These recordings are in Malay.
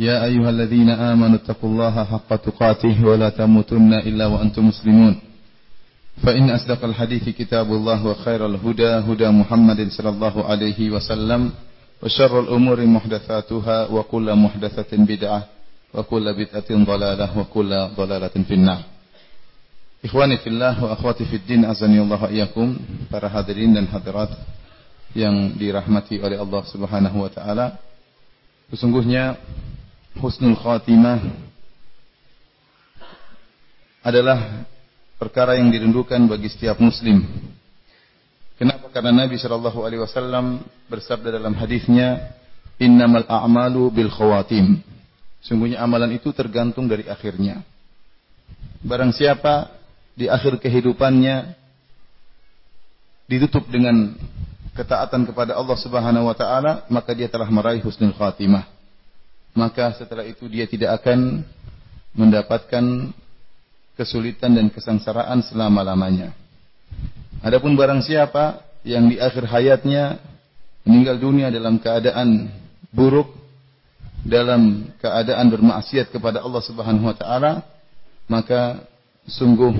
يا أيها الذين آمنوا اتقوا الله حق تقاته ولا تموتن إلا وأنتم مسلمون فإن أصدق الحديث كتاب الله وخير الهدى هدى محمد صلى الله عليه وسلم وشر الأمور محدثاتها وكل محدثة بدعة وكل بدعة ضلالة وكل ضلالة في النار Ikhwani fillah wa akhwati fid din azani Allah iyakum para hadirin dan hadirat yang dirahmati oleh Allah Subhanahu wa taala. Sesungguhnya husnul khatimah adalah perkara yang dirindukan bagi setiap muslim. Kenapa? Karena Nabi sallallahu alaihi wasallam bersabda dalam hadisnya, "Innamal a'malu bil khawatim." Sungguhnya amalan itu tergantung dari akhirnya. Barang siapa di akhir kehidupannya ditutup dengan ketaatan kepada Allah Subhanahu wa taala, maka dia telah meraih husnul khatimah maka setelah itu dia tidak akan mendapatkan kesulitan dan kesengsaraan selama-lamanya. Adapun barang siapa yang di akhir hayatnya meninggal dunia dalam keadaan buruk, dalam keadaan bermaksiat kepada Allah Subhanahu wa taala, maka sungguh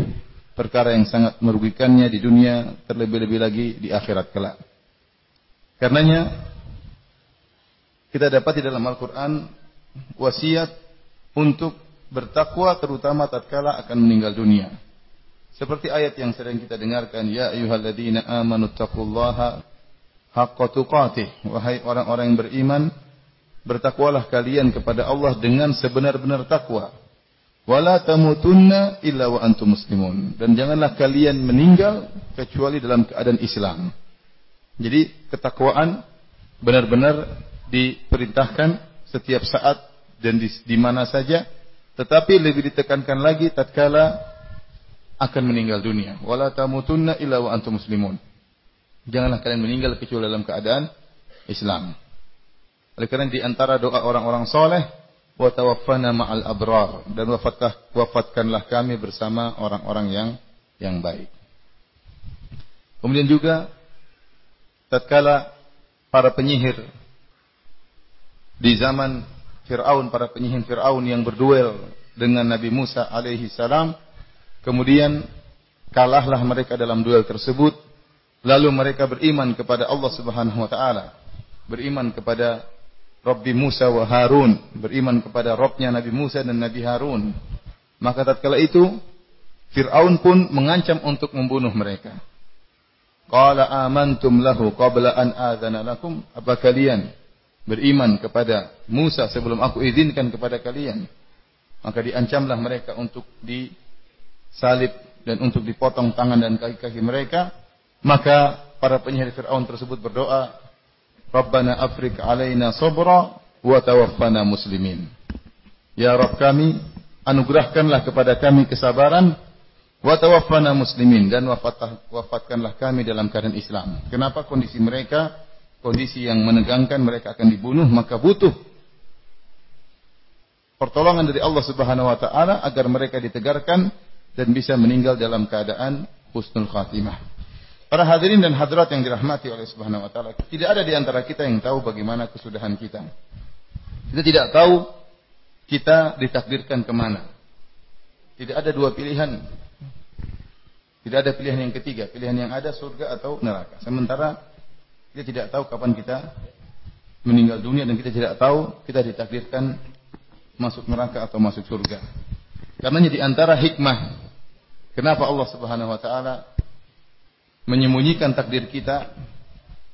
perkara yang sangat merugikannya di dunia terlebih-lebih lagi di akhirat kelak. Karenanya kita dapat di dalam Al-Qur'an wasiat untuk bertakwa terutama tatkala akan meninggal dunia. Seperti ayat yang sering kita dengarkan, Ya ayuhalladzina amanu taqullaha haqqa tuqatih. Wahai orang-orang yang beriman, bertakwalah kalian kepada Allah dengan sebenar-benar takwa. Wala tamutunna illa wa antum muslimun. Dan janganlah kalian meninggal kecuali dalam keadaan Islam. Jadi ketakwaan benar-benar diperintahkan setiap saat dan di, di mana saja tetapi lebih ditekankan lagi tatkala akan meninggal dunia. Wala tamutunna illa wa antum muslimun. Janganlah kalian meninggal kecuali dalam keadaan Islam. Oleh kerana di antara doa orang-orang soleh wa tawaffana ma'al abrar dan wafatkah wafatkanlah kami bersama orang-orang yang yang baik. Kemudian juga tatkala para penyihir di zaman Fir'aun, para penyihir Fir'aun yang berduel dengan Nabi Musa alaihi salam. Kemudian kalahlah mereka dalam duel tersebut. Lalu mereka beriman kepada Allah subhanahu wa ta'ala. Beriman kepada Rabbi Musa wa Harun. Beriman kepada Rabbnya Nabi Musa dan Nabi Harun. Maka tatkala itu, Fir'aun pun mengancam untuk membunuh mereka. Qala amantum lahu qabla an adhana lakum. Apa kalian beriman kepada Musa sebelum aku izinkan kepada kalian maka diancamlah mereka untuk disalib dan untuk dipotong tangan dan kaki-kaki mereka. Maka para penyihir Fir'aun tersebut berdoa Rabbana afrik alaina sabra wa tawaffana muslimin. Ya Rabb kami anugerahkanlah kepada kami kesabaran wa tawaffana muslimin dan wafatkanlah kami dalam keadaan Islam. Kenapa kondisi mereka kondisi yang menegangkan mereka akan dibunuh maka butuh pertolongan dari Allah Subhanahu wa taala agar mereka ditegarkan dan bisa meninggal dalam keadaan husnul khatimah. Para hadirin dan hadirat yang dirahmati oleh Subhanahu wa taala, tidak ada di antara kita yang tahu bagaimana kesudahan kita. Kita tidak tahu kita ditakdirkan ke mana. Tidak ada dua pilihan. Tidak ada pilihan yang ketiga, pilihan yang ada surga atau neraka. Sementara kita tidak tahu kapan kita meninggal dunia dan kita tidak tahu kita ditakdirkan masuk neraka atau masuk surga. Karena di antara hikmah kenapa Allah Subhanahu wa taala menyembunyikan takdir kita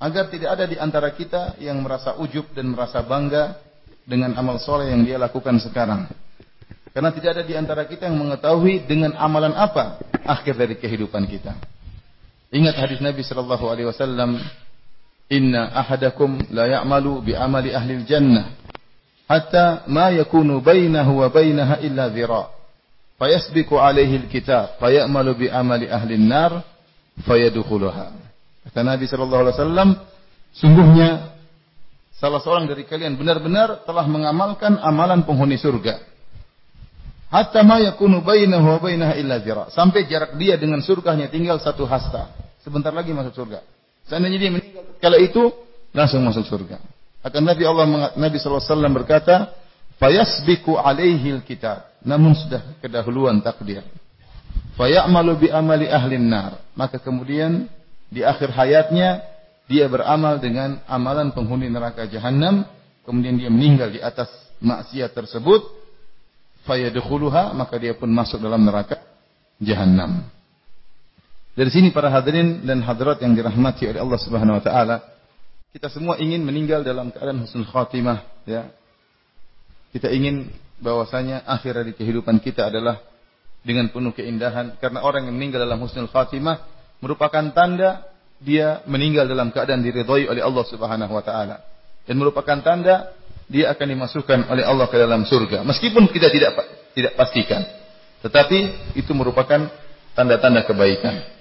agar tidak ada di antara kita yang merasa ujub dan merasa bangga dengan amal soleh yang dia lakukan sekarang. Karena tidak ada di antara kita yang mengetahui dengan amalan apa akhir dari kehidupan kita. Ingat hadis Nabi sallallahu alaihi wasallam Inna ahadakum la ya'malu bi amali ahli jannah hatta ma yakunu bainahu wa bainaha illa dhira fayasbiqu alaihi alkitab fayamalu bi amali ahli an-nar fayadkhuluha. Kata Nabi sallallahu alaihi wasallam sungguhnya salah seorang dari kalian benar-benar telah mengamalkan amalan penghuni surga. Hatta ma yakunu bainahu wa bainaha illa dhira sampai jarak dia dengan surga hanya tinggal satu hasta. Sebentar lagi masuk surga seandainya dia meninggal kala itu langsung masuk surga akan Nabi Allah Nabi wasallam berkata, "Fayasbiqu alaihi alkitab." Namun sudah kedahuluan takdir. Fayamalu bi amali ahli nar. Maka kemudian di akhir hayatnya dia beramal dengan amalan penghuni neraka jahanam, kemudian dia meninggal di atas maksiat tersebut. Fayadkhuluha, maka dia pun masuk dalam neraka jahanam. Dari sini para hadirin dan hadirat yang dirahmati oleh Allah Subhanahu wa taala, kita semua ingin meninggal dalam keadaan husnul khatimah ya. Kita ingin bahwasanya akhir dari kehidupan kita adalah dengan penuh keindahan karena orang yang meninggal dalam husnul khatimah merupakan tanda dia meninggal dalam keadaan diridhai oleh Allah Subhanahu wa taala. Dan merupakan tanda dia akan dimasukkan oleh Allah ke dalam surga meskipun kita tidak tidak pastikan. Tetapi itu merupakan tanda-tanda kebaikan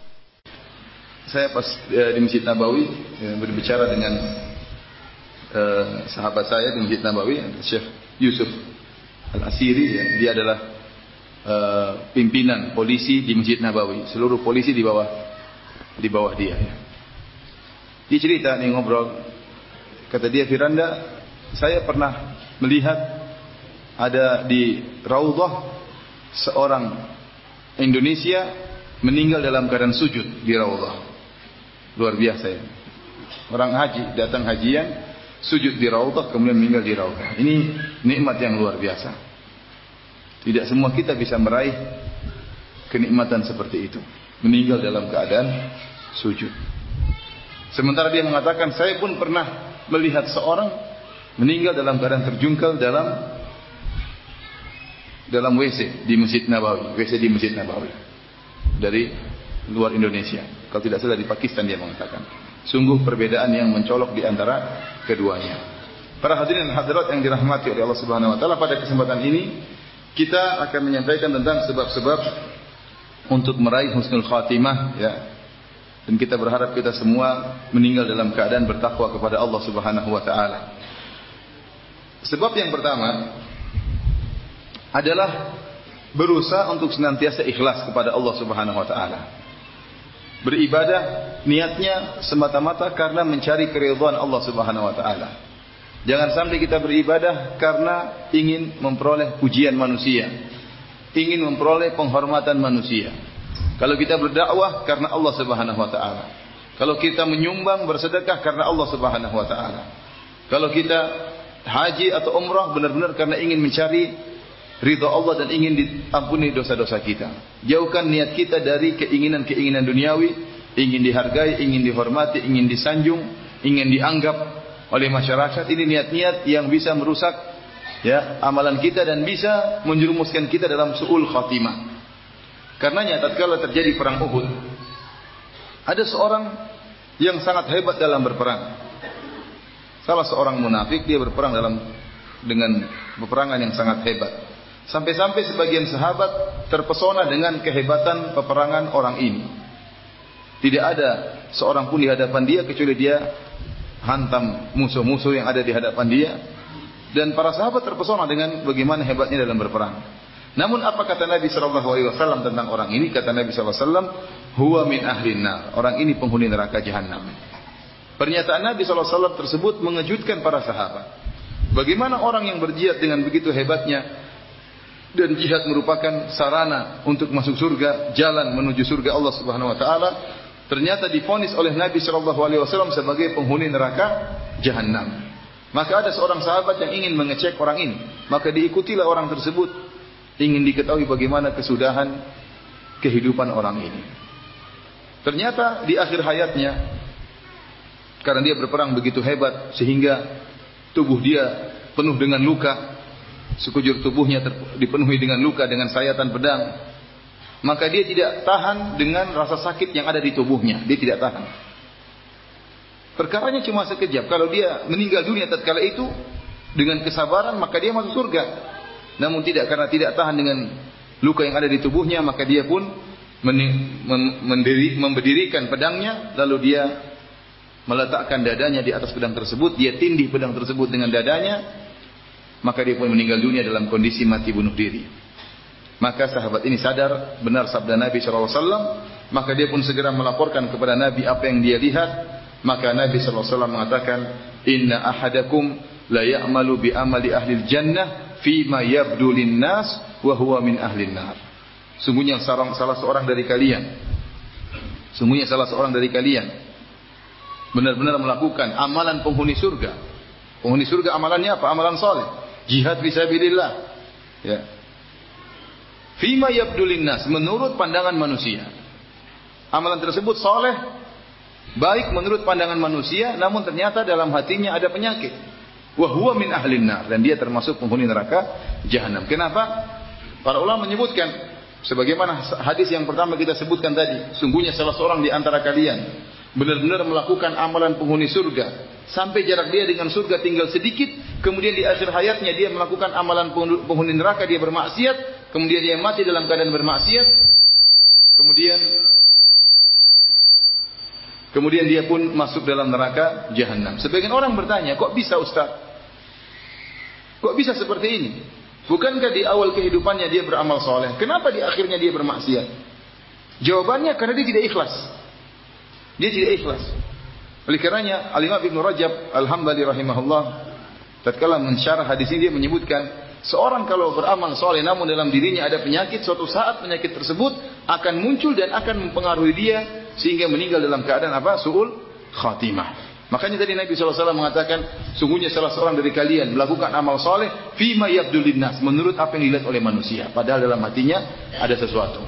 saya pas uh, di Masjid Nabawi uh, berbicara dengan uh, sahabat saya di Masjid Nabawi Syekh Yusuf Al-Asiri ya. dia adalah uh, pimpinan polisi di Masjid Nabawi seluruh polisi di bawah di bawah dia ya. dia cerita nih ngobrol kata dia Firanda saya pernah melihat ada di Raudhah seorang Indonesia meninggal dalam keadaan sujud di Raudhah luar biasa ya. Orang haji datang hajian, sujud di raudhah kemudian meninggal di raudhah. Ini nikmat yang luar biasa. Tidak semua kita bisa meraih kenikmatan seperti itu. Meninggal dalam keadaan sujud. Sementara dia mengatakan, saya pun pernah melihat seorang meninggal dalam keadaan terjungkal dalam dalam WC di Masjid Nabawi, WC di Masjid Nabawi. Dari luar Indonesia. Kalau tidak salah di Pakistan dia mengatakan. Sungguh perbedaan yang mencolok di antara keduanya. Para hadirin dan hadirat yang dirahmati oleh Allah Subhanahu wa taala pada kesempatan ini kita akan menyampaikan tentang sebab-sebab untuk meraih husnul khatimah ya. Dan kita berharap kita semua meninggal dalam keadaan bertakwa kepada Allah Subhanahu wa taala. Sebab yang pertama adalah berusaha untuk senantiasa ikhlas kepada Allah Subhanahu wa taala beribadah niatnya semata-mata karena mencari keridhaan Allah Subhanahu wa taala. Jangan sampai kita beribadah karena ingin memperoleh pujian manusia, ingin memperoleh penghormatan manusia. Kalau kita berdakwah karena Allah Subhanahu wa taala. Kalau kita menyumbang bersedekah karena Allah Subhanahu wa taala. Kalau kita haji atau umrah benar-benar karena ingin mencari ridha Allah dan ingin diampuni dosa-dosa kita. Jauhkan niat kita dari keinginan-keinginan duniawi, ingin dihargai, ingin dihormati, ingin disanjung, ingin dianggap oleh masyarakat. Ini niat-niat yang bisa merusak ya amalan kita dan bisa menjerumuskan kita dalam suul khatimah. Karenanya tatkala terjadi perang Uhud, ada seorang yang sangat hebat dalam berperang. Salah seorang munafik dia berperang dalam dengan peperangan yang sangat hebat. Sampai-sampai sebagian sahabat terpesona dengan kehebatan peperangan orang ini. Tidak ada seorang pun di hadapan dia kecuali dia hantam musuh-musuh yang ada di hadapan dia. Dan para sahabat terpesona dengan bagaimana hebatnya dalam berperang. Namun apa kata Nabi SAW tentang orang ini? Kata Nabi SAW, Huwa min ahlin nar. Orang ini penghuni neraka jahanam. Pernyataan Nabi SAW tersebut mengejutkan para sahabat. Bagaimana orang yang berjihad dengan begitu hebatnya dan jihad merupakan sarana untuk masuk surga, jalan menuju surga Allah Subhanahu wa taala, ternyata difonis oleh Nabi sallallahu alaihi wasallam sebagai penghuni neraka jahanam. Maka ada seorang sahabat yang ingin mengecek orang ini, maka diikutilah orang tersebut ingin diketahui bagaimana kesudahan kehidupan orang ini. Ternyata di akhir hayatnya karena dia berperang begitu hebat sehingga tubuh dia penuh dengan luka, sekujur tubuhnya dipenuhi dengan luka dengan sayatan pedang. Maka dia tidak tahan dengan rasa sakit yang ada di tubuhnya. Dia tidak tahan. Perkaranya cuma sekejap. Kalau dia meninggal dunia tatkala itu dengan kesabaran maka dia masuk surga. Namun tidak karena tidak tahan dengan luka yang ada di tubuhnya maka dia pun mendiri, memberdirikan pedangnya lalu dia meletakkan dadanya di atas pedang tersebut. Dia tindih pedang tersebut dengan dadanya maka dia pun meninggal dunia dalam kondisi mati bunuh diri. Maka sahabat ini sadar benar sabda Nabi SAW maka dia pun segera melaporkan kepada Nabi apa yang dia lihat. Maka Nabi SAW mengatakan inna ahadakum la ya'malu bi amali ahli jannah fi ma yabdu linnas wa huwa min ahli nar sungguhnya salah, seorang dari kalian sungguhnya salah seorang dari kalian benar-benar melakukan amalan penghuni surga. Penghuni surga amalannya apa? Amalan soleh jihad fisabilillah ya fi ma yabdu linnas menurut pandangan manusia amalan tersebut soleh baik menurut pandangan manusia namun ternyata dalam hatinya ada penyakit wa huwa min ahlin nar dan dia termasuk penghuni neraka jahanam. Kenapa? Para ulama menyebutkan sebagaimana hadis yang pertama kita sebutkan tadi, sungguhnya salah seorang di antara kalian benar-benar melakukan amalan penghuni surga sampai jarak dia dengan surga tinggal sedikit, kemudian di akhir hayatnya dia melakukan amalan penghuni neraka dia bermaksiat, kemudian dia mati dalam keadaan bermaksiat, kemudian Kemudian dia pun masuk dalam neraka jahanam. Sebagian orang bertanya, kok bisa Ustaz? Kok bisa seperti ini? Bukankah di awal kehidupannya dia beramal soleh? Kenapa di akhirnya dia bermaksiat? Jawabannya karena dia tidak ikhlas. Dia tidak ikhlas. Oleh karenanya, Al-Imam Ibn Rajab Al-Hambali rahimahullah tatkala mensyarah hadis ini dia menyebutkan seorang kalau beramal soleh namun dalam dirinya ada penyakit suatu saat penyakit tersebut akan muncul dan akan mempengaruhi dia sehingga meninggal dalam keadaan apa? Su'ul khatimah. Makanya tadi Nabi SAW mengatakan, sungguhnya salah seorang dari kalian melakukan amal soleh, fima yabdulin nas, menurut apa yang dilihat oleh manusia. Padahal dalam hatinya ada sesuatu.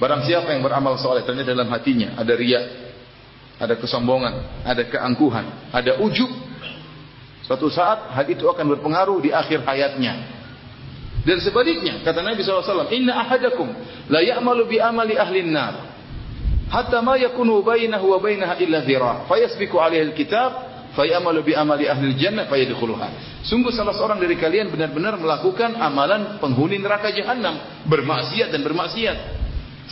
Barang siapa yang beramal soleh, ternyata dalam hatinya ada riak, ada kesombongan, ada keangkuhan, ada ujub. Suatu saat hal itu akan berpengaruh di akhir hayatnya. Dan sebaliknya, kata Nabi SAW, Inna ahadakum la ya'malu bi amali ahlin nar hatta ma yakunu bainahu wa bainaha illa dhira fayasbiqu alaihi alkitab fayamalu bi amali ahli aljannah fayadkhuluha sungguh salah seorang dari kalian benar-benar melakukan amalan penghuni neraka jahanam bermaksiat dan bermaksiat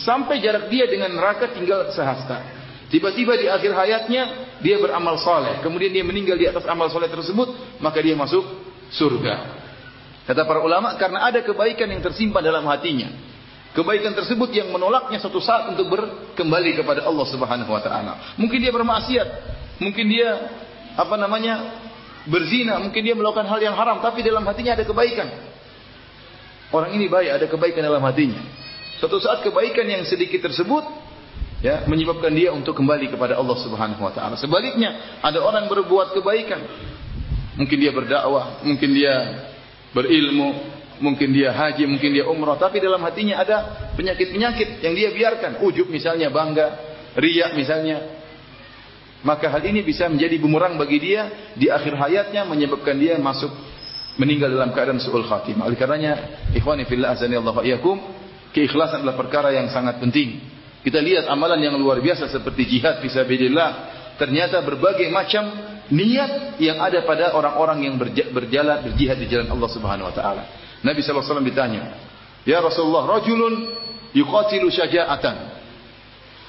sampai jarak dia dengan neraka tinggal sehasta tiba-tiba di akhir hayatnya dia beramal saleh kemudian dia meninggal di atas amal saleh tersebut maka dia masuk surga kata para ulama karena ada kebaikan yang tersimpan dalam hatinya kebaikan tersebut yang menolaknya suatu saat untuk berkembali kepada Allah Subhanahu wa taala. Mungkin dia bermaksiat, mungkin dia apa namanya? berzina, mungkin dia melakukan hal yang haram tapi dalam hatinya ada kebaikan. Orang ini baik, ada kebaikan dalam hatinya. Suatu saat kebaikan yang sedikit tersebut ya menyebabkan dia untuk kembali kepada Allah Subhanahu wa taala. Sebaliknya, ada orang berbuat kebaikan. Mungkin dia berdakwah, mungkin dia berilmu, mungkin dia haji, mungkin dia umrah, tapi dalam hatinya ada penyakit-penyakit yang dia biarkan. Ujub misalnya, bangga, riak misalnya. Maka hal ini bisa menjadi bumerang bagi dia di akhir hayatnya menyebabkan dia masuk meninggal dalam keadaan su'ul khatimah. Oleh karenanya, ikhwani fillah azani Allah wa'iyyakum, keikhlasan adalah perkara yang sangat penting. Kita lihat amalan yang luar biasa seperti jihad fisabilillah. Ternyata berbagai macam niat yang ada pada orang-orang yang berjalan berjihad di jalan Allah Subhanahu wa taala. Nabi sallallahu alaihi wasallam ditanya, "Ya Rasulullah, rajulun yuqatilu syaja'atan."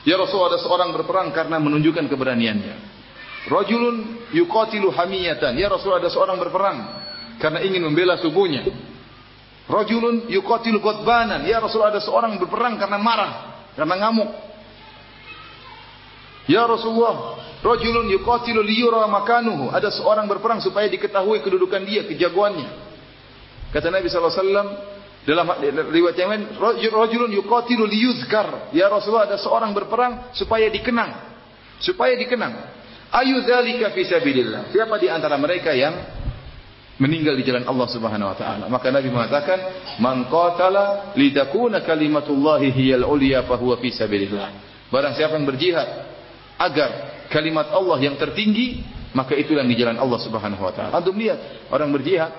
Ya Rasulullah ada seorang berperang karena menunjukkan keberaniannya. Rajulun yuqatilu hamiyatan. Ya Rasulullah ada seorang berperang karena ingin membela subuhnya. Rajulun yuqatilu ghadbanan. Ya Rasulullah ada seorang berperang karena marah, karena ngamuk. Ya Rasulullah, rajulun yuqatilu liyura makanuhu. Ada seorang berperang supaya diketahui kedudukan dia, kejagoannya. Kata Nabi SAW dalam riwayat yang lain, rajulun yuqatilu liyuzkar. Ya Rasulullah ada seorang berperang supaya dikenang. Supaya dikenang. Ayu dzalika fi sabilillah. Siapa di antara mereka yang meninggal di jalan Allah Subhanahu wa taala? Maka Nabi mengatakan, "Man qatala litakuna kalimatullahi hiyal ulya fa huwa fi sabilillah." Barang siapa yang berjihad agar kalimat Allah yang tertinggi, maka itulah yang di jalan Allah Subhanahu wa taala. Antum lihat orang berjihad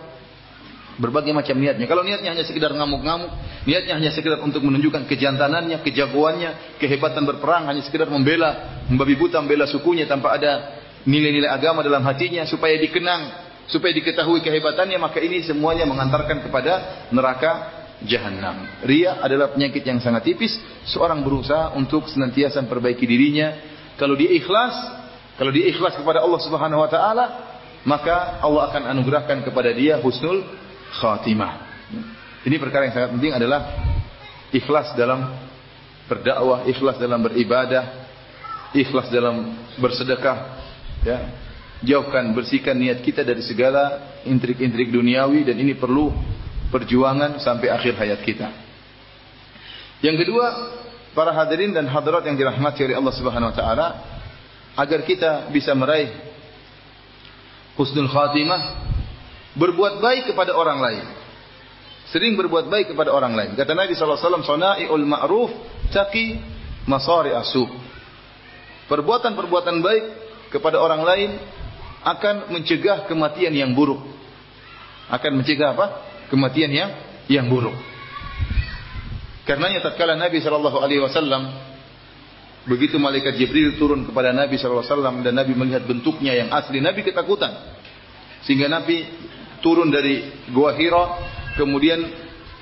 berbagai macam niatnya. Kalau niatnya hanya sekedar ngamuk-ngamuk, niatnya hanya sekedar untuk menunjukkan kejantanannya, kejagoannya, kehebatan berperang, hanya sekedar membela, membabi buta membela sukunya tanpa ada nilai-nilai agama dalam hatinya supaya dikenang. Supaya diketahui kehebatannya maka ini semuanya mengantarkan kepada neraka jahannam. Ria adalah penyakit yang sangat tipis. Seorang berusaha untuk senantiasa memperbaiki dirinya. Kalau dia ikhlas, kalau dia ikhlas kepada Allah Subhanahu Wa Taala, maka Allah akan anugerahkan kepada dia husnul khatimah. Ini perkara yang sangat penting adalah ikhlas dalam berdakwah, ikhlas dalam beribadah, ikhlas dalam bersedekah, ya. Jauhkan, bersihkan niat kita dari segala intrik-intrik duniawi dan ini perlu perjuangan sampai akhir hayat kita. Yang kedua, para hadirin dan hadirat yang dirahmati oleh Allah Subhanahu wa taala, agar kita bisa meraih husnul khatimah, berbuat baik kepada orang lain. Sering berbuat baik kepada orang lain. Kata Nabi sallallahu alaihi wasallam, "Sana'iul ma'ruf taqi masari asu." Perbuatan-perbuatan baik kepada orang lain akan mencegah kematian yang buruk. Akan mencegah apa? Kematian yang yang buruk. Karenanya tatkala Nabi sallallahu alaihi wasallam begitu malaikat Jibril turun kepada Nabi sallallahu alaihi wasallam dan Nabi melihat bentuknya yang asli, Nabi ketakutan. Sehingga Nabi turun dari Gua Hira kemudian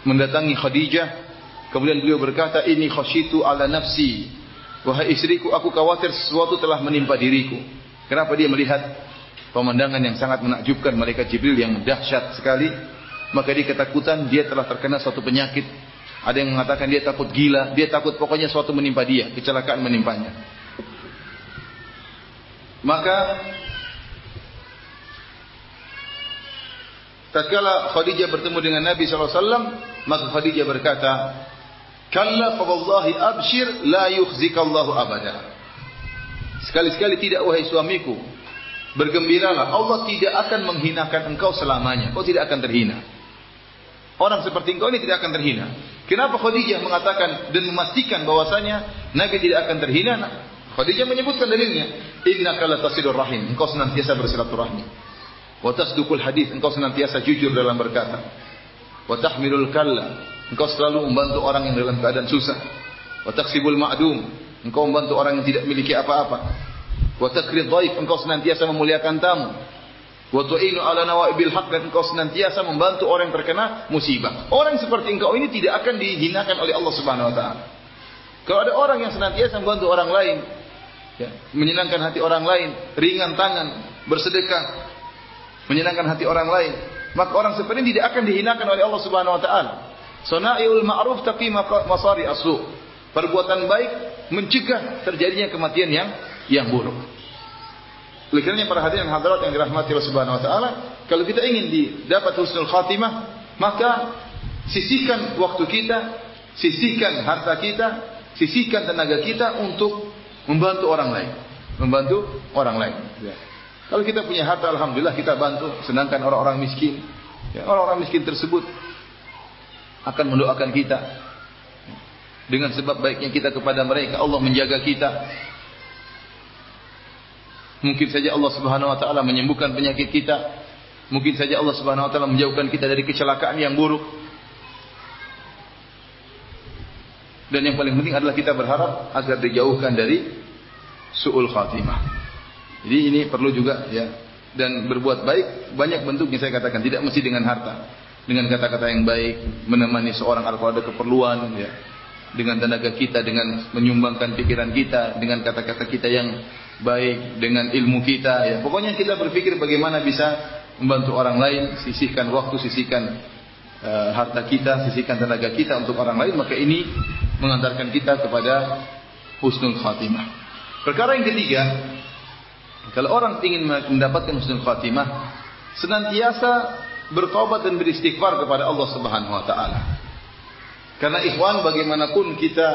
mendatangi Khadijah kemudian beliau berkata ini khasyitu ala nafsi wahai istriku aku khawatir sesuatu telah menimpa diriku kenapa dia melihat pemandangan yang sangat menakjubkan malaikat Jibril yang dahsyat sekali. Maka dia ketakutan dia telah terkena suatu penyakit. Ada yang mengatakan dia takut gila dia takut pokoknya suatu menimpa dia kecelakaan menimpanya. Maka tatkala Khadijah bertemu dengan Nabi sallallahu alaihi wasallam maka Khadijah berkata kalla fa wallahi abshir la yukhzikallahu abada. Sekali-sekali tidak wahai suamiku bergembiralah. Allah tidak akan menghinakan engkau selamanya. Kau tidak akan terhina. Orang seperti engkau ini tidak akan terhina. Kenapa Khadijah mengatakan dan memastikan bahwasanya Nabi tidak akan terhina? Khadijah menyebutkan dalilnya. Innaka latasilur rahim. Engkau senantiasa bersilaturahmi. Wa tasdukul hadis. Engkau senantiasa jujur dalam berkata. Wa tahmilul kalla. Engkau selalu membantu orang yang dalam keadaan susah. Wa taksibul ma'dum. Engkau membantu orang yang tidak memiliki apa-apa wa takrid dhaif engkau senantiasa memuliakan tamu. Wa tu'inu ala nawaibil haq dan engkau senantiasa membantu orang yang terkena musibah. Orang seperti engkau ini tidak akan dihinakan oleh Allah Subhanahu wa taala. Kalau ada orang yang senantiasa membantu orang lain ya, menyenangkan hati orang lain ringan tangan bersedekah menyenangkan hati orang lain maka orang seperti ini tidak akan dihinakan oleh Allah Subhanahu wa taala. Sunaiul ma'ruf taqi masari asu perbuatan baik mencegah terjadinya kematian yang yang buruk. Oleh kerana para hadirin hadirat yang dirahmati Allah Subhanahu wa taala, kalau kita ingin didapat husnul khatimah, maka sisihkan waktu kita, sisihkan harta kita, sisihkan tenaga kita untuk membantu orang lain, membantu orang lain. Ya. Kalau kita punya harta alhamdulillah kita bantu, sedangkan orang-orang miskin, ya, orang-orang miskin tersebut akan mendoakan kita dengan sebab baiknya kita kepada mereka Allah menjaga kita Mungkin saja Allah Subhanahu wa taala menyembuhkan penyakit kita. Mungkin saja Allah Subhanahu wa taala menjauhkan kita dari kecelakaan yang buruk. Dan yang paling penting adalah kita berharap agar dijauhkan dari suul khatimah. Jadi ini perlu juga ya dan berbuat baik banyak bentuknya saya katakan tidak mesti dengan harta. Dengan kata-kata yang baik menemani seorang kalau ada keperluan ya dengan tenaga kita dengan menyumbangkan pikiran kita dengan kata-kata kita yang baik dengan ilmu kita ya. Pokoknya kita berpikir bagaimana bisa membantu orang lain sisihkan waktu sisihkan uh, harta kita sisihkan tenaga kita untuk orang lain. Maka ini mengantarkan kita kepada husnul khatimah. Perkara yang ketiga kalau orang ingin mendapatkan husnul khatimah senantiasa bertobat dan beristighfar kepada Allah Subhanahu wa taala. Karena ikhwan bagaimanapun kita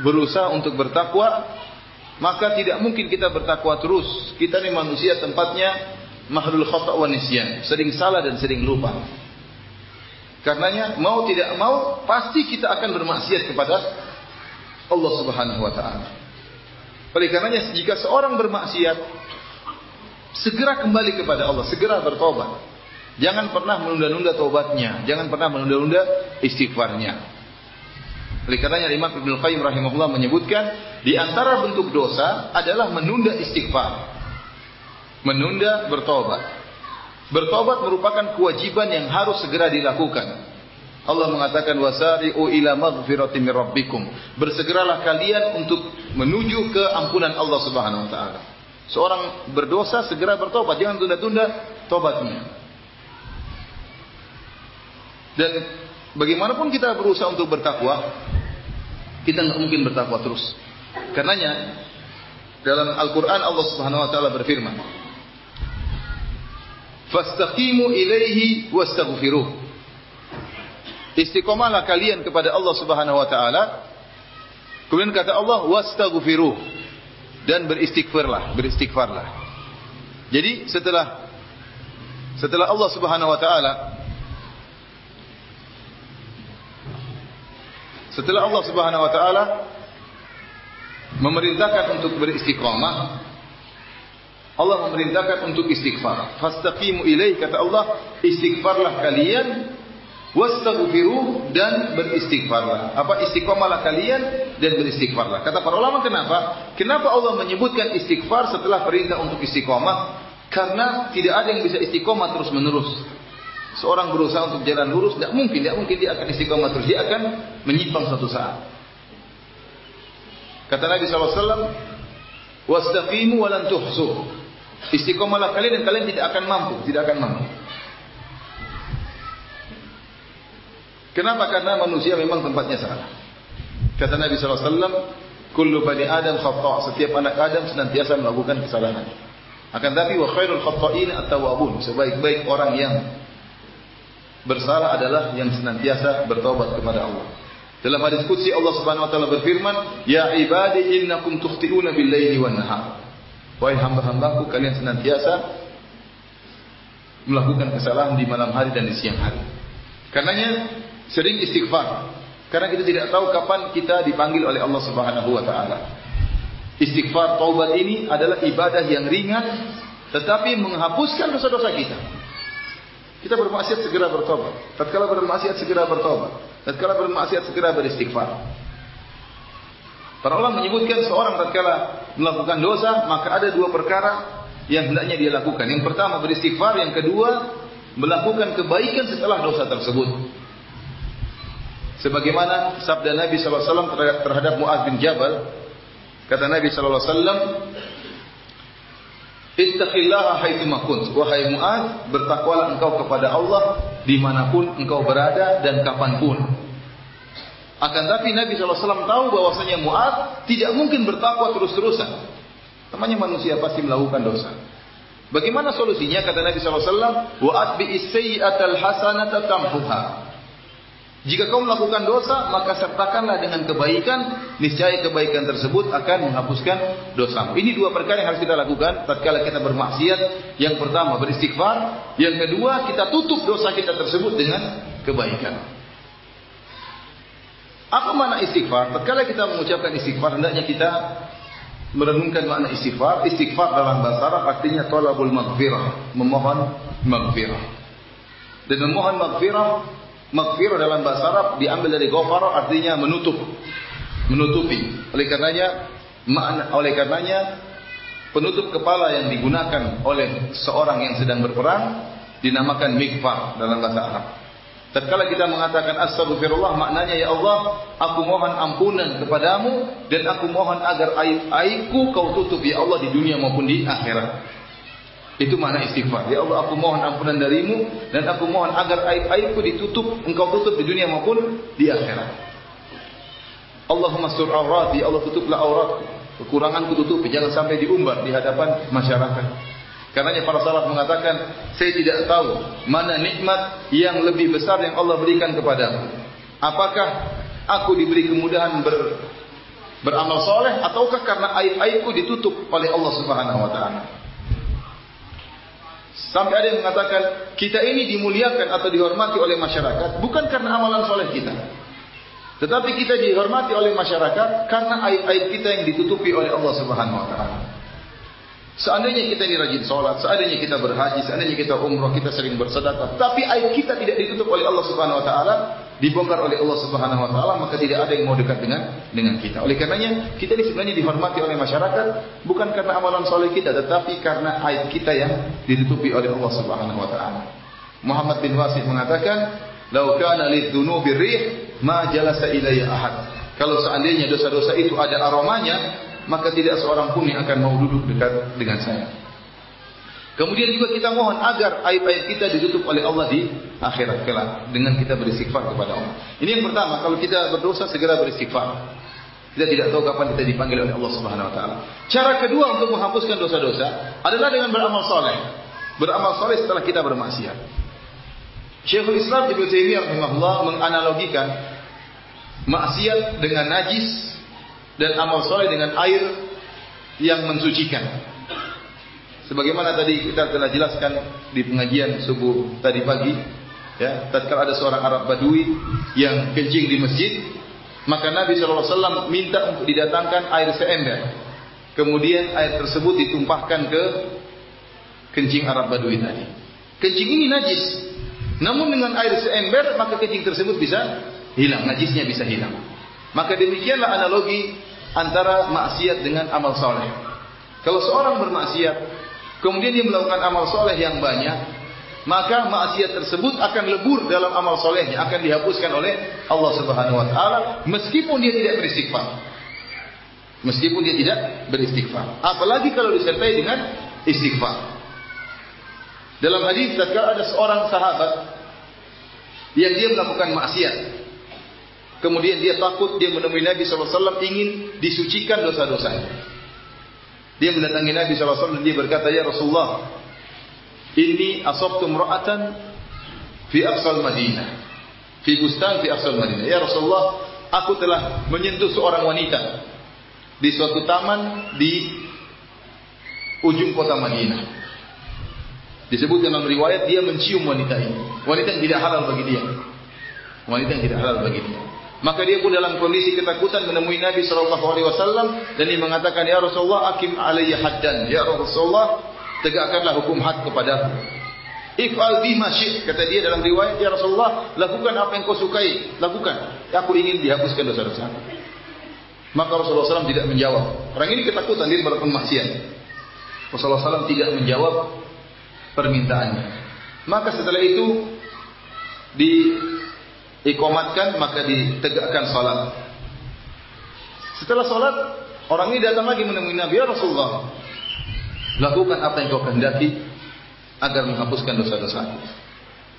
berusaha untuk bertakwa maka tidak mungkin kita bertakwa terus. Kita ini manusia tempatnya mahlul khata' wa nisyan, sering salah dan sering lupa. Karenanya mau tidak mau pasti kita akan bermaksiat kepada Allah Subhanahu wa taala. Oleh karenanya jika seorang bermaksiat segera kembali kepada Allah, segera bertobat. Jangan pernah menunda-nunda taubatnya, jangan pernah menunda-nunda istighfarnya. Oleh karenanya Imam Ibn Qayyim rahimahullah menyebutkan di antara bentuk dosa adalah menunda istighfar. Menunda bertobat. Bertobat merupakan kewajiban yang harus segera dilakukan. Allah mengatakan wasari'u ila maghfirati min rabbikum. Bersegeralah kalian untuk menuju ke ampunan Allah Subhanahu wa taala. Seorang berdosa segera bertobat, jangan tunda-tunda tobatnya. Dan bagaimanapun kita berusaha untuk bertakwa, kita enggak mungkin bertakwa terus. Karenanya dalam Al-Qur'an Allah Subhanahu wa taala berfirman, "Fastaqimu ilaihi wastaghfiruh." Istiqomahlah kalian kepada Allah Subhanahu wa taala. Kemudian kata Allah wastaghfiruh dan beristighfarlah, beristighfarlah. Jadi setelah setelah Allah Subhanahu wa taala setelah Allah Subhanahu wa taala memerintahkan untuk beristiqamah Allah memerintahkan untuk istighfar. Fastaqimu ilaihi kata Allah, istighfarlah kalian wastaghfiru dan beristighfarlah. Apa istiqomahlah kalian dan beristighfarlah. Kata para ulama kenapa? Kenapa Allah menyebutkan istighfar setelah perintah untuk istiqomah? Karena tidak ada yang bisa istiqomah terus menerus. Seorang berusaha untuk jalan lurus, tidak mungkin, tidak mungkin dia akan istiqomah terus. Dia akan menyimpang suatu saat. Kata Nabi SAW, Wastaqimu walan tuhsu. Kalian dan kalian tidak akan mampu, tidak akan mampu. Kenapa? Karena manusia memang tempatnya salah. Kata Nabi SAW, Kullu bani Adam khata' Setiap anak Adam senantiasa melakukan kesalahan. Akan tapi, wa khairul khata'in at-tawabun. Sebaik-baik orang yang bersalah adalah yang senantiasa bertobat kepada Allah. Dalam hadis Qudsi Allah Subhanahu wa taala berfirman, "Ya ibadi innakum tukhti'una bil-laili wan-nahar." Wahai hamba-hambaku, kalian senantiasa melakukan kesalahan di malam hari dan di siang hari. Karenanya sering istighfar karena kita tidak tahu kapan kita dipanggil oleh Allah Subhanahu wa taala. Istighfar taubat ini adalah ibadah yang ringan tetapi menghapuskan dosa-dosa kita. Kita bermaksiat segera bertobat. Tatkala bermaksiat segera bertobat. Tatkala bermaksiat segera beristighfar. Para ulama menyebutkan seorang tatkala melakukan dosa, maka ada dua perkara yang hendaknya dia lakukan. Yang pertama beristighfar, yang kedua melakukan kebaikan setelah dosa tersebut. Sebagaimana sabda Nabi SAW terhadap Muaz bin Jabal. Kata Nabi SAW. Ittaqillaha haitu makunt. Wahai Muaz, bertakwalah engkau kepada Allah dimanapun engkau berada dan kapanpun. Akan tapi Nabi SAW tahu bahwasanya Muaz tidak mungkin bertakwa terus-terusan. Namanya manusia pasti melakukan dosa. Bagaimana solusinya? Kata Nabi SAW. Wa'at bi'issayyatal hasanata tamfuha. Jika kau melakukan dosa, maka sertakanlah dengan kebaikan, niscaya kebaikan tersebut akan menghapuskan dosa. Ini dua perkara yang harus kita lakukan tatkala kita bermaksiat. Yang pertama beristighfar, yang kedua kita tutup dosa kita tersebut dengan kebaikan. Apa makna istighfar? Tatkala kita mengucapkan istighfar, hendaknya kita merenungkan makna istighfar. Istighfar dalam bahasa Arab artinya tolabul maghfirah, memohon maghfirah. Dan memohon maghfirah Maghfirah dalam bahasa Arab diambil dari ghafara artinya menutup. Menutupi. Oleh karenanya makna oleh karenanya penutup kepala yang digunakan oleh seorang yang sedang berperang dinamakan mikfar dalam bahasa Arab. Tatkala kita mengatakan astagfirullah maknanya ya Allah aku mohon ampunan kepadamu dan aku mohon agar aib-aibku kau tutup ya Allah di dunia maupun di akhirat. Itu makna istighfar. Ya Allah, aku mohon ampunan darimu dan aku mohon agar aib-aibku ditutup, engkau tutup di dunia maupun di akhirat. Allahumma sur awrati, ya Allah tutuplah auratku. Kekuranganku tutup, jangan sampai diumbar di hadapan masyarakat. Karenanya para salaf mengatakan, saya tidak tahu mana nikmat yang lebih besar yang Allah berikan kepadamu. Apakah aku diberi kemudahan ber, beramal soleh ataukah karena aib-aibku ditutup oleh Allah Subhanahu wa taala? Sampai ada yang mengatakan kita ini dimuliakan atau dihormati oleh masyarakat bukan karena amalan soleh kita. Tetapi kita dihormati oleh masyarakat karena aib-aib kita yang ditutupi oleh Allah Subhanahu Wa Taala. Seandainya kita ini rajin sholat, seandainya kita berhaji, seandainya kita umrah, kita sering bersedekah, tapi aib kita tidak ditutup oleh Allah Subhanahu Wa Taala, dibongkar oleh Allah Subhanahu wa taala maka tidak ada yang mau dekat dengan dengan kita. Oleh karenanya kita ini sebenarnya dihormati oleh masyarakat bukan karena amalan soleh kita tetapi karena aib kita yang ditutupi oleh Allah Subhanahu wa taala. Muhammad bin Wasid mengatakan, "Lau kana lidzunubi rih ma jalasa ilayya ahad." Kalau seandainya dosa-dosa itu ada aromanya, maka tidak seorang pun yang akan mau duduk dekat dengan saya. Kemudian juga kita mohon agar aib-aib kita ditutup oleh Allah di akhirat kelak dengan kita beristighfar kepada Allah. Ini yang pertama, kalau kita berdosa segera beristighfar. Kita tidak tahu kapan kita dipanggil oleh Allah Subhanahu wa taala. Cara kedua untuk menghapuskan dosa-dosa adalah dengan beramal soleh. Beramal soleh setelah kita bermaksiat. Syekhul Islam Ibnu Taimiyah rahimahullah menganalogikan maksiat dengan najis dan amal soleh dengan air yang mensucikan. Sebagaimana tadi kita telah jelaskan di pengajian subuh tadi pagi, ya, tatkala ada seorang Arab Badui yang kencing di masjid, maka Nabi SAW minta untuk didatangkan air seember. Kemudian air tersebut ditumpahkan ke kencing Arab Badui tadi. Kencing ini najis. Namun dengan air seember, maka kencing tersebut bisa hilang, najisnya bisa hilang. Maka demikianlah analogi antara maksiat dengan amal soleh. Kalau seorang bermaksiat, kemudian dia melakukan amal soleh yang banyak, maka maksiat tersebut akan lebur dalam amal solehnya, akan dihapuskan oleh Allah Subhanahu Wa Taala, meskipun dia tidak beristighfar, meskipun dia tidak beristighfar. Apalagi kalau disertai dengan istighfar. Dalam hadis tatkala ada seorang sahabat yang dia melakukan maksiat, kemudian dia takut dia menemui Nabi SAW ingin disucikan dosa-dosanya. Dia mendatangi Nabi SAW dan dia berkata, Ya Rasulullah, ini asabtu mra'atan fi aqsal Madinah. Fi bustan fi aqsal Madinah. Ya Rasulullah, aku telah menyentuh seorang wanita di suatu taman di ujung kota Madinah. Disebut dalam riwayat dia mencium wanita ini. Wanita yang tidak halal bagi dia. Wanita yang tidak halal bagi dia. Maka dia pun dalam kondisi ketakutan menemui Nabi sallallahu alaihi wasallam dan dia mengatakan ya Rasulullah akim alayya haddan ya Rasulullah tegakkanlah hukum had kepadaku. If'al bi ma kata dia dalam riwayat ya Rasulullah lakukan apa yang kau sukai lakukan aku ingin dihapuskan dosa-dosa. Maka Rasulullah SAW tidak menjawab. Orang ini ketakutan dia melakukan maksiat. Rasulullah SAW tidak menjawab permintaannya. Maka setelah itu di ikomatkan maka ditegakkan salat. Setelah salat, orang ini datang lagi menemui Nabi ya Rasulullah. Lakukan apa yang kau kehendaki agar menghapuskan dosa-dosa.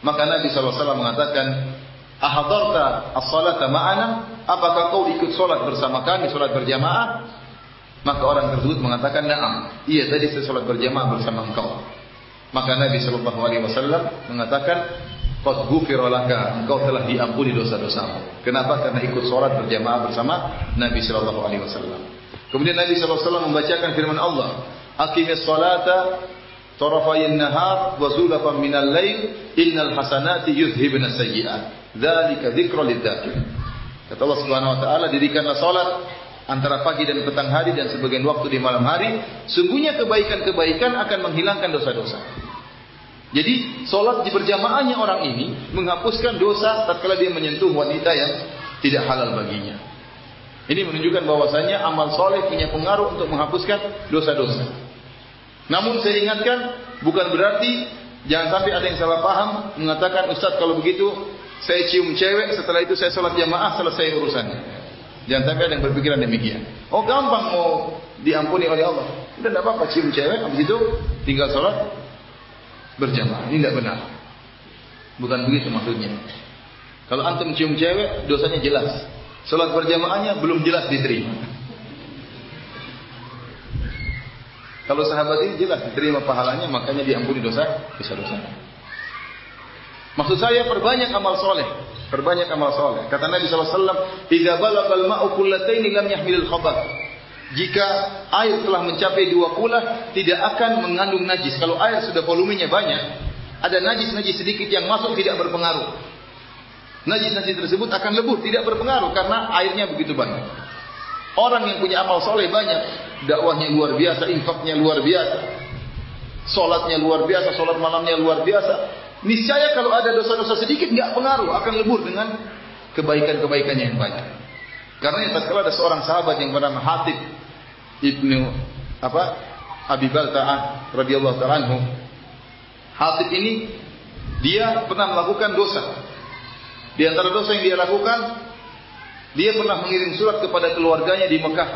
Maka Nabi SAW mengatakan, Ahadarta as-salata ma'ana? Apakah kau ikut salat bersama kami, salat berjamaah? Maka orang tersebut mengatakan, Naam. Iya, tadi saya salat berjamaah bersama engkau. Maka Nabi SAW mengatakan, Qad ghufira laka, engkau telah diampuni dosa-dosamu. Kenapa? Karena ikut salat berjamaah bersama Nabi sallallahu alaihi wasallam. Kemudian Nabi sallallahu alaihi wasallam membacakan firman Allah, "Aqimis salata tarafayn nahar wa zulfan minal lail, innal hasanati yudhhibna sayyi'at." Dzalika dzikra lidzakir. Kata Allah Subhanahu wa taala, dirikanlah salat antara pagi dan petang hari dan sebagian waktu di malam hari, sungguhnya kebaikan-kebaikan akan menghilangkan dosa-dosa. Jadi solat di berjamaahnya orang ini menghapuskan dosa tatkala dia menyentuh wanita yang tidak halal baginya. Ini menunjukkan bahwasanya amal soleh punya pengaruh untuk menghapuskan dosa-dosa. Namun saya ingatkan bukan berarti jangan sampai ada yang salah paham mengatakan Ustaz kalau begitu saya cium cewek setelah itu saya solat jamaah selesai urusannya. Jangan sampai ada yang berpikiran demikian. Oh gampang mau diampuni oleh Allah. Sudah tidak apa-apa cium cewek habis itu tinggal solat berjamaah. Ini tidak benar. Bukan begitu maksudnya. Kalau antum cium cewek, dosanya jelas. Salat berjamaahnya belum jelas diterima. Kalau sahabat ini jelas diterima pahalanya, makanya diampuni dosa, dosa-dosa. Maksud saya perbanyak amal soleh, perbanyak amal soleh. Kata Nabi SAW, Iza balagal ma'u kullataini lam yahmilil. Jika air telah mencapai dua kula, tidak akan mengandung najis. Kalau air sudah volumenya banyak, ada najis-najis sedikit yang masuk tidak berpengaruh. Najis-najis tersebut akan lebur, tidak berpengaruh karena airnya begitu banyak. Orang yang punya amal soleh banyak, dakwahnya luar biasa, infaknya luar biasa, solatnya luar biasa, solat malamnya luar biasa. Niscaya kalau ada dosa-dosa sedikit nggak pengaruh, akan lebur dengan kebaikan-kebaikannya yang banyak. Karena tatkala ada seorang sahabat yang bernama Hatib Ibnu apa? Abi Balta'ah radhiyallahu ta'ala anhu. Hatib ini dia pernah melakukan dosa. Di antara dosa yang dia lakukan, dia pernah mengirim surat kepada keluarganya di Mekah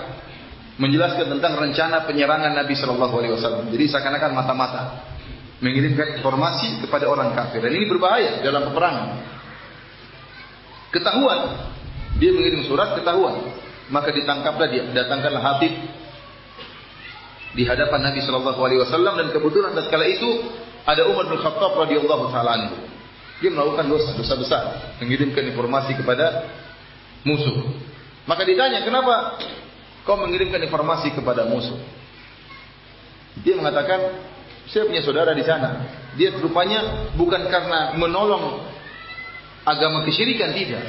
menjelaskan tentang rencana penyerangan Nabi Shallallahu Alaihi Wasallam. Jadi seakan-akan mata-mata mengirimkan informasi kepada orang kafir dan ini berbahaya dalam peperangan. Ketahuan dia mengirim surat ketahuan, maka ditangkaplah dia, datangkanlah Hatib di hadapan Nabi Shallallahu Alaihi Wasallam dan kebetulan tatkala itu ada Umar bin Khattab radhiyallahu taala Dia melakukan dosa, dosa besar, mengirimkan informasi kepada musuh. Maka ditanya, kenapa kau mengirimkan informasi kepada musuh. Dia mengatakan, saya punya saudara di sana. Dia rupanya bukan karena menolong agama kesyirikan, tidak.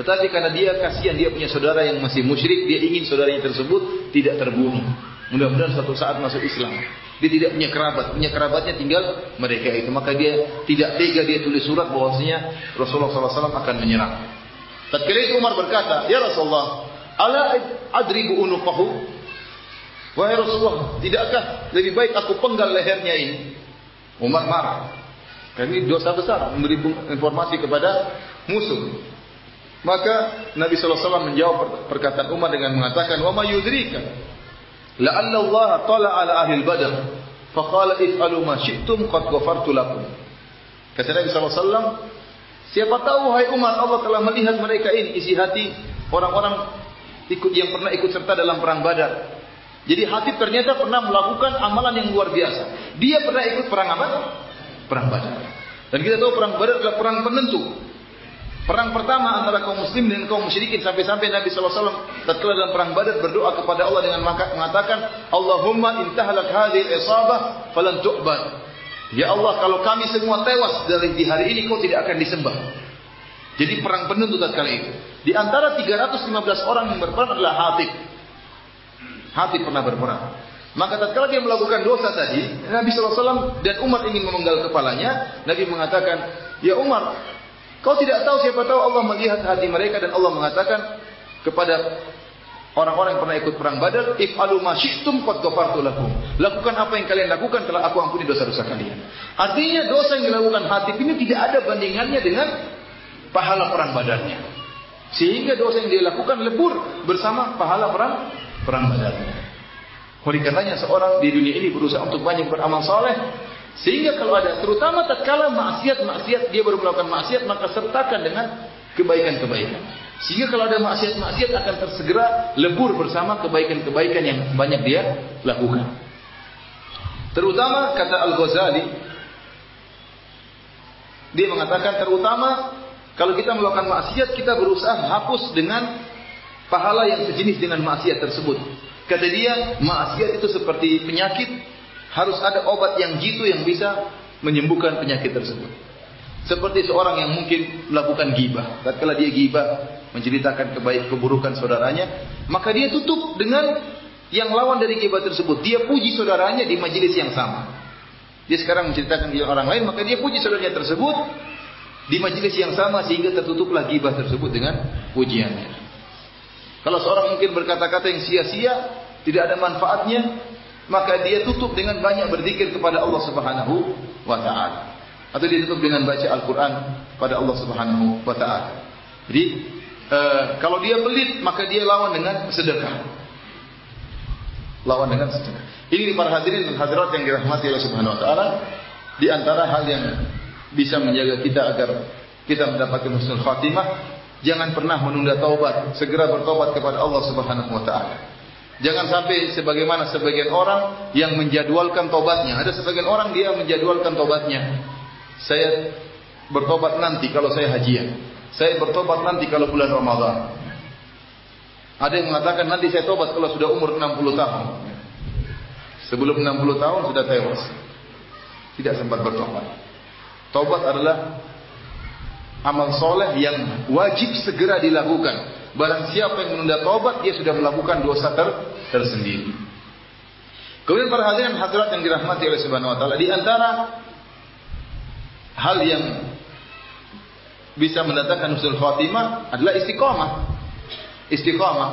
Tetapi karena dia kasihan dia punya saudara yang masih musyrik, dia ingin saudaranya tersebut tidak terbunuh. Mudah-mudahan suatu saat masuk Islam. Dia tidak punya kerabat, punya kerabatnya tinggal mereka itu. Maka dia tidak tega dia tulis surat bahwasanya Rasulullah SAW akan menyerang. Tatkala itu Umar berkata, Ya Rasulullah, Ala adribu unuqahu? Wahai Rasulullah, tidakkah lebih baik aku penggal lehernya ini? Umar marah. Kami dosa besar memberi informasi kepada musuh. Maka Nabi SAW menjawab perkataan Umar dengan mengatakan, "Wa ma yudrika? La'alla Allah tala ala ahli badr, fa qala if'alu ma syi'tum qad ghafartu lakum." Kata Nabi SAW, "Siapa tahu hai Umar Allah telah melihat mereka ini isi hati orang-orang ikut yang pernah ikut serta dalam perang Badar. Jadi Hatib ternyata pernah melakukan amalan yang luar biasa. Dia pernah ikut perang apa? Perang Badar. Dan kita tahu perang Badar adalah perang penentu. Perang pertama antara kaum muslim dan kaum musyrikin sampai-sampai Nabi SAW tatkala dalam perang Badar berdoa kepada Allah dengan mengatakan Allahumma intahalak hadhil isabah falan tu'bad. Ya Allah kalau kami semua tewas dari di hari ini kau tidak akan disembah. Jadi perang penentu tatkala itu. Di antara 315 orang yang berperang adalah Hatib. Hatib pernah berperang. Maka tatkala dia melakukan dosa tadi, Nabi SAW dan Umar ingin memenggal kepalanya, Nabi mengatakan, Ya Umar, kau tidak tahu siapa tahu Allah melihat hati mereka dan Allah mengatakan kepada orang-orang yang pernah ikut perang Badar, if alu masyitum qad ghafartu lakum. Lakukan apa yang kalian lakukan telah aku ampuni dosa-dosa kalian. Artinya dosa yang dilakukan Hatib ini tidak ada bandingannya dengan pahala perang badarnya. Sehingga dosa yang dia lakukan lebur bersama pahala perang perang badarnya. Oleh karenanya seorang di dunia ini berusaha untuk banyak beramal soleh. Sehingga kalau ada, terutama tatkala maksiat-maksiat, dia baru melakukan maksiat, maka sertakan dengan kebaikan-kebaikan. Sehingga kalau ada maksiat-maksiat akan tersegera lebur bersama kebaikan-kebaikan yang banyak dia lakukan. Terutama kata Al-Ghazali, dia mengatakan terutama kalau kita melakukan maksiat, kita berusaha hapus dengan pahala yang sejenis dengan maksiat tersebut. Kata dia, maksiat itu seperti penyakit, harus ada obat yang jitu yang bisa menyembuhkan penyakit tersebut. Seperti seorang yang mungkin melakukan gibah. Tatkala dia gibah, menceritakan kebaik keburukan saudaranya, maka dia tutup dengan yang lawan dari gibah tersebut. Dia puji saudaranya di majelis yang sama. Dia sekarang menceritakan di orang lain, maka dia puji saudaranya tersebut di majlis yang sama sehingga tertutuplah gibah tersebut dengan pujiannya. Kalau seorang mungkin berkata-kata yang sia-sia, tidak ada manfaatnya, maka dia tutup dengan banyak berzikir kepada Allah Subhanahu wa taala. Atau dia tutup dengan baca Al-Qur'an pada Allah Subhanahu wa taala. Jadi, uh, kalau dia pelit, maka dia lawan dengan sedekah. Lawan dengan sedekah. Ini para hadirin dan hadirat yang dirahmati Allah Subhanahu wa taala, di antara hal yang bisa menjaga kita agar kita mendapatkan husnul khatimah jangan pernah menunda taubat segera bertobat kepada Allah Subhanahu wa taala jangan sampai sebagaimana sebagian orang yang menjadwalkan tobatnya. Ada sebagian orang dia menjadwalkan tobatnya. Saya bertobat nanti kalau saya hajian. Saya bertobat nanti kalau bulan Ramadan. Ada yang mengatakan nanti saya tobat kalau sudah umur 60 tahun. Sebelum 60 tahun sudah tewas. Tidak sempat bertobat. Taubat adalah amal soleh yang wajib segera dilakukan. Barang siapa yang menunda taubat, dia sudah melakukan dosa ter tersendiri. Kemudian para hadirin hadirat yang dirahmati oleh Subhanahu wa taala, di antara hal yang bisa mendatangkan husnul khatimah adalah istiqamah. Istiqamah.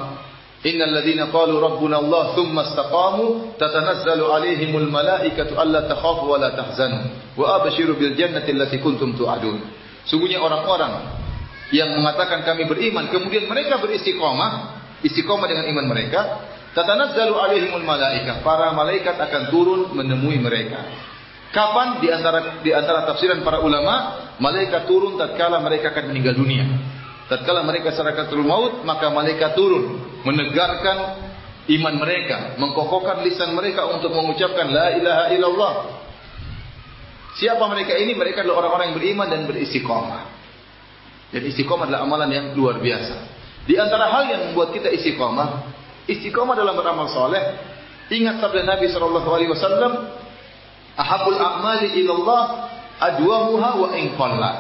Innal ladzina qalu rabbuna Allah thumma istaqamu tatanazzalu alaihimul malaikatu alla takhafu wa la tahzanu wa abshiru bil jannati allati kuntum tu'adun. Sungguhnya orang-orang yang mengatakan kami beriman kemudian mereka beristiqamah, istiqamah dengan iman mereka, tatanazzalu alaihimul malaikah. Para malaikat akan turun menemui mereka. Kapan di antara di antara tafsiran para ulama, malaikat turun tatkala mereka akan meninggal dunia. Tatkala mereka sarakatul maut, maka malaikat turun menegarkan iman mereka, mengkokohkan lisan mereka untuk mengucapkan la ilaha illallah. Siapa mereka ini? Mereka adalah orang-orang yang beriman dan beristiqamah. Dan istiqamah adalah amalan yang luar biasa. Di antara hal yang membuat kita istiqamah, istiqamah dalam beramal soleh. Ingat sabda Nabi sallallahu alaihi wasallam, "Ahabul a'mali ilallah adwamuha wa in qalla."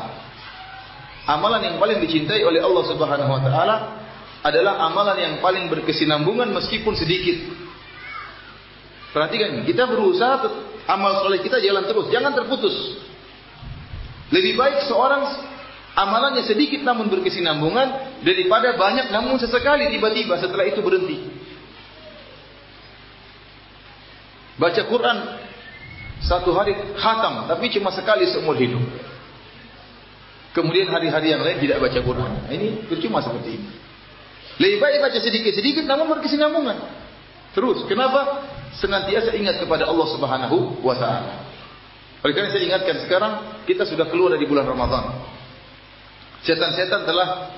Amalan yang paling dicintai oleh Allah Subhanahu wa taala adalah amalan yang paling berkesinambungan meskipun sedikit. Perhatikan, kita berusaha amal soleh kita jalan terus, jangan terputus. Lebih baik seorang amalannya sedikit namun berkesinambungan daripada banyak namun sesekali tiba-tiba setelah itu berhenti. Baca Quran satu hari khatam tapi cuma sekali seumur hidup. Kemudian hari-hari yang lain tidak baca Quran. Ini percuma seperti ini. Lebih baik baca sedikit-sedikit namun berkesinambungan. Terus, kenapa? Senantiasa ingat kepada Allah Subhanahu wa taala. Oleh karena saya ingatkan sekarang kita sudah keluar dari bulan Ramadan. Setan-setan telah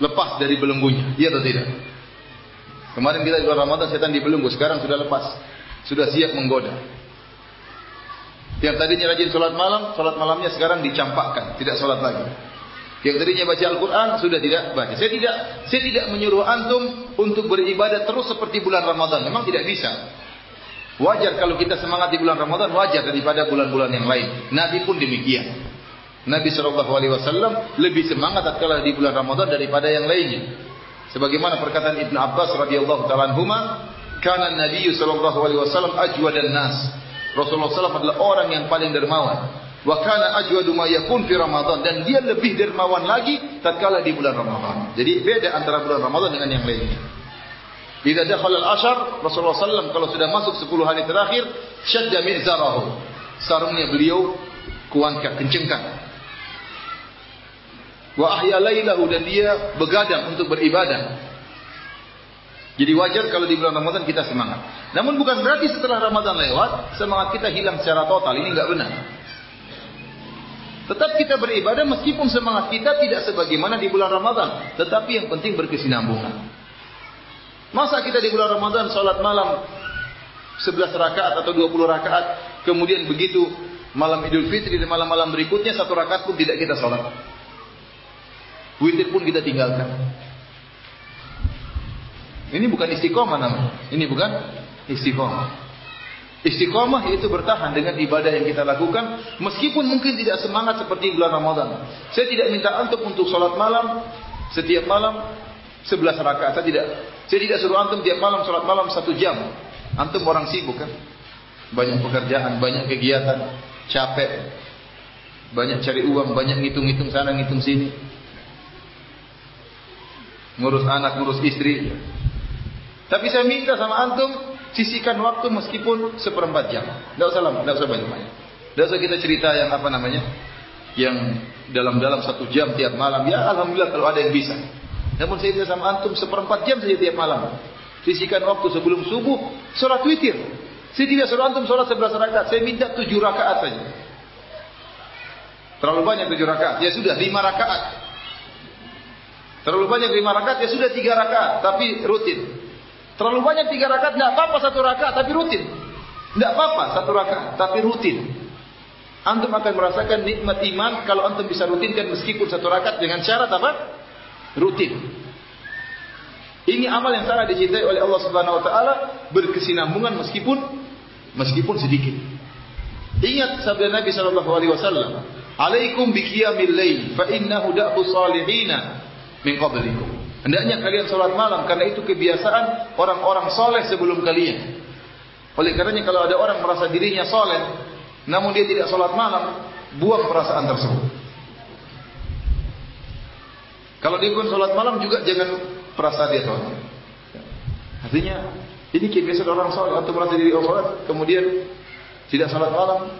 lepas dari belenggunya. Iya atau tidak? Kemarin kita di bulan Ramadan setan dibelenggu, sekarang sudah lepas. Sudah siap menggoda. Yang tadinya rajin solat malam, solat malamnya sekarang dicampakkan, tidak solat lagi. Yang tadinya baca Al-Quran sudah tidak baca. Saya tidak, saya tidak menyuruh antum untuk beribadah terus seperti bulan Ramadan. Memang tidak bisa. Wajar kalau kita semangat di bulan Ramadan, wajar daripada bulan-bulan yang lain. Nabi pun demikian. Nabi Shallallahu Alaihi Wasallam lebih semangat tatkala di bulan Ramadan daripada yang lainnya. Sebagaimana perkataan Ibn Abbas radhiyallahu taala anhuma, "Kana Nabi Shallallahu Alaihi Wasallam ajwadan nas." Rasulullah SAW adalah orang yang paling dermawan. Wa kana ajwadu ma yakun fi Ramadan dan dia lebih dermawan lagi tatkala di bulan Ramadan. Jadi beda antara bulan Ramadan dengan yang lainnya. Bila dakhala al-ashar Rasulullah SAW kalau sudah masuk 10 hari terakhir syadda mi'zarahu. Sarungnya beliau kuangkat, kencengkan. Wa ahya lailahu dan dia begadang untuk beribadah. Jadi wajar kalau di bulan Ramadan kita semangat. Namun bukan berarti setelah Ramadan lewat semangat kita hilang secara total. Ini enggak benar. Tetap kita beribadah meskipun semangat kita tidak sebagaimana di bulan Ramadan. Tetapi yang penting berkesinambungan. Masa kita di bulan Ramadan sholat malam 11 rakaat atau 20 rakaat. Kemudian begitu malam idul fitri dan malam-malam berikutnya satu rakaat pun tidak kita sholat. Witir pun kita tinggalkan. Ini bukan istiqomah namanya. Ini bukan istiqomah. Istiqomah itu bertahan dengan ibadah yang kita lakukan meskipun mungkin tidak semangat seperti bulan Ramadan. Saya tidak minta antum untuk sholat malam setiap malam sebelas rakaat. Saya tidak. Saya tidak suruh antum tiap malam sholat malam satu jam. Antum orang sibuk kan? Banyak pekerjaan, banyak kegiatan, capek, banyak cari uang, banyak ngitung-ngitung sana, ngitung sini, ngurus anak, ngurus istri. Tapi saya minta sama antum sisihkan waktu meskipun seperempat jam. Tidak usah lama, tidak usah banyak banyak. Tidak usah kita cerita yang apa namanya, yang dalam-dalam satu jam tiap malam. Ya alhamdulillah kalau ada yang bisa. Namun saya minta sama antum seperempat jam saja tiap malam. Sisihkan waktu sebelum subuh, sholat witir. Saya tidak suruh antum sholat sebelas rakaat. Saya minta tujuh rakaat saja. Terlalu banyak tujuh rakaat. Ya sudah lima rakaat. Terlalu banyak lima rakaat. Ya sudah tiga rakaat. Tapi rutin. Terlalu banyak tiga rakaat, tidak apa-apa satu rakaat, tapi rutin. Tidak apa-apa satu rakaat, tapi rutin. Antum akan merasakan nikmat iman kalau antum bisa rutinkan meskipun satu rakaat dengan syarat apa? Rutin. Ini amal yang sangat dicintai oleh Allah Subhanahu Wa Taala berkesinambungan meskipun meskipun sedikit. Ingat sabda Nabi Sallallahu Alaihi Wasallam, "Alaikum biqiyamil lail, fa innahu da'bu salihina min qablikum." Hendaknya kalian sholat malam karena itu kebiasaan orang-orang soleh sebelum kalian. Oleh karenanya kalau ada orang merasa dirinya soleh, namun dia tidak sholat malam, buang perasaan tersebut. Kalau dia pun sholat malam juga jangan perasa dia sholat. Artinya ini kebiasaan orang sholat atau merasa diri orang sholat kemudian tidak sholat malam.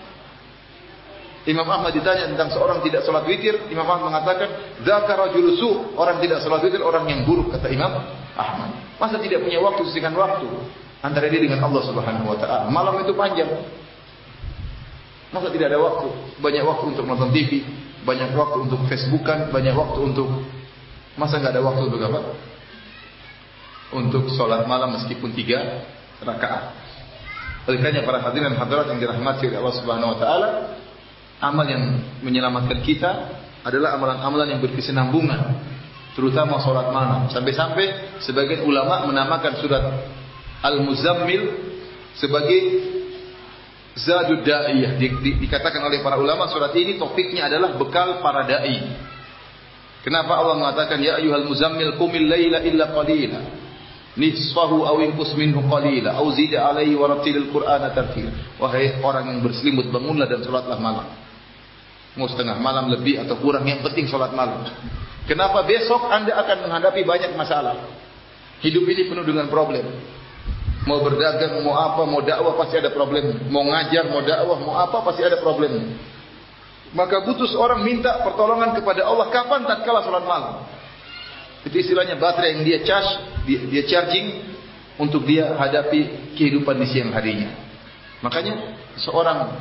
Imam Ahmad ditanya tentang seorang tidak sholat witir, Imam Ahmad mengatakan, Zakar julusu orang tidak sholat witir, orang yang buruk, kata Imam Ahmad. Masa tidak punya waktu, sisihkan waktu antara dia dengan Allah Subhanahu Wa Taala. Malam itu panjang. Masa tidak ada waktu, banyak waktu untuk nonton TV, banyak waktu untuk Facebookan, banyak waktu untuk masa nggak ada waktu untuk apa? Untuk sholat malam meskipun tiga rakaat. Oleh kerana para hadirin dan hadirat yang dirahmati oleh Allah Subhanahu Wa Taala, amal yang menyelamatkan kita adalah amalan-amalan yang berkesinambungan terutama solat malam. Sampai-sampai sebagian ulama menamakan surat Al-Muzammil sebagai Zadud Da'iyah. Di, di, dikatakan oleh para ulama surat ini topiknya adalah bekal para da'i. Kenapa Allah mengatakan ya ayuhal muzammil qumil laila illa qalila nisfahu aw inqus minhu qalila aw zid alaihi wa rattilil qur'ana tartil wahai orang yang berselimut bangunlah dan salatlah malam mau setengah malam lebih atau kurang yang penting solat malam. Kenapa besok anda akan menghadapi banyak masalah? Hidup ini penuh dengan problem. Mau berdagang mau apa mau dakwah pasti ada problem. Mau ngajar mau dakwah mau apa pasti ada problem. Maka butuh seorang minta pertolongan kepada Allah kapan tak tatkala solat malam. Itu istilahnya baterai yang dia charge dia, dia charging untuk dia hadapi kehidupan di siang harinya. Makanya seorang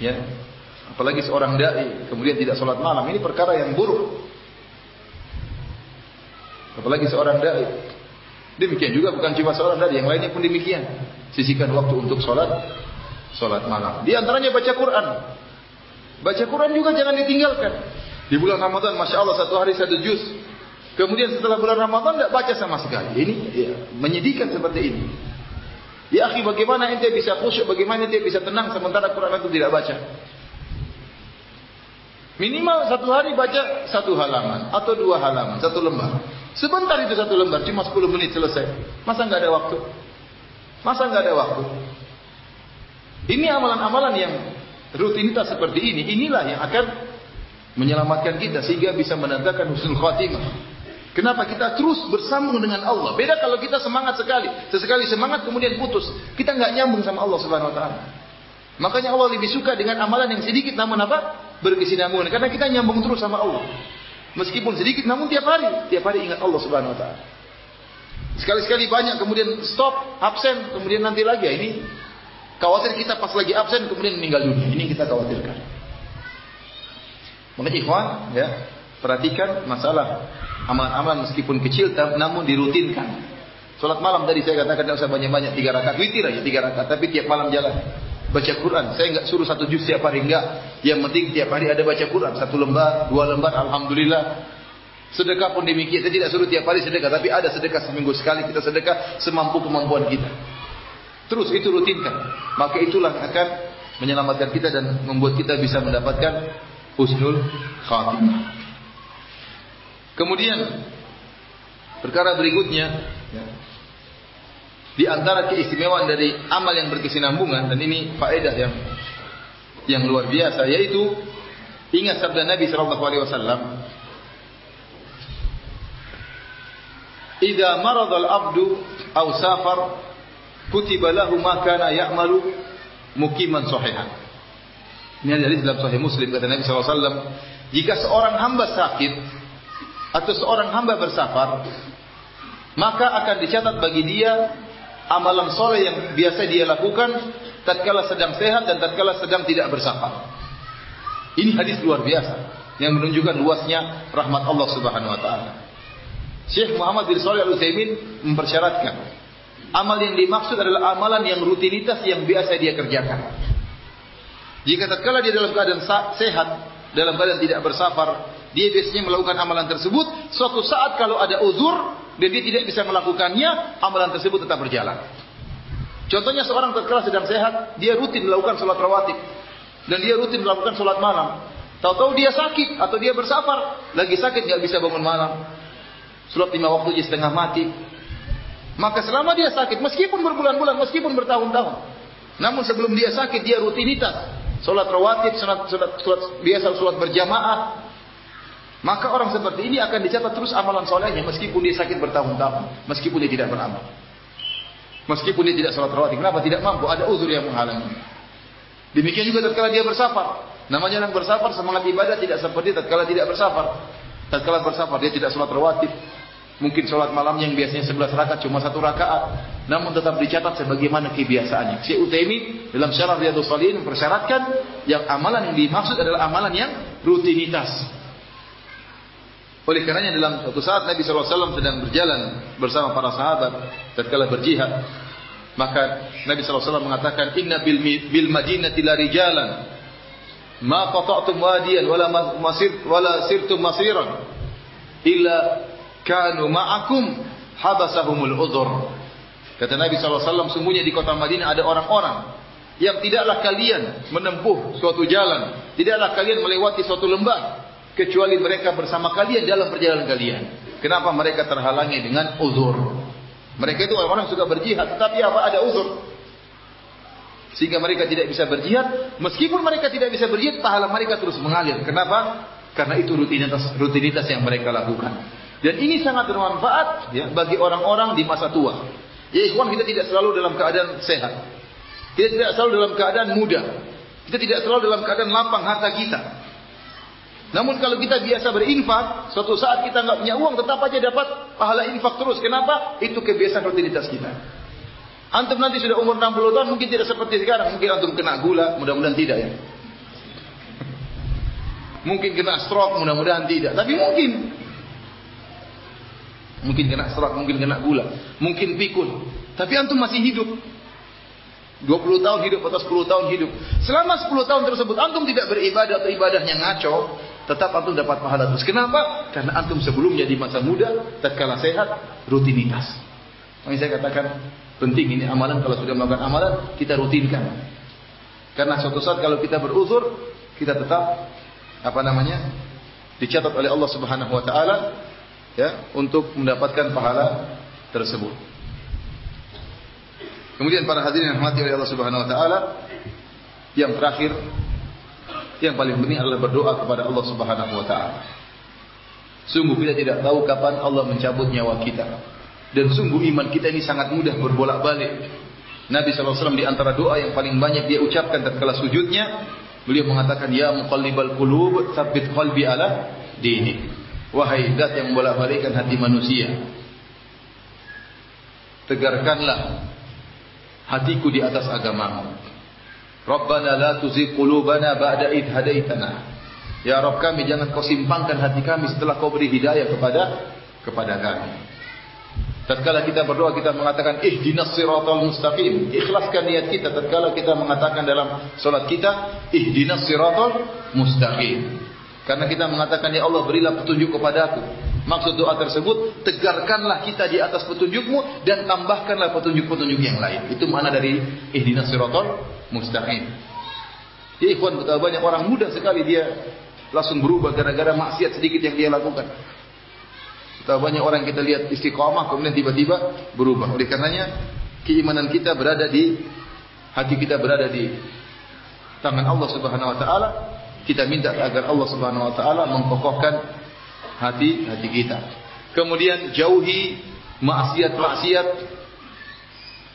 ya apalagi seorang dai kemudian tidak sholat malam. Ini perkara yang buruk. Apalagi seorang dai. Demikian juga bukan cuma seorang dai yang lainnya pun demikian. Sisihkan waktu untuk sholat sholat malam. Di antaranya baca Quran. Baca Quran juga jangan ditinggalkan. Di bulan Ramadan Masya Allah satu hari satu juz. Kemudian setelah bulan Ramadan tidak baca sama sekali. Ini ya, menyedihkan seperti ini. Ya akhi bagaimana ente bisa khusyuk? Bagaimana ente bisa tenang sementara Quran itu tidak baca Minimal satu hari baca satu halaman atau dua halaman, satu lembar. Sebentar itu satu lembar, cuma 10 menit selesai. Masa enggak ada waktu? Masa enggak ada waktu? Ini amalan-amalan yang rutinitas seperti ini, inilah yang akan menyelamatkan kita sehingga bisa menandakan husnul khatimah. Kenapa kita terus bersambung dengan Allah? Beda kalau kita semangat sekali, sesekali semangat kemudian putus, kita enggak nyambung sama Allah Subhanahu wa taala. Makanya Allah lebih suka dengan amalan yang sedikit namun apa? Berkesinambungan karena kita nyambung terus sama Allah. Meskipun sedikit namun tiap hari, tiap hari ingat Allah Subhanahu wa taala. Sekali-sekali banyak kemudian stop, absen, kemudian nanti lagi ini khawatir kita pas lagi absen kemudian meninggal dunia. Ini kita khawatirkan. Maka ikhwan ya, perhatikan masalah amalan-amalan meskipun kecil namun dirutinkan. Salat malam tadi saya katakan tidak usah banyak-banyak tiga rakaat witir aja tiga rakaat tapi tiap malam jalan baca Quran. Saya enggak suruh satu juz tiap hari enggak. Yang penting tiap hari ada baca Quran. Satu lembar, dua lembar, Alhamdulillah. Sedekah pun demikian. Saya tidak suruh tiap hari sedekah. Tapi ada sedekah seminggu sekali. Kita sedekah semampu kemampuan kita. Terus itu rutinkan. Maka itulah akan menyelamatkan kita dan membuat kita bisa mendapatkan husnul khatimah. Kemudian perkara berikutnya ya, di antara keistimewaan dari amal yang berkesinambungan dan ini faedah yang yang luar biasa yaitu ingat sabda Nabi sallallahu alaihi wasallam Idza marada al-'abdu aw safar kutiba lahu ma kana ya'malu muqiman sahihan. Ini ada dalam sahih Muslim kata Nabi sallallahu alaihi wasallam jika seorang hamba sakit atau seorang hamba bersafar maka akan dicatat bagi dia amalan soleh yang biasa dia lakukan tatkala sedang sehat dan tatkala sedang tidak bersafar. Ini hadis luar biasa yang menunjukkan luasnya rahmat Allah Subhanahu wa taala. Syekh Muhammad bin Shalih Al-Utsaimin mempersyaratkan amal yang dimaksud adalah amalan yang rutinitas yang biasa dia kerjakan. Jika tatkala dia dalam keadaan sehat, dalam keadaan tidak bersafar, dia biasanya melakukan amalan tersebut. Suatu saat kalau ada uzur, dan dia tidak bisa melakukannya, amalan tersebut tetap berjalan. Contohnya seorang terkala sedang sehat, dia rutin melakukan sholat rawatib. Dan dia rutin melakukan sholat malam. Tahu-tahu dia sakit atau dia bersafar. Lagi sakit, tidak bisa bangun malam. Sholat lima waktu dia setengah mati. Maka selama dia sakit, meskipun berbulan-bulan, meskipun bertahun-tahun. Namun sebelum dia sakit, dia rutinitas. Sholat rawatib, sholat, sholat, sholat, biasa sholat berjamaah. Maka orang seperti ini akan dicatat terus amalan solehnya meskipun dia sakit bertahun-tahun, meskipun dia tidak beramal. Meskipun dia tidak sholat rawatib, kenapa tidak mampu? Ada uzur yang menghalangi. Demikian juga tatkala dia bersafar. Namanya orang bersafar semangat ibadah tidak seperti tatkala tidak bersafar. Tatkala bersafar dia tidak sholat rawatib. Mungkin sholat malam yang biasanya 11 rakaat cuma satu rakaat. Namun tetap dicatat sebagaimana kebiasaannya. Syekh Utsaimin dalam syarah Riyadhus Shalihin mempersyaratkan yang amalan yang dimaksud adalah amalan yang rutinitas. Oleh karenanya dalam suatu saat Nabi SAW sedang berjalan bersama para sahabat tatkala berjihad, maka Nabi SAW mengatakan Inna bil, bil madinati la rijalan ma qata'tum wadiyan wala masir wala sirtum masiran illa kanu ma'akum habasahumul udhur. Kata Nabi SAW sungguhnya di kota Madinah ada orang-orang yang tidaklah kalian menempuh suatu jalan, tidaklah kalian melewati suatu lembah kecuali mereka bersama kalian dalam perjalanan kalian. Kenapa mereka terhalangi dengan uzur? Mereka itu orang-orang suka berjihad, tapi apa ada uzur? Sehingga mereka tidak bisa berjihad, meskipun mereka tidak bisa berjihad, pahala mereka terus mengalir. Kenapa? Karena itu rutinitas rutinitas yang mereka lakukan. Dan ini sangat bermanfaat ya, bagi orang-orang di masa tua. Ya ikhwan kita tidak selalu dalam keadaan sehat. Kita tidak selalu dalam keadaan muda. Kita tidak selalu dalam keadaan lapang harta kita. Namun kalau kita biasa berinfak, suatu saat kita enggak punya uang, tetap aja dapat pahala infak terus. Kenapa? Itu kebiasaan rutinitas kita. Antum nanti sudah umur 60 tahun, mungkin tidak seperti sekarang. Mungkin antum kena gula, mudah-mudahan tidak ya. Mungkin kena stroke, mudah-mudahan tidak. Tapi mungkin. Mungkin kena stroke, mungkin kena gula. Mungkin pikun. Tapi antum masih hidup. 20 tahun hidup atau 10 tahun hidup. Selama 10 tahun tersebut antum tidak beribadah atau ibadahnya ngaco, tetap antum dapat pahala terus. Kenapa? Karena antum sebelumnya di masa muda, tatkala sehat, rutinitas. Maka saya katakan penting ini amalan kalau sudah melakukan amalan kita rutinkan. Karena suatu saat kalau kita beruzur, kita tetap apa namanya? dicatat oleh Allah Subhanahu wa taala ya untuk mendapatkan pahala tersebut. Kemudian para hadirin yang mati oleh Allah Subhanahu wa taala yang terakhir yang paling penting adalah berdoa kepada Allah Subhanahu wa taala. Sungguh kita tidak tahu kapan Allah mencabut nyawa kita. Dan sungguh iman kita ini sangat mudah berbolak-balik. Nabi SAW di antara doa yang paling banyak dia ucapkan tatkala sujudnya, beliau mengatakan ya muqallibal qulub tsabbit qalbi ala dini. Wahai zat yang membolak-balikkan hati manusia, tegarkanlah hatiku di atas agamamu. Rabbana la tuzigh qulubana ba'da id hadaitana. Ya Rabb kami jangan kau simpangkan hati kami setelah kau beri hidayah kepada kepada kami. Tatkala kita berdoa kita mengatakan ihdinas siratal mustaqim. Ikhlaskan niat kita tatkala kita mengatakan dalam salat kita ihdinas siratal mustaqim. Karena kita mengatakan ya Allah berilah petunjuk kepadaku. Maksud doa tersebut tegarkanlah kita di atas petunjukmu dan tambahkanlah petunjuk-petunjuk yang lain. Itu makna dari ihdinas siratal mustaqim. Ya ikhwan betapa banyak orang muda sekali dia langsung berubah gara-gara maksiat sedikit yang dia lakukan. Betapa banyak orang kita lihat istiqamah kemudian tiba-tiba berubah. Oleh karenanya keimanan kita berada di hati kita berada di tangan Allah Subhanahu wa taala. Kita minta agar Allah Subhanahu wa taala mengkokohkan hati hati kita. Kemudian jauhi maksiat-maksiat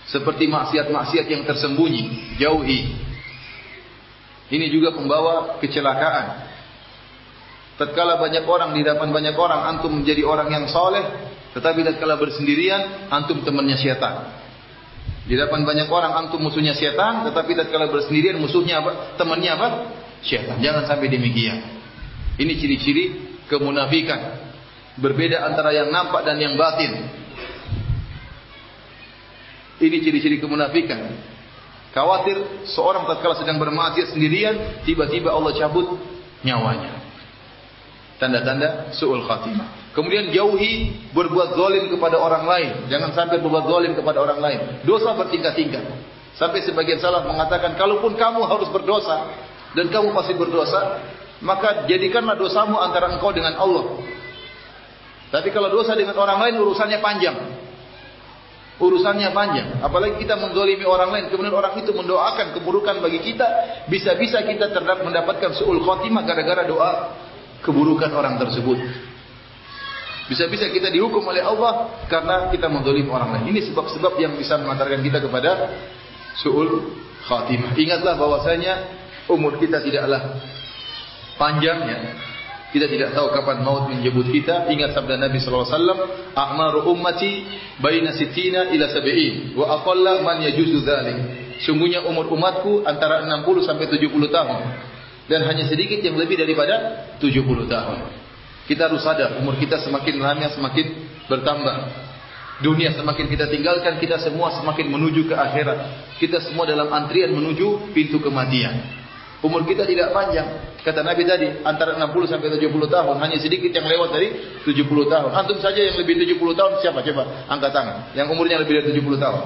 seperti maksiat-maksiat yang tersembunyi, jauhi. Ini juga pembawa kecelakaan. Tatkala banyak orang di depan banyak orang, antum menjadi orang yang soleh, tetapi tatkala bersendirian, antum temannya syaitan. Di depan banyak orang, antum musuhnya syaitan, tetapi tatkala bersendirian, musuhnya apa? Temannya apa? Syaitan. Jangan sampai demikian. Ini ciri-ciri kemunafikan. Berbeda antara yang nampak dan yang batin. Ini ciri-ciri kemunafikan. Khawatir seorang tatkala sedang bermaksiat sendirian, tiba-tiba Allah cabut nyawanya. Tanda-tanda su'ul khatimah. Kemudian jauhi berbuat zalim kepada orang lain. Jangan sampai berbuat zalim kepada orang lain. Dosa bertingkat-tingkat. Sampai sebagian salah mengatakan, kalaupun kamu harus berdosa, dan kamu pasti berdosa, maka jadikanlah dosamu antara engkau dengan Allah. Tapi kalau dosa dengan orang lain, urusannya panjang urusannya panjang. Apalagi kita mendolimi orang lain, kemudian orang itu mendoakan keburukan bagi kita, bisa-bisa kita terdapat mendapatkan suul khotimah gara-gara doa keburukan orang tersebut. Bisa-bisa kita dihukum oleh Allah karena kita mendolim orang lain. Ini sebab-sebab yang bisa mengantarkan kita kepada su'ul khatimah. Ingatlah bahwasanya umur kita tidaklah panjang ya. Kita tidak tahu kapan maut menjemput kita. Ingat sabda Nabi sallallahu alaihi wasallam, "A'maru ummati baina sittina ila sab'in wa aqalla man yajuzu dzalik." Sungguhnya umur umatku antara 60 sampai 70 tahun dan hanya sedikit yang lebih daripada 70 tahun. Kita harus sadar umur kita semakin lama semakin bertambah. Dunia semakin kita tinggalkan, kita semua semakin menuju ke akhirat. Kita semua dalam antrian menuju pintu kematian. Umur kita tidak panjang. Kata Nabi tadi, antara 60 sampai 70 tahun. Hanya sedikit yang lewat dari 70 tahun. Antum saja yang lebih 70 tahun, siapa? Coba, angkat tangan. Yang umurnya lebih dari 70 tahun.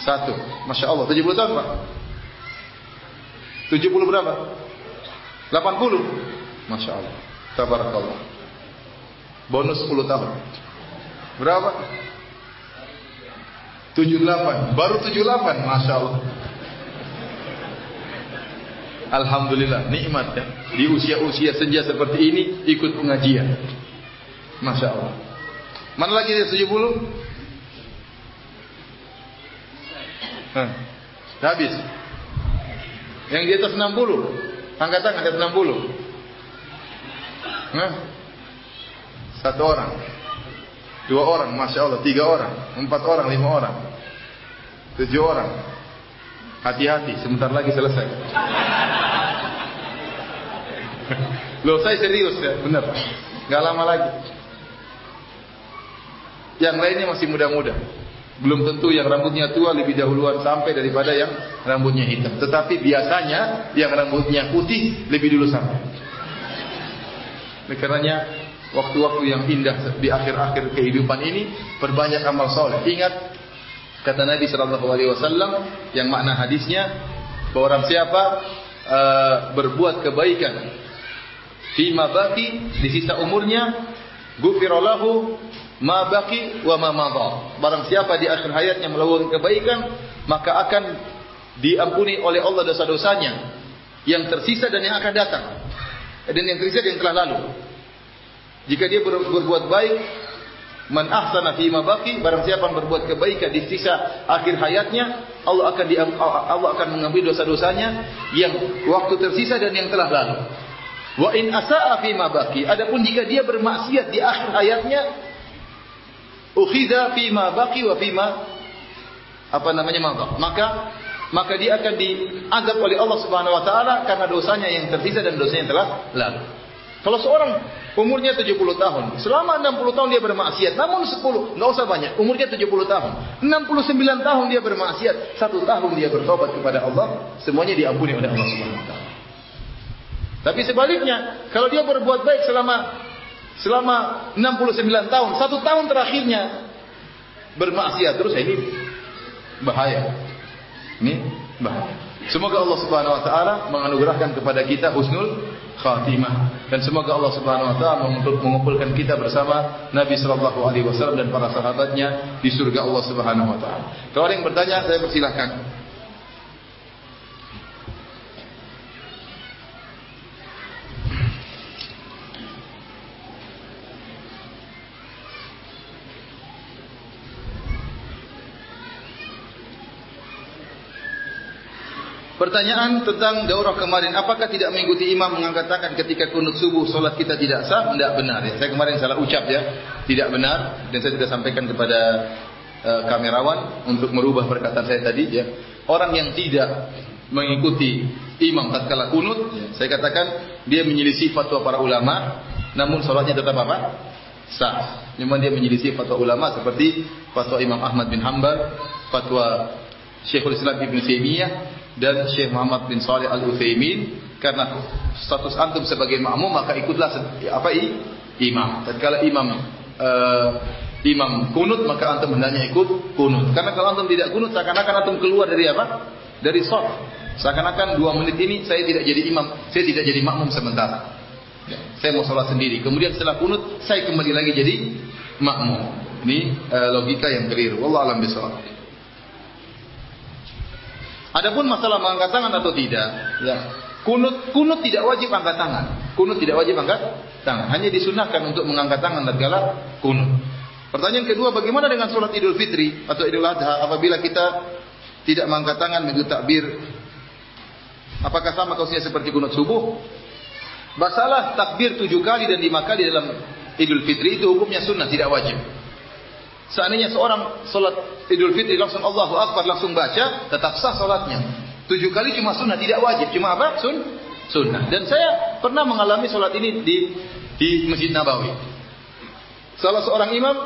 Satu. Masya Allah, 70 tahun Pak? 70 berapa? 80? Masya Allah. Tabarakallah. Bonus 10 tahun. Berapa? 78. Baru 78, Masya Allah. Alhamdulillah nikmat ya. Di usia-usia senja seperti ini ikut pengajian. Masya Allah. Mana lagi dia 70? Hah. Habis. Yang di atas 60. Angkat tangan di atas 60. Hah. Satu orang. Dua orang, Masya Allah. Tiga orang. Empat orang, lima orang. Tujuh orang. Hati-hati, sebentar lagi selesai. Loh, saya serius ya, benar. Gak lama lagi. Yang lainnya masih muda-muda. Belum tentu yang rambutnya tua lebih dahuluan sampai daripada yang rambutnya hitam. Tetapi biasanya yang rambutnya putih lebih dulu sampai. Karena waktu-waktu yang indah di akhir-akhir kehidupan ini perbanyak amal soleh. Ingat Kata Nabi sallallahu alaihi wasallam yang makna hadisnya bahwa orang siapa uh, berbuat kebaikan fi ma baqi di sisa umurnya ghufirallahu ma baqi wa ma madha. Barang siapa di akhir hayatnya melakukan kebaikan maka akan diampuni oleh Allah dosa-dosanya yang tersisa dan yang akan datang. Dan yang tersisa dan yang telah lalu. Jika dia berbuat baik Man ahsana fi ma baqi barang siapa yang berbuat kebaikan di sisa akhir hayatnya Allah akan di, Allah akan mengambil dosa-dosanya yang waktu tersisa dan yang telah lalu. Wa in asaa fi ma baqi adapun jika dia bermaksiat di akhir hayatnya ukhidha fi ma baqi wa fi ma apa namanya maka maka maka dia akan diazab oleh Allah Subhanahu wa taala karena dosanya yang tersisa dan dosanya yang telah lalu. Kalau seorang umurnya 70 tahun, selama 60 tahun dia bermaksiat, namun 10, enggak usah banyak, umurnya 70 tahun, 69 tahun dia bermaksiat, satu tahun dia bertobat kepada Allah, semuanya diampuni oleh Allah Subhanahu wa taala. Tapi sebaliknya, kalau dia berbuat baik selama selama 69 tahun, satu tahun terakhirnya bermaksiat terus ini bahaya. Ini bahaya. Semoga Allah Subhanahu wa taala menganugerahkan kepada kita husnul khatimah dan semoga Allah Subhanahu wa taala mengumpulkan kita bersama Nabi sallallahu alaihi wasallam dan para sahabatnya di surga Allah Subhanahu wa taala. Kalau ada yang bertanya saya persilakan. Pertanyaan tentang daurah kemarin, apakah tidak mengikuti imam mengatakan ketika kunut subuh solat kita tidak sah? Tidak benar ya. Saya kemarin salah ucap ya, tidak benar. Dan saya sudah sampaikan kepada uh, kamerawan untuk merubah perkataan saya tadi ya. Orang yang tidak mengikuti imam tatkala kunut, ya, saya katakan dia menyelisih fatwa para ulama, namun solatnya tetap apa? Sah. Cuma dia menyelisih fatwa ulama seperti fatwa Imam Ahmad bin Hanbal, fatwa Syekhul Islam Ibn Taimiyah dan Syekh Muhammad bin Saleh Al Utsaimin karena status antum sebagai makmum maka ikutlah apa i? imam. Tatkala imam uh, imam kunut maka antum hendaknya ikut kunut. Karena kalau antum tidak kunut seakan-akan antum keluar dari apa? Dari shaf. Seakan-akan dua menit ini saya tidak jadi imam, saya tidak jadi makmum sementara. Ya, saya mau sholat sendiri. Kemudian setelah kunut saya kembali lagi jadi makmum. Ini uh, logika yang keliru. Wallahu a'lam bishawab. Adapun masalah mengangkat tangan atau tidak, ya. Kunut kunut tidak wajib angkat tangan. Kunut tidak wajib angkat tangan. Hanya disunahkan untuk mengangkat tangan tatkala kunut. Pertanyaan kedua, bagaimana dengan sholat Idul Fitri atau Idul Adha apabila kita tidak mengangkat tangan mengikuti takbir? Apakah sama kasusnya seperti kunut subuh? Masalah takbir tujuh kali dan lima kali dalam Idul Fitri itu hukumnya sunnah tidak wajib. Seandainya seorang sholat Idul Fitri langsung Allahu Akbar langsung baca, tetap sah sholatnya. Tujuh kali cuma sunnah tidak wajib, cuma apa? Sun sunnah. Dan saya pernah mengalami sholat ini di di Masjid Nabawi. Salah seorang imam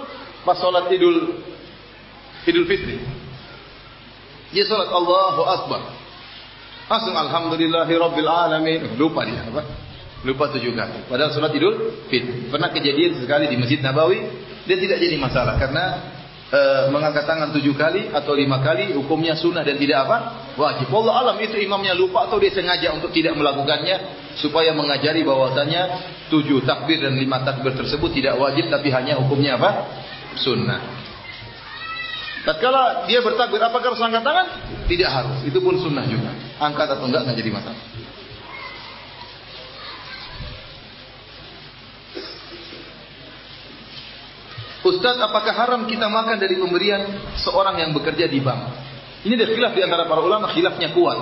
pas sholat Idul Idul Fitri. Dia sholat Allahu Akbar. Langsung Alamin. Lupa dia apa? Lupa tujuh kali. Padahal sholat Idul Fitri. Pernah kejadian sekali di Masjid Nabawi. Dia tidak jadi masalah. Karena e, mengangkat tangan tujuh kali atau lima kali. Hukumnya sunnah dan tidak apa? Wajib. Allah alam itu imamnya lupa atau dia sengaja untuk tidak melakukannya. Supaya mengajari bahwasanya tujuh takbir dan lima takbir tersebut tidak wajib. Tapi hanya hukumnya apa? sunnah. Tatkala dia bertakbir, apakah harus angkat tangan? Tidak harus. Itu pun sunnah juga. Angkat atau enggak enggak jadi masalah. Ustaz, apakah haram kita makan dari pemberian seorang yang bekerja di bank? Ini ada khilaf di antara para ulama, khilafnya kuat.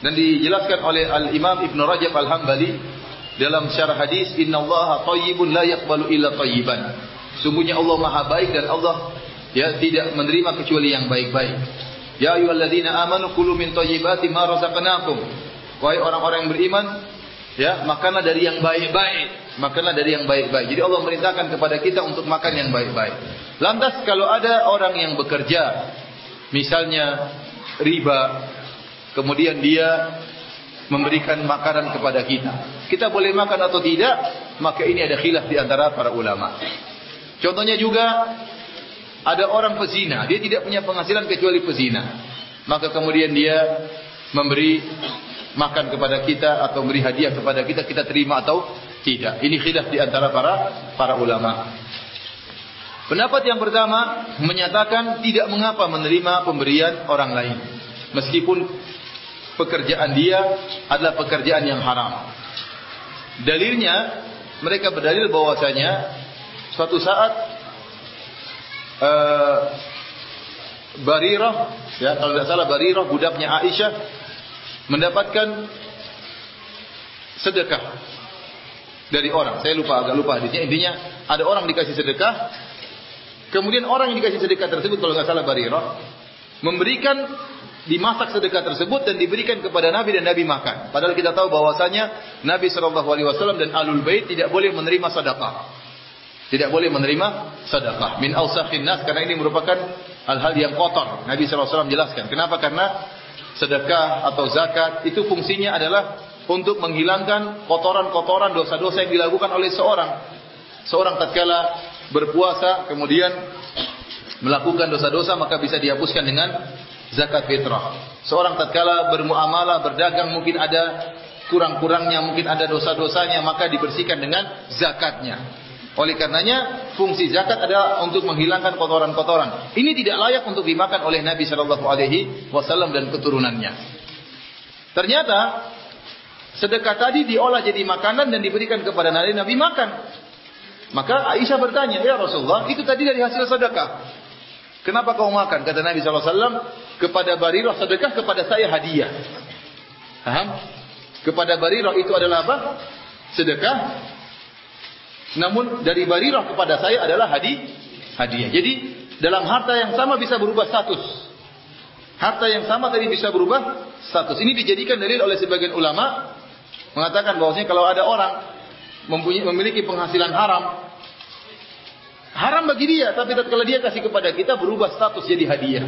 Dan dijelaskan oleh Al-Imam Ibn Rajab Al-Hambali dalam syarah hadis, Inna Allah tayyibun la yakbalu illa tayyiban. Sungguhnya Allah Maha baik dan Allah ya tidak menerima kecuali yang baik-baik. Ya ayyuhalladzina amanu kulu min thayyibati ma razaqnakum. Wahai orang-orang yang beriman, ya, makanlah dari yang baik-baik. Makanlah dari yang baik-baik. Jadi Allah merintahkan kepada kita untuk makan yang baik-baik. Lantas kalau ada orang yang bekerja misalnya riba kemudian dia memberikan makanan kepada kita. Kita boleh makan atau tidak? Maka ini ada khilaf di antara para ulama. Contohnya juga ada orang pezina, dia tidak punya penghasilan kecuali pezina. Maka kemudian dia memberi makan kepada kita atau memberi hadiah kepada kita, kita terima atau tidak. Ini khilaf di antara para para ulama. Pendapat yang pertama menyatakan tidak mengapa menerima pemberian orang lain. Meskipun pekerjaan dia adalah pekerjaan yang haram. Dalilnya mereka berdalil bahwasanya suatu saat uh, Barirah ya kalau tidak salah Barirah budaknya Aisyah mendapatkan sedekah dari orang saya lupa agak lupa hadisnya intinya ada orang dikasih sedekah kemudian orang yang dikasih sedekah tersebut kalau tidak salah Barirah memberikan dimasak sedekah tersebut dan diberikan kepada Nabi dan Nabi makan. Padahal kita tahu bahwasanya Nabi Shallallahu Alaihi Wasallam dan alul bait tidak boleh menerima sedekah tidak boleh menerima sedekah min ausakhin nas karena ini merupakan hal-hal yang kotor. Nabi SAW jelaskan. Kenapa? Karena sedekah atau zakat itu fungsinya adalah untuk menghilangkan kotoran-kotoran dosa-dosa yang dilakukan oleh seorang. Seorang tatkala berpuasa kemudian melakukan dosa-dosa maka bisa dihapuskan dengan zakat fitrah. Seorang tatkala bermuamalah, berdagang mungkin ada kurang-kurangnya, mungkin ada dosa-dosanya maka dibersihkan dengan zakatnya. Oleh karenanya fungsi zakat adalah untuk menghilangkan kotoran-kotoran. Ini tidak layak untuk dimakan oleh Nabi Shallallahu Alaihi Wasallam dan keturunannya. Ternyata sedekah tadi diolah jadi makanan dan diberikan kepada Nabi Nabi makan. Maka Aisyah bertanya, ya Rasulullah, itu tadi dari hasil sedekah. Kenapa kau makan? Kata Nabi Shallallahu Alaihi Wasallam kepada Barirah sedekah kepada saya hadiah. Paham? Kepada Barirah itu adalah apa? Sedekah Namun dari Barirah kepada saya adalah hadi, hadiah. Jadi dalam harta yang sama bisa berubah status. Harta yang sama tadi bisa berubah status. Ini dijadikan dalil oleh sebagian ulama mengatakan bahwasanya kalau ada orang mempunyai memiliki penghasilan haram, haram bagi dia, tapi kalau dia kasih kepada kita berubah status jadi hadiah.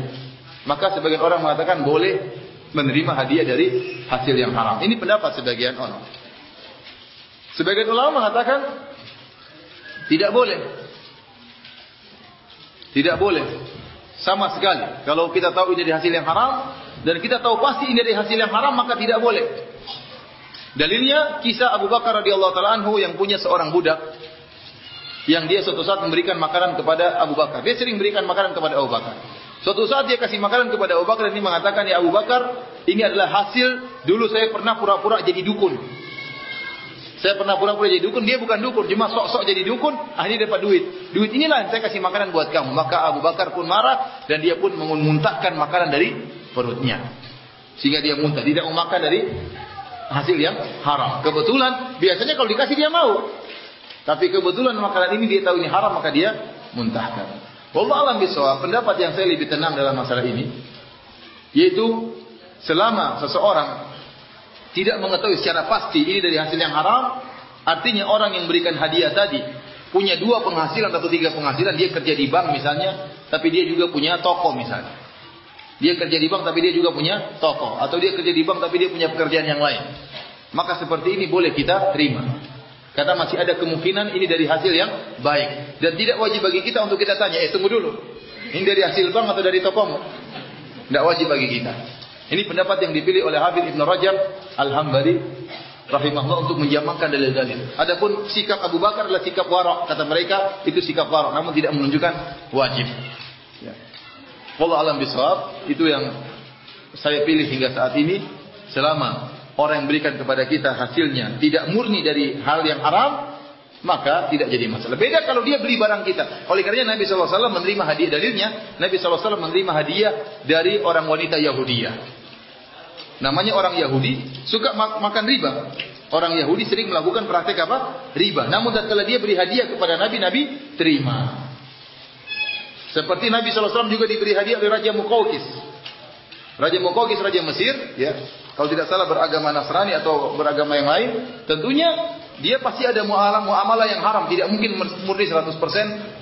Maka sebagian orang mengatakan boleh menerima hadiah dari hasil yang haram. Ini pendapat sebagian orang. Sebagian ulama mengatakan tidak boleh. Tidak boleh. Sama sekali. Kalau kita tahu ini dari hasil yang haram. Dan kita tahu pasti ini dari hasil yang haram. Maka tidak boleh. Dalilnya kisah Abu Bakar radhiyallahu taala anhu yang punya seorang budak yang dia suatu saat memberikan makanan kepada Abu Bakar. Dia sering memberikan makanan kepada Abu Bakar. Suatu saat dia kasih makanan kepada Abu Bakar dan ini mengatakan ya Abu Bakar, ini adalah hasil dulu saya pernah pura-pura jadi dukun. Saya pernah pura-pura jadi dukun, dia bukan dukun, cuma sok-sok jadi dukun, akhirnya dapat duit. Duit inilah yang saya kasih makanan buat kamu. Maka Abu Bakar pun marah dan dia pun memuntahkan makanan dari perutnya. Sehingga dia muntah, tidak mau makan dari hasil yang haram. Kebetulan biasanya kalau dikasih dia mau. Tapi kebetulan makanan ini dia tahu ini haram maka dia muntahkan. Wallah alam bisawab, pendapat yang saya lebih tenang dalam masalah ini yaitu selama seseorang tidak mengetahui secara pasti ini dari hasil yang haram, artinya orang yang berikan hadiah tadi punya dua penghasilan atau tiga penghasilan, dia kerja di bank misalnya, tapi dia juga punya toko misalnya. Dia kerja di bank tapi dia juga punya toko atau dia kerja di bank tapi dia punya pekerjaan yang lain. Maka seperti ini boleh kita terima. Kata masih ada kemungkinan ini dari hasil yang baik dan tidak wajib bagi kita untuk kita tanya, eh tunggu dulu. Ini dari hasil bank atau dari tokomu? Tidak wajib bagi kita. Ini pendapat yang dipilih oleh Habib Ibn Rajab Al-Hambali rahimahullah untuk menjamakkan dalil-dalil. Adapun sikap Abu Bakar adalah sikap warak. Kata mereka itu sikap warak namun tidak menunjukkan wajib. Ya. Allah alam bisawab itu yang saya pilih hingga saat ini selama orang yang berikan kepada kita hasilnya tidak murni dari hal yang haram maka tidak jadi masalah. Beda kalau dia beli barang kita. Oleh kerana Nabi SAW menerima hadiah dalilnya, Nabi SAW menerima hadiah dari orang wanita Yahudiyah. Namanya orang Yahudi suka makan riba. Orang Yahudi sering melakukan praktek apa? Riba. Namun tatkala dia beri hadiah kepada Nabi, Nabi terima. Seperti Nabi SAW juga diberi hadiah oleh Raja Mukaukis. Raja Mukaukis, Raja Mesir, ya, kalau tidak salah beragama Nasrani atau beragama yang lain, tentunya dia pasti ada muamalah yang haram, tidak mungkin murni 100%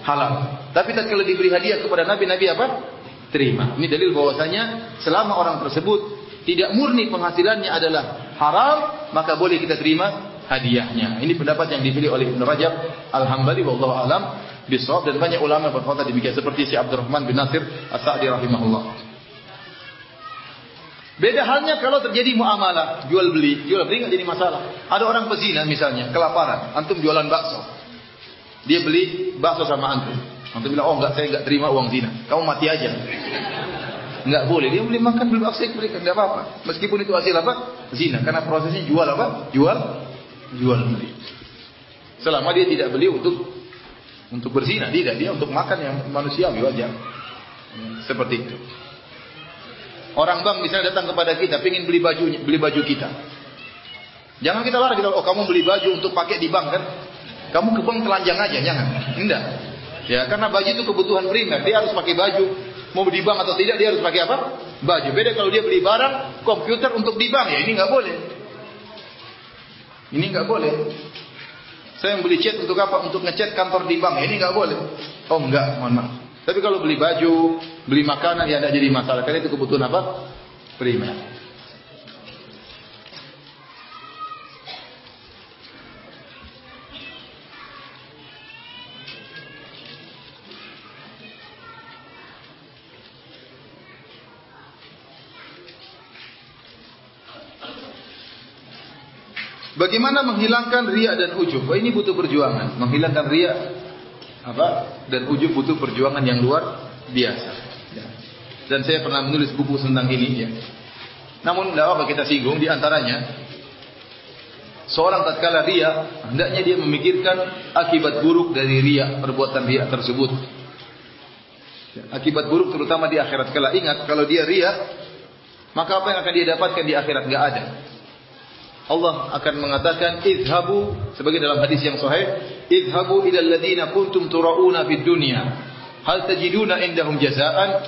halal. Tapi tatkala diberi hadiah kepada Nabi, Nabi apa? Terima. Ini dalil bahwasanya selama orang tersebut tidak murni penghasilannya adalah haram, maka boleh kita terima hadiahnya. Ini pendapat yang dipilih oleh Ibn Rajab Al-Hambali wallahu alam bisawab dan banyak ulama berkata demikian seperti si Abdurrahman bin Nasir As-Sa'di rahimahullah. Beda halnya kalau terjadi muamalah jual beli, jual beli enggak jadi masalah. Ada orang pezina misalnya, kelaparan, antum jualan bakso. Dia beli bakso sama antum. Antum bilang, "Oh enggak, saya enggak terima uang zina. Kamu mati aja." Enggak boleh. Dia boleh makan belum aksi berikan enggak apa-apa. Meskipun itu hasil apa? Zina. Karena prosesnya jual apa? Jual jual beli. Selama dia tidak beli untuk untuk berzina, tidak dia untuk makan yang manusiawi wajar. Seperti itu. Orang bank misalnya datang kepada kita, ingin beli baju beli baju kita. Jangan kita larang kita, oh kamu beli baju untuk pakai di bank kan? Kamu ke bank telanjang aja, jangan. Tidak. Ya, karena baju itu kebutuhan primer, dia harus pakai baju mau di bank atau tidak dia harus pakai apa? Baju. Beda kalau dia beli barang, komputer untuk di bank ya ini nggak boleh. Ini nggak boleh. Saya beli cat untuk apa? Untuk ngecat kantor di bank ya ini nggak boleh. Oh enggak, mohon maaf. Tapi kalau beli baju, beli makanan ya tidak jadi masalah. Karena itu kebutuhan apa? Primer. Bagaimana menghilangkan riak dan ujub? Oh, ini butuh perjuangan. Menghilangkan riak apa? Dan ujub butuh perjuangan yang luar biasa. Ya. Dan saya pernah menulis buku tentang ini. Ya. Namun tidak apa kita singgung. Di antaranya, seorang tatkala riak, hendaknya dia memikirkan akibat buruk dari riak, perbuatan riak tersebut. Ya. Akibat buruk terutama di akhirat. Kalau ingat, kalau dia riak, maka apa yang akan dia dapatkan di akhirat? Tidak ada. Allah akan mengatakan idhabu sebagai dalam hadis yang sahih idhabu ila alladziina kuntum turauna fid dunya. Hal tajiduna indahum jazaan?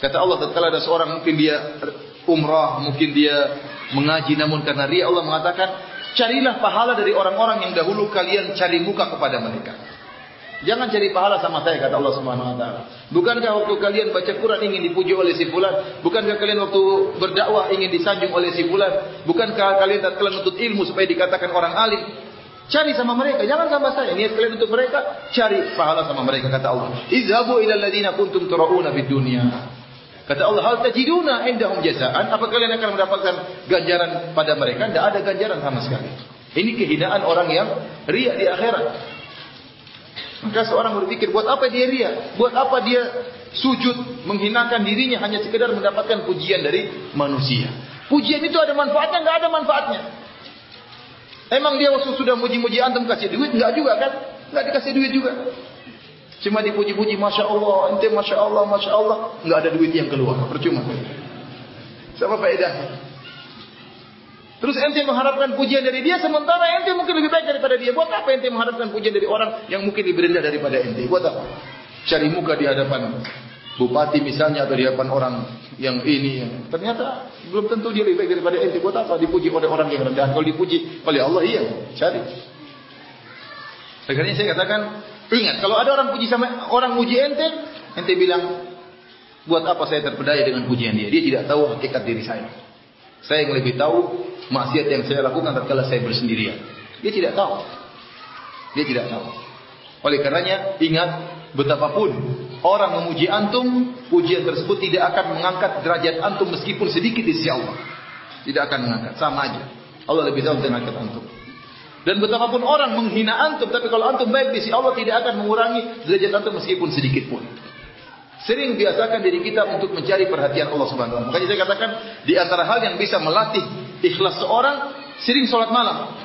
Kata Allah tatkala ada seorang mungkin dia umrah mungkin dia mengaji namun karena riya Allah mengatakan carilah pahala dari orang-orang yang dahulu kalian cari muka kepada mereka Jangan cari pahala sama saya kata Allah Subhanahu wa taala. Bukankah waktu kalian baca Quran ingin dipuji oleh si fulan? Bukankah kalian waktu berdakwah ingin disanjung oleh si fulan? Bukankah kalian tak kalian untuk ilmu supaya dikatakan orang alim? Cari sama mereka, jangan sama saya. Niat kalian untuk mereka, cari pahala sama mereka kata Allah. Izhabu ila alladziina kuntum turauna fid dunya. Kata Allah, hal tajiduna indahum jazaan? Apa kalian akan mendapatkan ganjaran pada mereka? Tidak ada ganjaran sama sekali. Ini kehinaan orang yang riak di akhirat. Maka seorang berpikir, buat apa dia ria? Buat apa dia sujud menghinakan dirinya hanya sekedar mendapatkan pujian dari manusia? Pujian itu ada manfaatnya, enggak ada manfaatnya. Emang dia waktu sudah muji-muji antum kasih duit? Enggak juga kan? Enggak dikasih duit juga. Cuma dipuji-puji, Masya Allah, ente Masya Allah, Masya Allah. Enggak ada duit yang keluar, percuma. Siapa faedahnya? Terus ente mengharapkan pujian dari dia, sementara ente mungkin lebih baik daripada dia. Buat apa ente mengharapkan pujian dari orang yang mungkin lebih rendah daripada ente? Buat apa? Cari muka di hadapan bupati misalnya atau di hadapan orang yang ini. Ternyata belum tentu dia lebih baik daripada ente. Buat apa? Dipuji oleh orang yang rendah. Kalau dipuji oleh Allah iya. Cari. Akhirnya saya katakan ingat kalau ada orang puji sama orang puji ente ente bilang buat apa saya terpedaya dengan pujian dia? Dia tidak tahu hakikat diri saya saya yang lebih tahu maksiat yang saya lakukan tatkala saya bersendirian dia tidak tahu dia tidak tahu oleh karenanya ingat betapapun orang memuji antum, pujian tersebut tidak akan mengangkat derajat antum meskipun sedikit di sisi Allah. Tidak akan mengangkat, sama aja. Allah lebih tahu tentang angkat antum. Dan betapapun orang menghina antum, tapi kalau antum baik di sisi Allah tidak akan mengurangi derajat antum meskipun sedikit pun. Sering biasakan diri kita untuk mencari perhatian Allah Subhanahu wa taala. Makanya saya katakan di antara hal yang bisa melatih ikhlas seorang sering salat malam.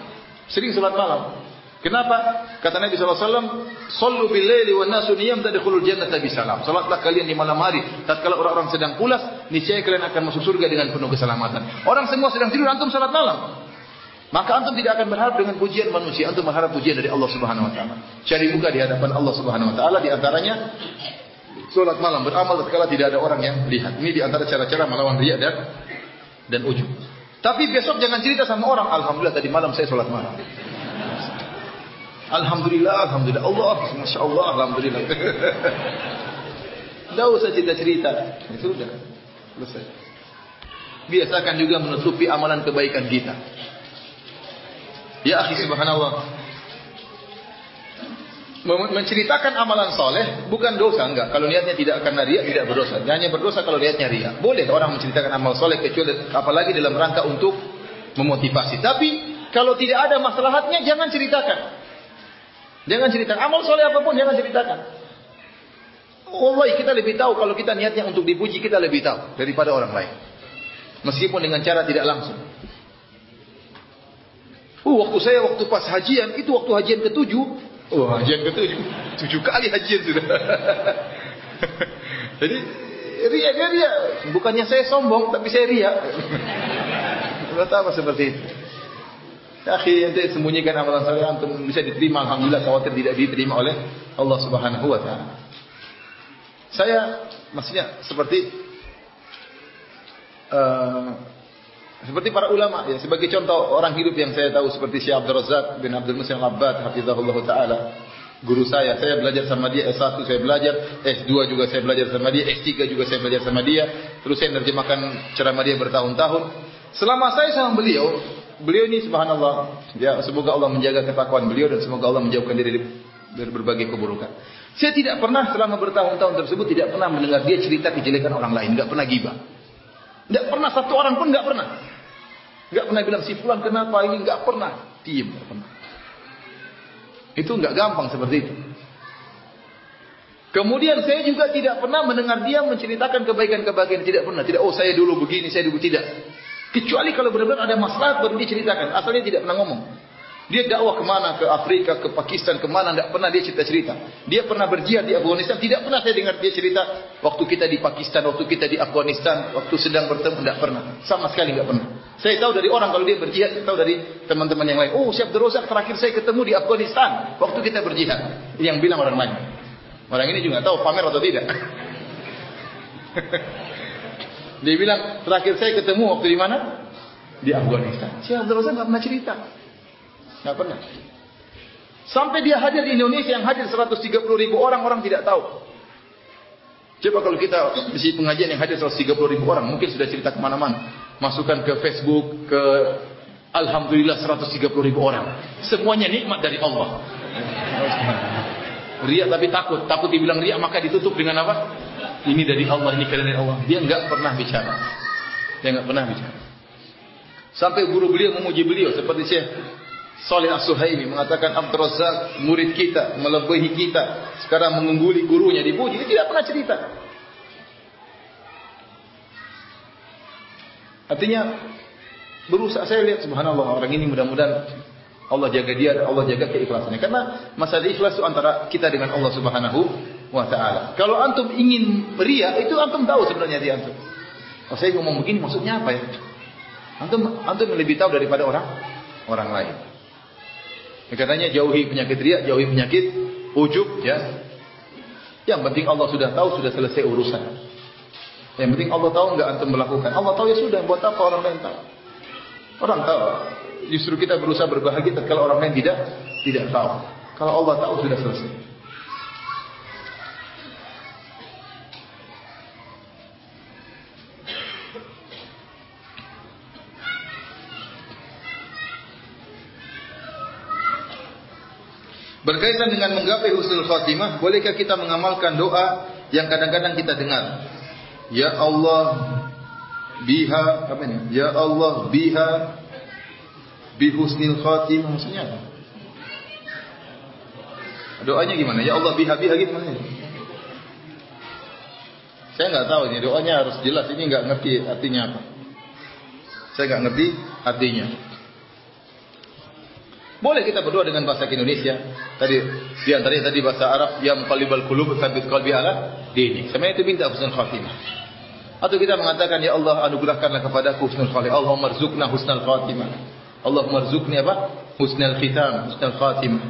Sering salat malam. Kenapa? Kata Nabi SAW, Sallu bil-layli wa nasu niyam tadikhulul jannata bisalam. Salatlah kalian di malam hari. Tatkala orang-orang sedang pulas, niscaya kalian akan masuk surga dengan penuh keselamatan. Orang semua sedang tidur, antum salat malam. Maka antum tidak akan berharap dengan pujian manusia. Antum berharap pujian dari Allah Subhanahu Wa Taala. Cari muka di hadapan Allah Subhanahu Wa Taala. Di antaranya, salat malam beramal tatkala tidak ada orang yang lihat. Ini di antara cara-cara melawan riak dan dan ujub. Tapi besok jangan cerita sama orang. Alhamdulillah tadi malam saya salat malam. Alhamdulillah, Alhamdulillah. Allah, Masya Allah, Alhamdulillah. Tidak usah cerita-cerita. Itu sudah. Selesai. Biasakan juga menutupi amalan kebaikan kita. Ya akhi subhanallah. Menceritakan amalan soleh bukan dosa enggak. Kalau niatnya tidak akan riak tidak berdosa. Hanya berdosa kalau niatnya riak. Boleh orang menceritakan amal soleh kecuali apalagi dalam rangka untuk memotivasi. Tapi kalau tidak ada masalahnya jangan ceritakan. Jangan ceritakan amal soleh apapun jangan ceritakan. Allah kita lebih tahu kalau kita niatnya untuk dipuji kita lebih tahu daripada orang lain. Meskipun dengan cara tidak langsung. Oh, waktu saya waktu pas hajian itu waktu hajian ketujuh. Oh, hajian ketujuh. Tujuh kali hajian sudah. Jadi ria dia ria. Bukannya saya sombong tapi saya ria. Kenapa seperti itu? Akhirnya ente sembunyikan amalan soleh antum bisa diterima alhamdulillah khawatir tidak diterima oleh Allah Subhanahu wa taala. Saya maksudnya seperti uh, seperti para ulama ya sebagai contoh orang hidup yang saya tahu seperti Syekh Abdul Razak bin Abdul Musim Abbad hafizahullah taala guru saya saya belajar sama dia S1 saya belajar S2 juga saya belajar sama dia S3 juga saya belajar sama dia terus saya menerjemahkan ceramah dia bertahun-tahun selama saya sama beliau beliau ini subhanallah ya semoga Allah menjaga ketakwaan beliau dan semoga Allah menjauhkan diri dari berbagai keburukan. Saya tidak pernah selama bertahun-tahun tersebut tidak pernah mendengar dia cerita kejelekan orang lain, enggak pernah gibah. Enggak pernah satu orang pun enggak pernah. Enggak pernah bilang si fulan kenapa ini enggak pernah. Diam enggak pernah. Itu enggak gampang seperti itu. Kemudian saya juga tidak pernah mendengar dia menceritakan kebaikan-kebaikan tidak pernah. Tidak oh saya dulu begini, saya dulu tidak. Kecuali kalau benar-benar ada masalah baru dia ceritakan. Asalnya tidak pernah ngomong. Dia dakwah kemana? Ke Afrika, ke Pakistan, kemana? Tidak pernah dia cerita-cerita. Dia pernah berjihad di Afghanistan. Tidak pernah saya dengar dia cerita. Waktu kita di Pakistan, waktu kita di Afghanistan, waktu sedang bertemu. Tidak pernah. Sama sekali tidak pernah. Saya tahu dari orang kalau dia berjihad. Saya tahu dari teman-teman yang lain. Oh, siap derosak. Terakhir saya ketemu di Afghanistan. Waktu kita berjihad. Yang bilang orang lain. Orang ini juga tahu pamer atau tidak. Dia bilang, terakhir saya ketemu waktu di mana? Di Afghanistan. Abdul Razak tidak pernah cerita. Tidak pernah. Sampai dia hadir di Indonesia yang hadir 130 ribu orang, orang tidak tahu. Coba kalau kita di pengajian yang hadir 130 ribu orang, mungkin sudah cerita kemana-mana. Masukkan ke Facebook, ke Alhamdulillah 130 ribu orang. Semuanya nikmat dari Allah. Riak tapi takut. Takut dibilang riak maka ditutup dengan apa? ini dari Allah, ini dari Allah. Dia enggak pernah bicara. Dia enggak pernah bicara. Sampai guru beliau memuji beliau seperti Syekh Salih As-Suhaimi mengatakan Abdul Razak murid kita melebihi kita sekarang mengungguli gurunya dipuji dia tidak pernah cerita. Artinya berusaha saya lihat subhanallah orang ini mudah-mudahan Allah jaga dia, Allah jaga keikhlasannya. Karena masalah ikhlas itu antara kita dengan Allah Subhanahu wa taala. Kalau antum ingin ria, itu antum tahu sebenarnya dia antum. Oh, saya ngomong begini maksudnya apa ya? Antum antum lebih tahu daripada orang orang lain. Katanya jauhi penyakit ria, jauhi penyakit ujub ya. Yang penting Allah sudah tahu sudah selesai urusan. Yang penting Allah tahu enggak antum melakukan. Allah tahu ya sudah, buat apa orang lain tahu? Orang tahu. Justru kita berusaha berbahagia tatkala orang lain tidak tidak tahu. Kalau Allah tahu sudah selesai. Berkaitan dengan menggapai husnul khatimah, bolehkah kita mengamalkan doa yang kadang-kadang kita dengar? Ya Allah biha apa ini? Ya Allah biha bi husnul khatimah maksudnya apa? Doanya gimana? Ya Allah biha biha gitu maksudnya. Saya enggak tahu ini doanya harus jelas ini enggak ngerti artinya apa. Saya enggak ngerti artinya. Boleh kita berdoa dengan bahasa Indonesia. Tadi di antaranya tadi bahasa Arab ya muqallibal qulub tsabbit qalbi ala dini. Sebenarnya itu minta husnul khatimah. Atau kita mengatakan ya Allah anugerahkanlah kepadaku husnul khatimah. Allahumma rzuqna husnul khatimah. Allahumma rzuqni apa? Husnul khitam, husnul khatimah.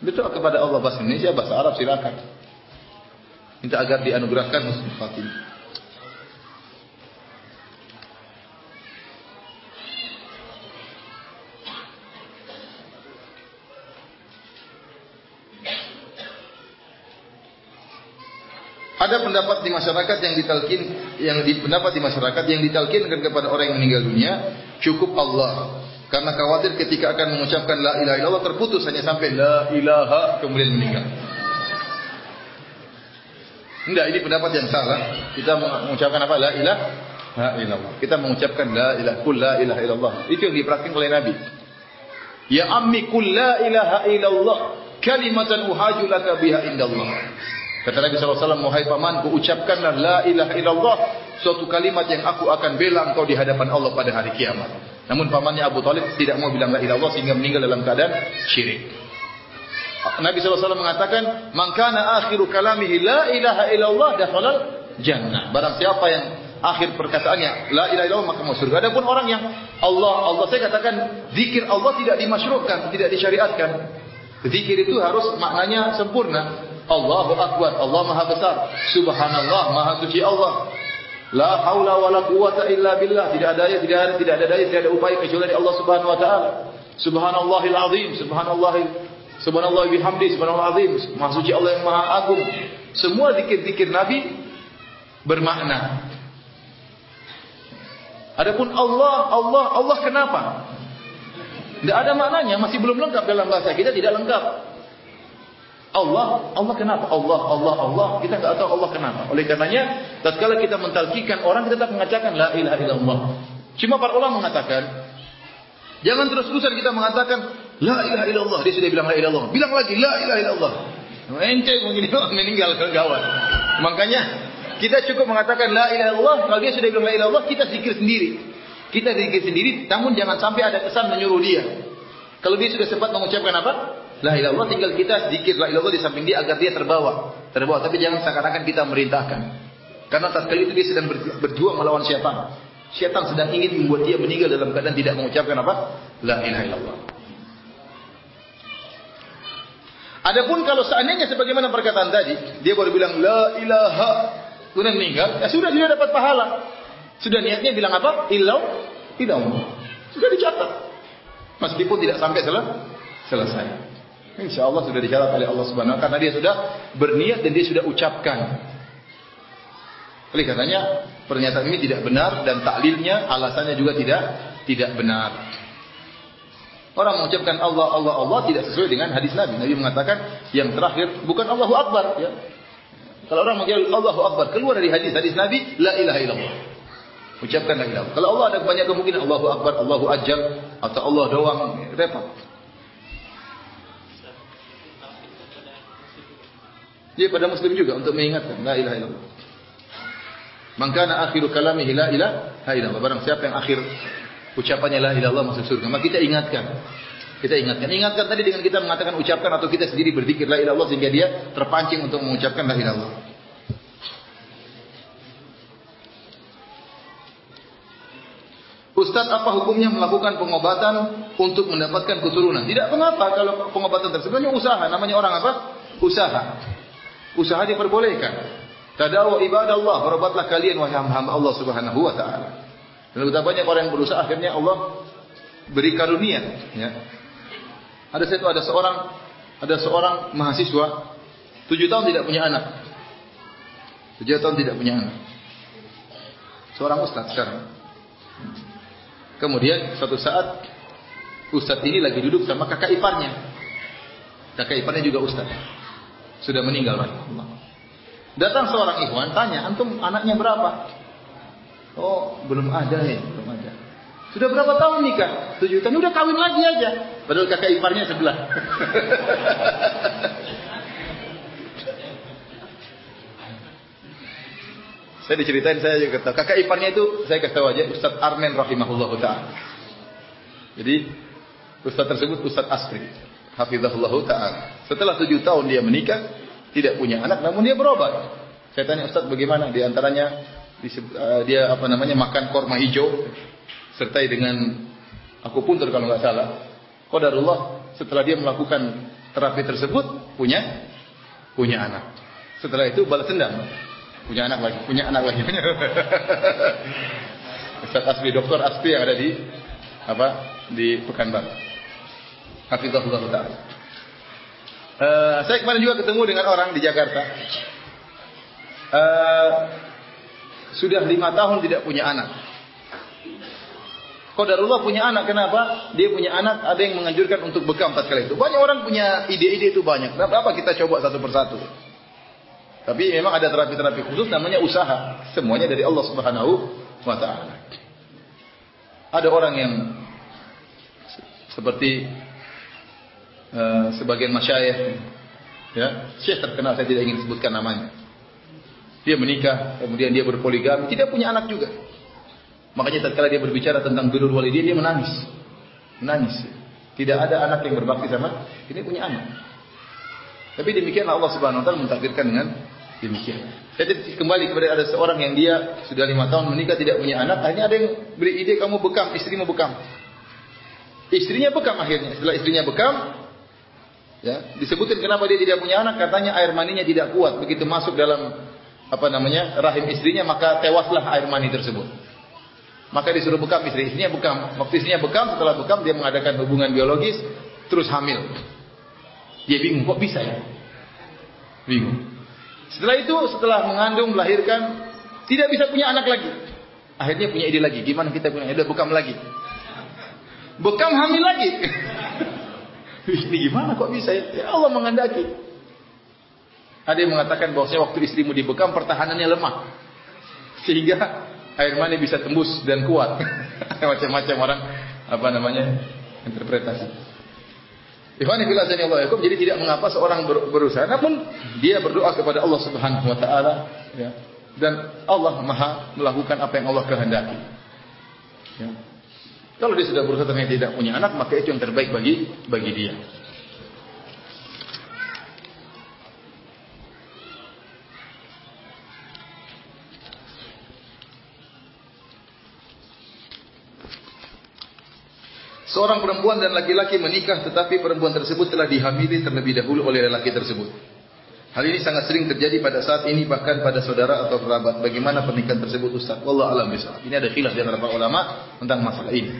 Berdoa kepada Allah bahasa Indonesia, bahasa Arab silakan. Minta agar dianugerahkan husnul khatimah. Ada pendapat di masyarakat yang ditalkin yang di, pendapat di masyarakat yang ditalkinkan kepada orang yang meninggal dunia cukup Allah karena khawatir ketika akan mengucapkan la ilaha illallah terputus hanya sampai la ilaha kemudian meninggal. Tidak, ini pendapat yang salah. Kita mengucapkan apa? La ilaha illallah. Kita mengucapkan la ilaha kul la ilaha illallah. Itu yang dipraktikkan oleh Nabi. Ya ammi kul la ilaha illallah kalimatan uhaju laka biha indallah. Kata Nabi SAW, Muhai pamanku, ucapkanlah la ilaha illallah, suatu kalimat yang aku akan bela engkau di hadapan Allah pada hari kiamat. Namun pamannya Abu Talib tidak mau bilang la ilaha illallah sehingga meninggal dalam keadaan syirik. Nabi SAW mengatakan, Mangkana akhiru kalamihi la ilaha illallah dakhalal jannah. Barang siapa yang akhir perkataannya la ilaha illallah maka masuk surga. Adapun orang yang Allah Allah saya katakan zikir Allah tidak dimasyruhkan, tidak disyariatkan. Zikir itu harus maknanya sempurna. Allahu Akbar, Allah Maha Besar. Subhanallah, Maha Suci Allah. La haula wa la quwata illa billah. Tidak ada daya, tidak ada tidak ada daya, tidak ada upaya kecuali dari Allah Subhanahu wa taala. Subhanallahil azim, subhanallah subhanallah bihamdi, subhanallah azim. Maha Suci Allah yang Maha Agung. Semua zikir-zikir Nabi bermakna. Adapun Allah, Allah, Allah kenapa? Tidak ada maknanya, masih belum lengkap dalam bahasa kita, tidak lengkap. Allah, Allah kenapa? Allah, Allah, Allah. Kita enggak tahu Allah kenapa. Oleh karenanya, tatkala kita mentalkikan orang kita tetap mengatakan la ilaha illallah. Cuma para ulama mengatakan, jangan terus-terusan kita mengatakan la ilaha illallah. Dia sudah bilang la ilaha illallah. Bilang lagi la ilaha illallah. Ente begini meninggal ke gawat. Makanya kita cukup mengatakan la ilaha illallah. Kalau dia sudah bilang la ilaha illallah, kita zikir sendiri. Kita zikir sendiri, namun jangan sampai ada kesan menyuruh dia. Kalau dia sudah sempat mengucapkan apa? La ilaha illallah tinggal kita zikir la ilaha di samping dia agar dia terbawa. Terbawa tapi jangan seakan-akan kita merintahkan. Karena tatkala itu dia sedang berjuang melawan syaitan. Syaitan sedang ingin membuat dia meninggal dalam keadaan tidak mengucapkan apa? La ilaha illallah. Adapun kalau seandainya sebagaimana perkataan tadi, dia baru bilang la ilaha kemudian meninggal, ya sudah dia dapat pahala. Sudah niatnya bilang apa? Illau illallah. Sudah dicatat. Meskipun tidak sampai selesai. Insya Allah sudah dicatat oleh Allah Subhanahu karena dia sudah berniat dan dia sudah ucapkan. Oleh katanya pernyataan ini tidak benar dan taklilnya alasannya juga tidak tidak benar. Orang mengucapkan Allah Allah Allah tidak sesuai dengan hadis Nabi. Nabi mengatakan yang terakhir bukan Allahu Akbar. Ya. Kalau orang mengucapkan Allahu Akbar keluar dari hadis hadis Nabi la ilaha illallah. Ucapkan la ilaha. Kalau Allah ada banyak kemungkinan Allahu Akbar, Allahu Ajal atau Allah doang repot. Dia pada muslim juga untuk mengingatkan la ilaha illallah. Mangkana akhiru kalamihi la ilaha illallah. Barang siapa yang akhir ucapannya la ilaha illallah masuk surga. Maka kita ingatkan. Kita ingatkan. Ingatkan tadi dengan kita mengatakan ucapkan atau kita sendiri berzikir la ilaha illallah sehingga dia terpancing untuk mengucapkan la ilaha illallah. Ustaz, apa hukumnya melakukan pengobatan untuk mendapatkan keturunan? Tidak mengapa kalau pengobatan tersebut hanya usaha. Namanya orang apa? Usaha. Usaha diperbolehkan. Tadawu ibadah Allah. Berobatlah kalian wahai hamba Allah subhanahu wa ta'ala. Dan betapa banyak orang yang berusaha akhirnya Allah beri karunia. Ya. Ada satu ada seorang ada seorang mahasiswa tujuh tahun tidak punya anak. Tujuh tahun tidak punya anak. Seorang ustaz sekarang. Kemudian suatu saat ustaz ini lagi duduk sama kakak iparnya. Kakak iparnya juga ustaz. Sudah meninggal rahimahullah. Datang seorang ikhwan tanya, "Antum anaknya berapa?" Oh, belum ada ya, belum ada. Sudah berapa tahun nikah? Tujuh tahun. Udah kawin lagi aja. Padahal kakak iparnya sebelah. Saya diceritain saya juga kata kakak iparnya itu saya kasih tahu aja Ustaz Armen rahimahullah taala. Jadi Ustaz tersebut Ustaz Asri hafizahullah taala. Setelah tujuh tahun dia menikah tidak punya anak namun dia berobat. Saya tanya Ustaz bagaimana di antaranya eh, dia apa namanya makan korma hijau sertai dengan aku pun kalau nggak salah. Qadarullah setelah dia melakukan terapi tersebut punya punya anak. Setelah itu balas dendam punya anak lagi, punya anak lagi. Ustaz Asbi, Doktor Asbi yang ada di apa di Pekanbaru. Hafizahullah Taala. Uh, saya kemarin juga ketemu dengan orang di Jakarta. Uh, sudah lima tahun tidak punya anak. Qadarullah punya anak, kenapa? Dia punya anak, ada yang menganjurkan untuk bekam tatkala itu. Banyak orang punya ide-ide itu banyak. Kenapa kita coba satu persatu? Tapi memang ada terapi-terapi khusus namanya usaha. Semuanya dari Allah Subhanahu wa taala. Ada orang yang seperti uh, sebagian masyayikh ya, syekh terkenal saya tidak ingin sebutkan namanya. Dia menikah, kemudian dia berpoligami, tidak punya anak juga. Makanya tatkala dia berbicara tentang birrul walidain dia menangis. Menangis. Tidak ada anak yang berbakti sama ini punya anak. Tapi demikian Allah Subhanahu wa taala mentakdirkan dengan demikian. Saya kembali kepada ada seorang yang dia sudah lima tahun menikah tidak punya anak, akhirnya ada yang beri ide kamu bekam, istrimu bekam. Istrinya bekam akhirnya. Setelah istrinya bekam, ya, disebutkan kenapa dia tidak punya anak, katanya air maninya tidak kuat. Begitu masuk dalam apa namanya rahim istrinya maka tewaslah air mani tersebut. Maka disuruh bekam istri, istrinya bekam. Waktu istrinya bekam, setelah bekam dia mengadakan hubungan biologis, terus hamil. Dia bingung, kok bisa ya? Bingung. Setelah itu, setelah mengandung, melahirkan, tidak bisa punya anak lagi. Akhirnya punya ide lagi. Gimana kita punya ide? Bekam lagi. Bekam hamil lagi. Ini gimana kok bisa ya? Allah mengandaki. Ada yang mengatakan bahwasanya waktu istrimu dibekam pertahanannya lemah. Sehingga air mani bisa tembus dan kuat. Macam-macam orang apa namanya interpretasi. Ikhwani fillah Allah yakum jadi tidak mengapa seorang berusaha namun dia berdoa kepada Allah Subhanahu wa taala ya dan Allah Maha melakukan apa yang Allah kehendaki. Ya. Kalau dia sudah berusaha ternyata tidak punya anak maka itu yang terbaik bagi bagi dia. Seorang perempuan dan laki-laki menikah tetapi perempuan tersebut telah dihamili terlebih dahulu oleh lelaki tersebut. Hal ini sangat sering terjadi pada saat ini bahkan pada saudara atau kerabat. Bagaimana pernikahan tersebut Ustaz? Wallah alam bisa. Ini ada khilaf di antara para ulama tentang masalah ini.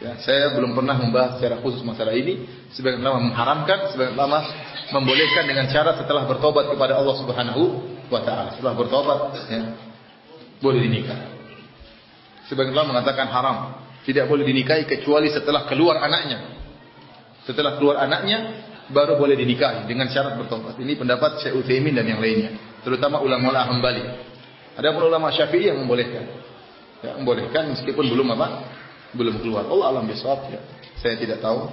Ya, saya belum pernah membahas secara khusus masalah ini. Sebagian ulama mengharamkan, sebagian ulama membolehkan dengan cara setelah bertobat kepada Allah Subhanahu wa taala. Setelah bertobat ya, boleh dinikah. Sebagian ulama mengatakan haram tidak boleh dinikahi kecuali setelah keluar anaknya. Setelah keluar anaknya baru boleh dinikahi dengan syarat bertobat. Ini pendapat Syekh Utsaimin dan yang lainnya, terutama ulama-ulama Hambali. Ada pun ulama Syafi'i yang membolehkan. Ya, membolehkan meskipun belum apa? Belum keluar. Allah alam bisawab ya. Saya tidak tahu.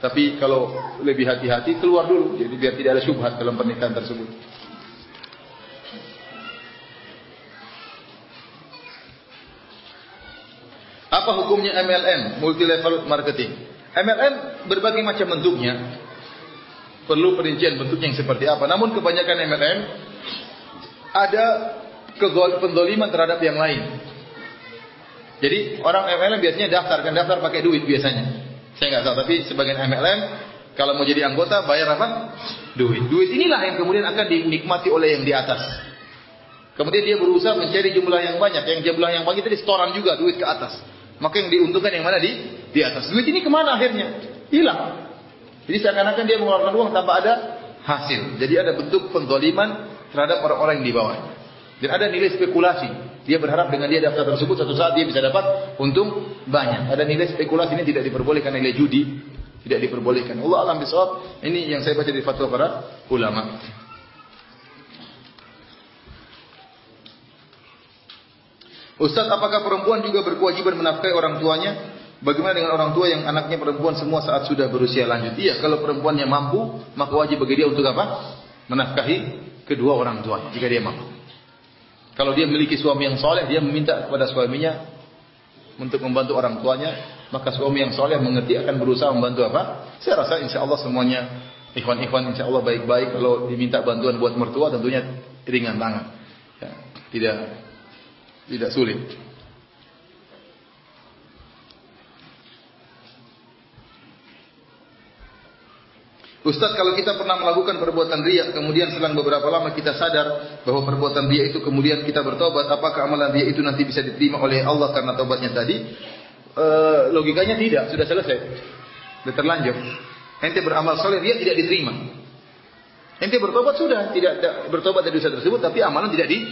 Tapi kalau lebih hati-hati keluar dulu jadi biar tidak ada syubhat dalam pernikahan tersebut. Apa hukumnya MLM, multi level marketing? MLM berbagai macam bentuknya. Perlu perincian bentuknya yang seperti apa. Namun kebanyakan MLM ada pendoliman terhadap yang lain. Jadi orang MLM biasanya daftar kan daftar pakai duit biasanya. Saya nggak tahu tapi sebagian MLM kalau mau jadi anggota bayar apa? Duit. Duit inilah yang kemudian akan dinikmati oleh yang di atas. Kemudian dia berusaha mencari jumlah yang banyak. Yang jumlah yang banyak itu di setoran juga duit ke atas. Maka yang diuntungkan yang mana di di atas. Duit ini kemana akhirnya? Hilang. Jadi seakan-akan dia mengeluarkan uang tanpa ada hasil. Jadi ada bentuk penzoliman terhadap orang-orang yang di bawah. Dan ada nilai spekulasi. Dia berharap dengan dia daftar tersebut satu saat dia bisa dapat untung banyak. Ada nilai spekulasi ini tidak diperbolehkan nilai judi. Tidak diperbolehkan. Allah alam bisawab. Ini yang saya baca di fatwa para ulama. Ustaz, apakah perempuan juga berkewajiban menafkahi orang tuanya? Bagaimana dengan orang tua yang anaknya perempuan semua saat sudah berusia lanjut? Iya, kalau perempuannya mampu, maka wajib bagi dia untuk apa? Menafkahi kedua orang tua jika dia mampu. Kalau dia memiliki suami yang soleh, dia meminta kepada suaminya untuk membantu orang tuanya, maka suami yang soleh mengerti akan berusaha membantu apa? Saya rasa insya Allah semuanya ikhwan-ikhwan insya Allah baik-baik. Kalau diminta bantuan buat mertua tentunya ringan tangan. Ya, tidak tidak sulit. Ustaz kalau kita pernah melakukan perbuatan riak kemudian selang beberapa lama kita sadar bahwa perbuatan riak itu kemudian kita bertobat apakah amalan riak itu nanti bisa diterima oleh Allah karena tobatnya tadi e, logikanya tidak sudah selesai sudah terlanjur ente beramal soleh riak tidak diterima ente bertobat sudah tidak bertobat dari dosa tersebut tapi amalan tidak di,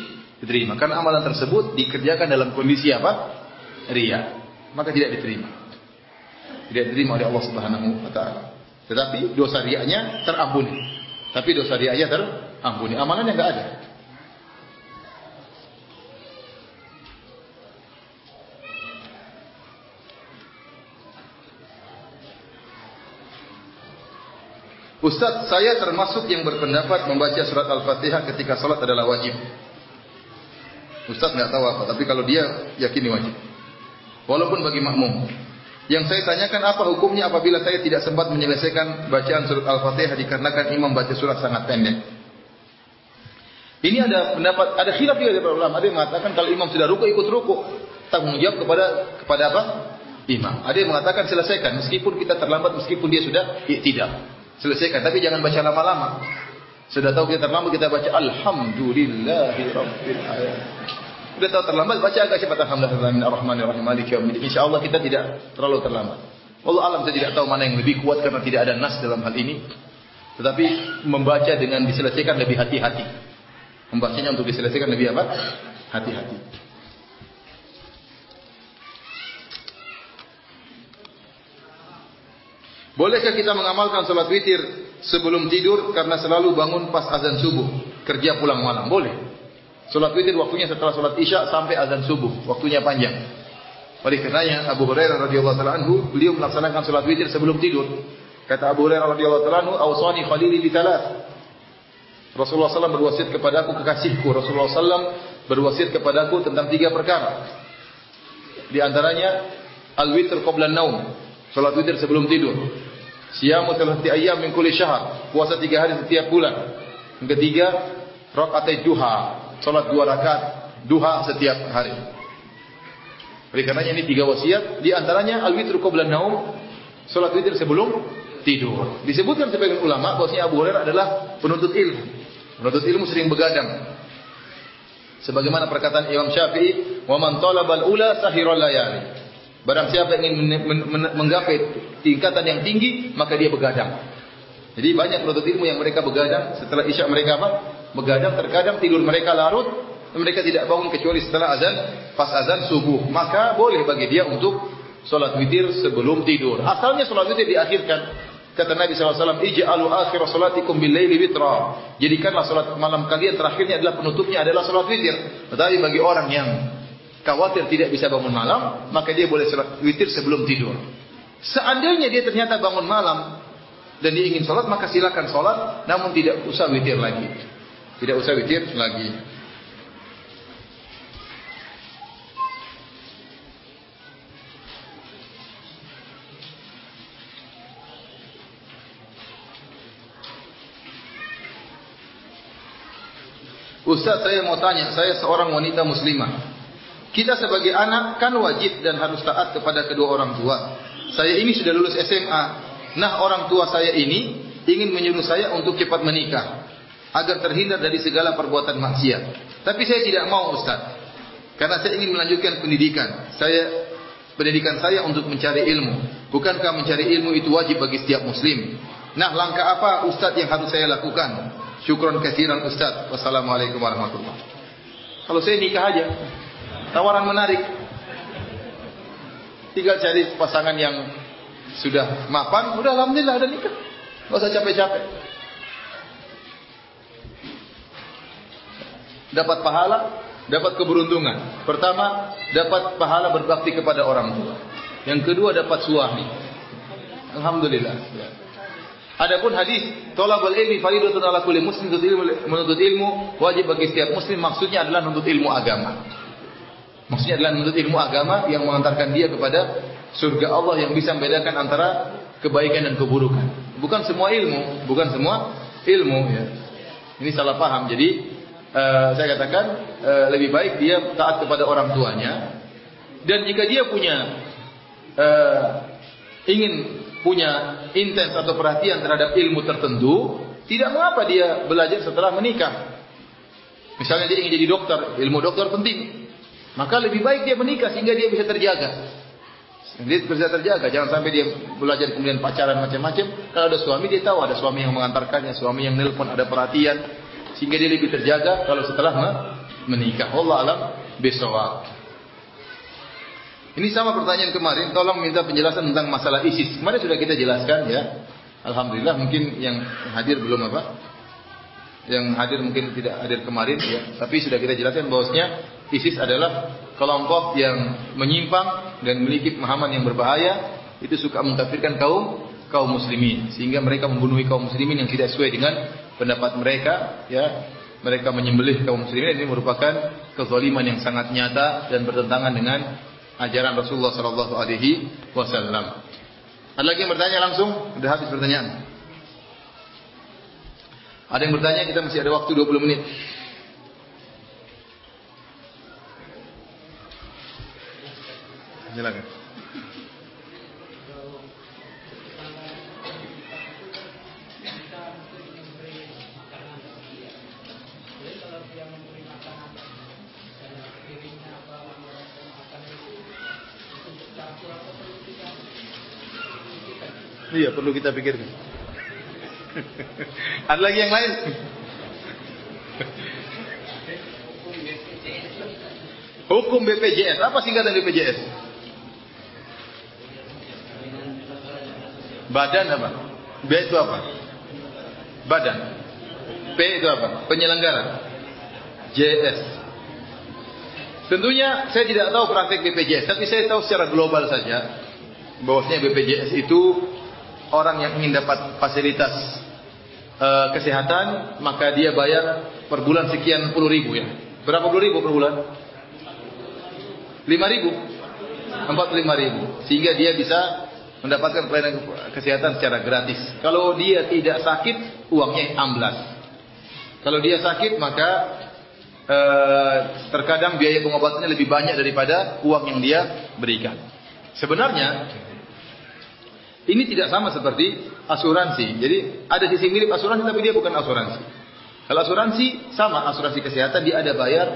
diterima. Karena amalan tersebut dikerjakan dalam kondisi apa? Ria. Maka tidak diterima. Tidak diterima oleh Allah Subhanahu wa taala. Tetapi dosa riaknya terampuni. Tapi dosa riaknya terampuni. Amalannya enggak ada. Ustaz, saya termasuk yang berpendapat membaca surat Al-Fatihah ketika salat adalah wajib. Ustaz nggak tahu apa, tapi kalau dia yakini wajib. Walaupun bagi makmum. Yang saya tanyakan apa hukumnya apabila saya tidak sempat menyelesaikan bacaan surat Al-Fatihah dikarenakan imam baca surat sangat pendek. Ini ada pendapat, ada khilaf juga dari ulama. Ada yang mengatakan kalau imam sudah ruku ikut ruku, tanggung jawab kepada kepada apa? Imam. Ada yang mengatakan selesaikan meskipun kita terlambat meskipun dia sudah tidak. Selesaikan tapi jangan baca lama-lama. Sudah tahu kita terlambat kita baca Alhamdulillahirabbil alamin. Sudah tahu terlambat baca agak cepat maliki yaumiddin. Insyaallah kita tidak terlalu terlambat. Allah alam saya tidak tahu mana yang lebih kuat karena tidak ada nas dalam hal ini. Tetapi membaca dengan diselesaikan lebih hati-hati. Membacanya untuk diselesaikan lebih apa? Hati-hati. Bolehkah kita mengamalkan salat witir sebelum tidur karena selalu bangun pas azan subuh, kerja pulang malam? Boleh. Salat witir waktunya setelah salat Isya sampai azan subuh, waktunya panjang. Oleh karenanya Abu Hurairah radhiyallahu taala anhu beliau melaksanakan salat witir sebelum tidur. Kata Abu Hurairah radhiyallahu taala anhu, "Awsani khalili bi thalath." Rasulullah SAW berwasiat kepada aku kekasihku. Rasulullah SAW berwasiat kepada aku tentang tiga perkara. Di antaranya al-witr qabla an-naum, salat witir sebelum tidur. Siyamu thalathati ayyam min kulli syahr, puasa tiga hari setiap bulan. Yang ketiga, rakaat duha, Salat dua rakaat duha setiap hari. Oleh karenanya ini tiga wasiat, di antaranya al-witr qabla naum, salat witir sebelum tidur. Disebutkan sebagian ulama bahwasanya Abu Hurairah adalah penuntut ilmu. Penuntut ilmu sering begadang. Sebagaimana perkataan Imam Syafi'i, "Wa man talaba al-ula sahira layali." Barang siapa ingin menggapai tingkatan yang tinggi, maka dia begadang. Jadi banyak penuntut ilmu yang mereka begadang setelah isya mereka apa? Begadang terkadang tidur mereka larut mereka tidak bangun kecuali setelah azan. Pas azan subuh. Maka boleh bagi dia untuk solat witir sebelum tidur. Asalnya solat witir diakhirkan. Kata Nabi SAW ija'alu akhir salatikum bil layli witra. Jadikanlah solat malam kalian terakhirnya adalah penutupnya adalah solat witir. Tetapi bagi orang yang khawatir tidak bisa bangun malam maka dia boleh solat witir sebelum tidur. Seandainya dia ternyata bangun malam dan dia ingin solat maka silakan solat namun tidak usah witir lagi tidak usah witir lagi. Ustaz saya mau tanya, saya seorang wanita muslimah. Kita sebagai anak kan wajib dan harus taat kepada kedua orang tua. Saya ini sudah lulus SMA. Nah orang tua saya ini ingin menyuruh saya untuk cepat menikah. Agar terhindar dari segala perbuatan maksiat. Tapi saya tidak mau Ustaz. Karena saya ingin melanjutkan pendidikan. Saya pendidikan saya untuk mencari ilmu. Bukankah mencari ilmu itu wajib bagi setiap muslim? Nah langkah apa Ustaz yang harus saya lakukan? Syukron kesiran Ustaz. Wassalamualaikum warahmatullahi wabarakatuh. Kalau saya nikah aja tawaran menarik. Tinggal cari pasangan yang sudah mapan, udah alhamdulillah ada nikah. Enggak usah capek-capek. Dapat pahala, dapat keberuntungan. Pertama, dapat pahala berbakti kepada orang tua. Yang kedua dapat suami. Alhamdulillah. Adapun hadis tolabul ilmi faridatun ala kulli muslim menuntut ilmu wajib bagi setiap muslim maksudnya adalah menuntut ilmu agama. Maksudnya adalah menuntut ilmu agama yang mengantarkan dia kepada surga Allah yang bisa membedakan antara kebaikan dan keburukan. Bukan semua ilmu, bukan semua ilmu ya. Ini salah paham. Jadi uh, saya katakan uh, lebih baik dia taat kepada orang tuanya dan jika dia punya uh, ingin punya intens atau perhatian terhadap ilmu tertentu, tidak mengapa dia belajar setelah menikah. Misalnya dia ingin jadi dokter, ilmu dokter penting. Maka lebih baik dia menikah sehingga dia bisa terjaga. Dia bisa terjaga. Jangan sampai dia belajar kemudian pacaran macam-macam. Kalau ada suami dia tahu ada suami yang mengantarkannya, suami yang nelpon, ada perhatian. Sehingga dia lebih terjaga kalau setelah menikah. Allah alam besok. Ini sama pertanyaan kemarin. Tolong minta penjelasan tentang masalah ISIS. Kemarin sudah kita jelaskan ya. Alhamdulillah mungkin yang hadir belum apa? Yang hadir mungkin tidak hadir kemarin ya. Tapi sudah kita jelaskan bahwasanya ISIS adalah kelompok yang menyimpang dan memiliki pemahaman yang berbahaya itu suka mengkafirkan kaum kaum muslimin sehingga mereka membunuh kaum muslimin yang tidak sesuai dengan pendapat mereka ya mereka menyembelih kaum muslimin ini merupakan kezaliman yang sangat nyata dan bertentangan dengan ajaran Rasulullah sallallahu alaihi wasallam. Ada lagi yang bertanya langsung? Sudah habis pertanyaan. Ada yang bertanya kita masih ada waktu 20 menit. Silakan. Iya, perlu kita pikirkan. Ada lagi yang lain? Hukum BPJS. Apa singkatan BPJS? Badan apa? B itu apa? Badan. P itu apa? Penyelenggara. JS. Tentunya saya tidak tahu praktik BPJS, tapi saya tahu secara global saja bahwasanya BPJS itu orang yang ingin dapat fasilitas uh, kesehatan, maka dia bayar per bulan sekian puluh ribu ya. Berapa puluh ribu per bulan? Lima ribu, empat lima ribu, sehingga dia bisa mendapatkan pelayanan kesehatan secara gratis. Kalau dia tidak sakit, uangnya amblas. Kalau dia sakit, maka eh, terkadang biaya pengobatannya lebih banyak daripada uang yang dia berikan. Sebenarnya ini tidak sama seperti asuransi. Jadi ada sisi mirip asuransi, tapi dia bukan asuransi. Kalau asuransi sama asuransi kesehatan, dia ada bayar,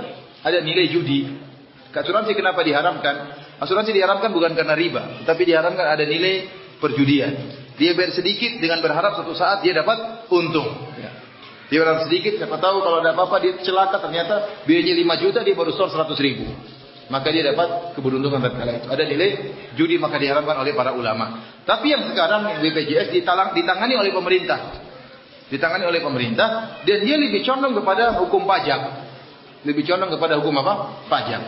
ada nilai judi. Asuransi kenapa diharamkan? Asuransi diharamkan bukan karena riba, tapi diharamkan ada nilai perjudian. Dia bayar sedikit dengan berharap suatu saat dia dapat untung. Ya. Dia berharap sedikit, siapa tahu kalau ada apa-apa dia celaka ternyata biayanya 5 juta dia baru store 100 ribu. Maka dia dapat keberuntungan tatkala itu. Ada nilai judi maka diharamkan oleh para ulama. Tapi yang sekarang BPJS ditalang, ditangani oleh pemerintah. Ditangani oleh pemerintah dan dia lebih condong kepada hukum pajak. Lebih condong kepada hukum apa? Pajak.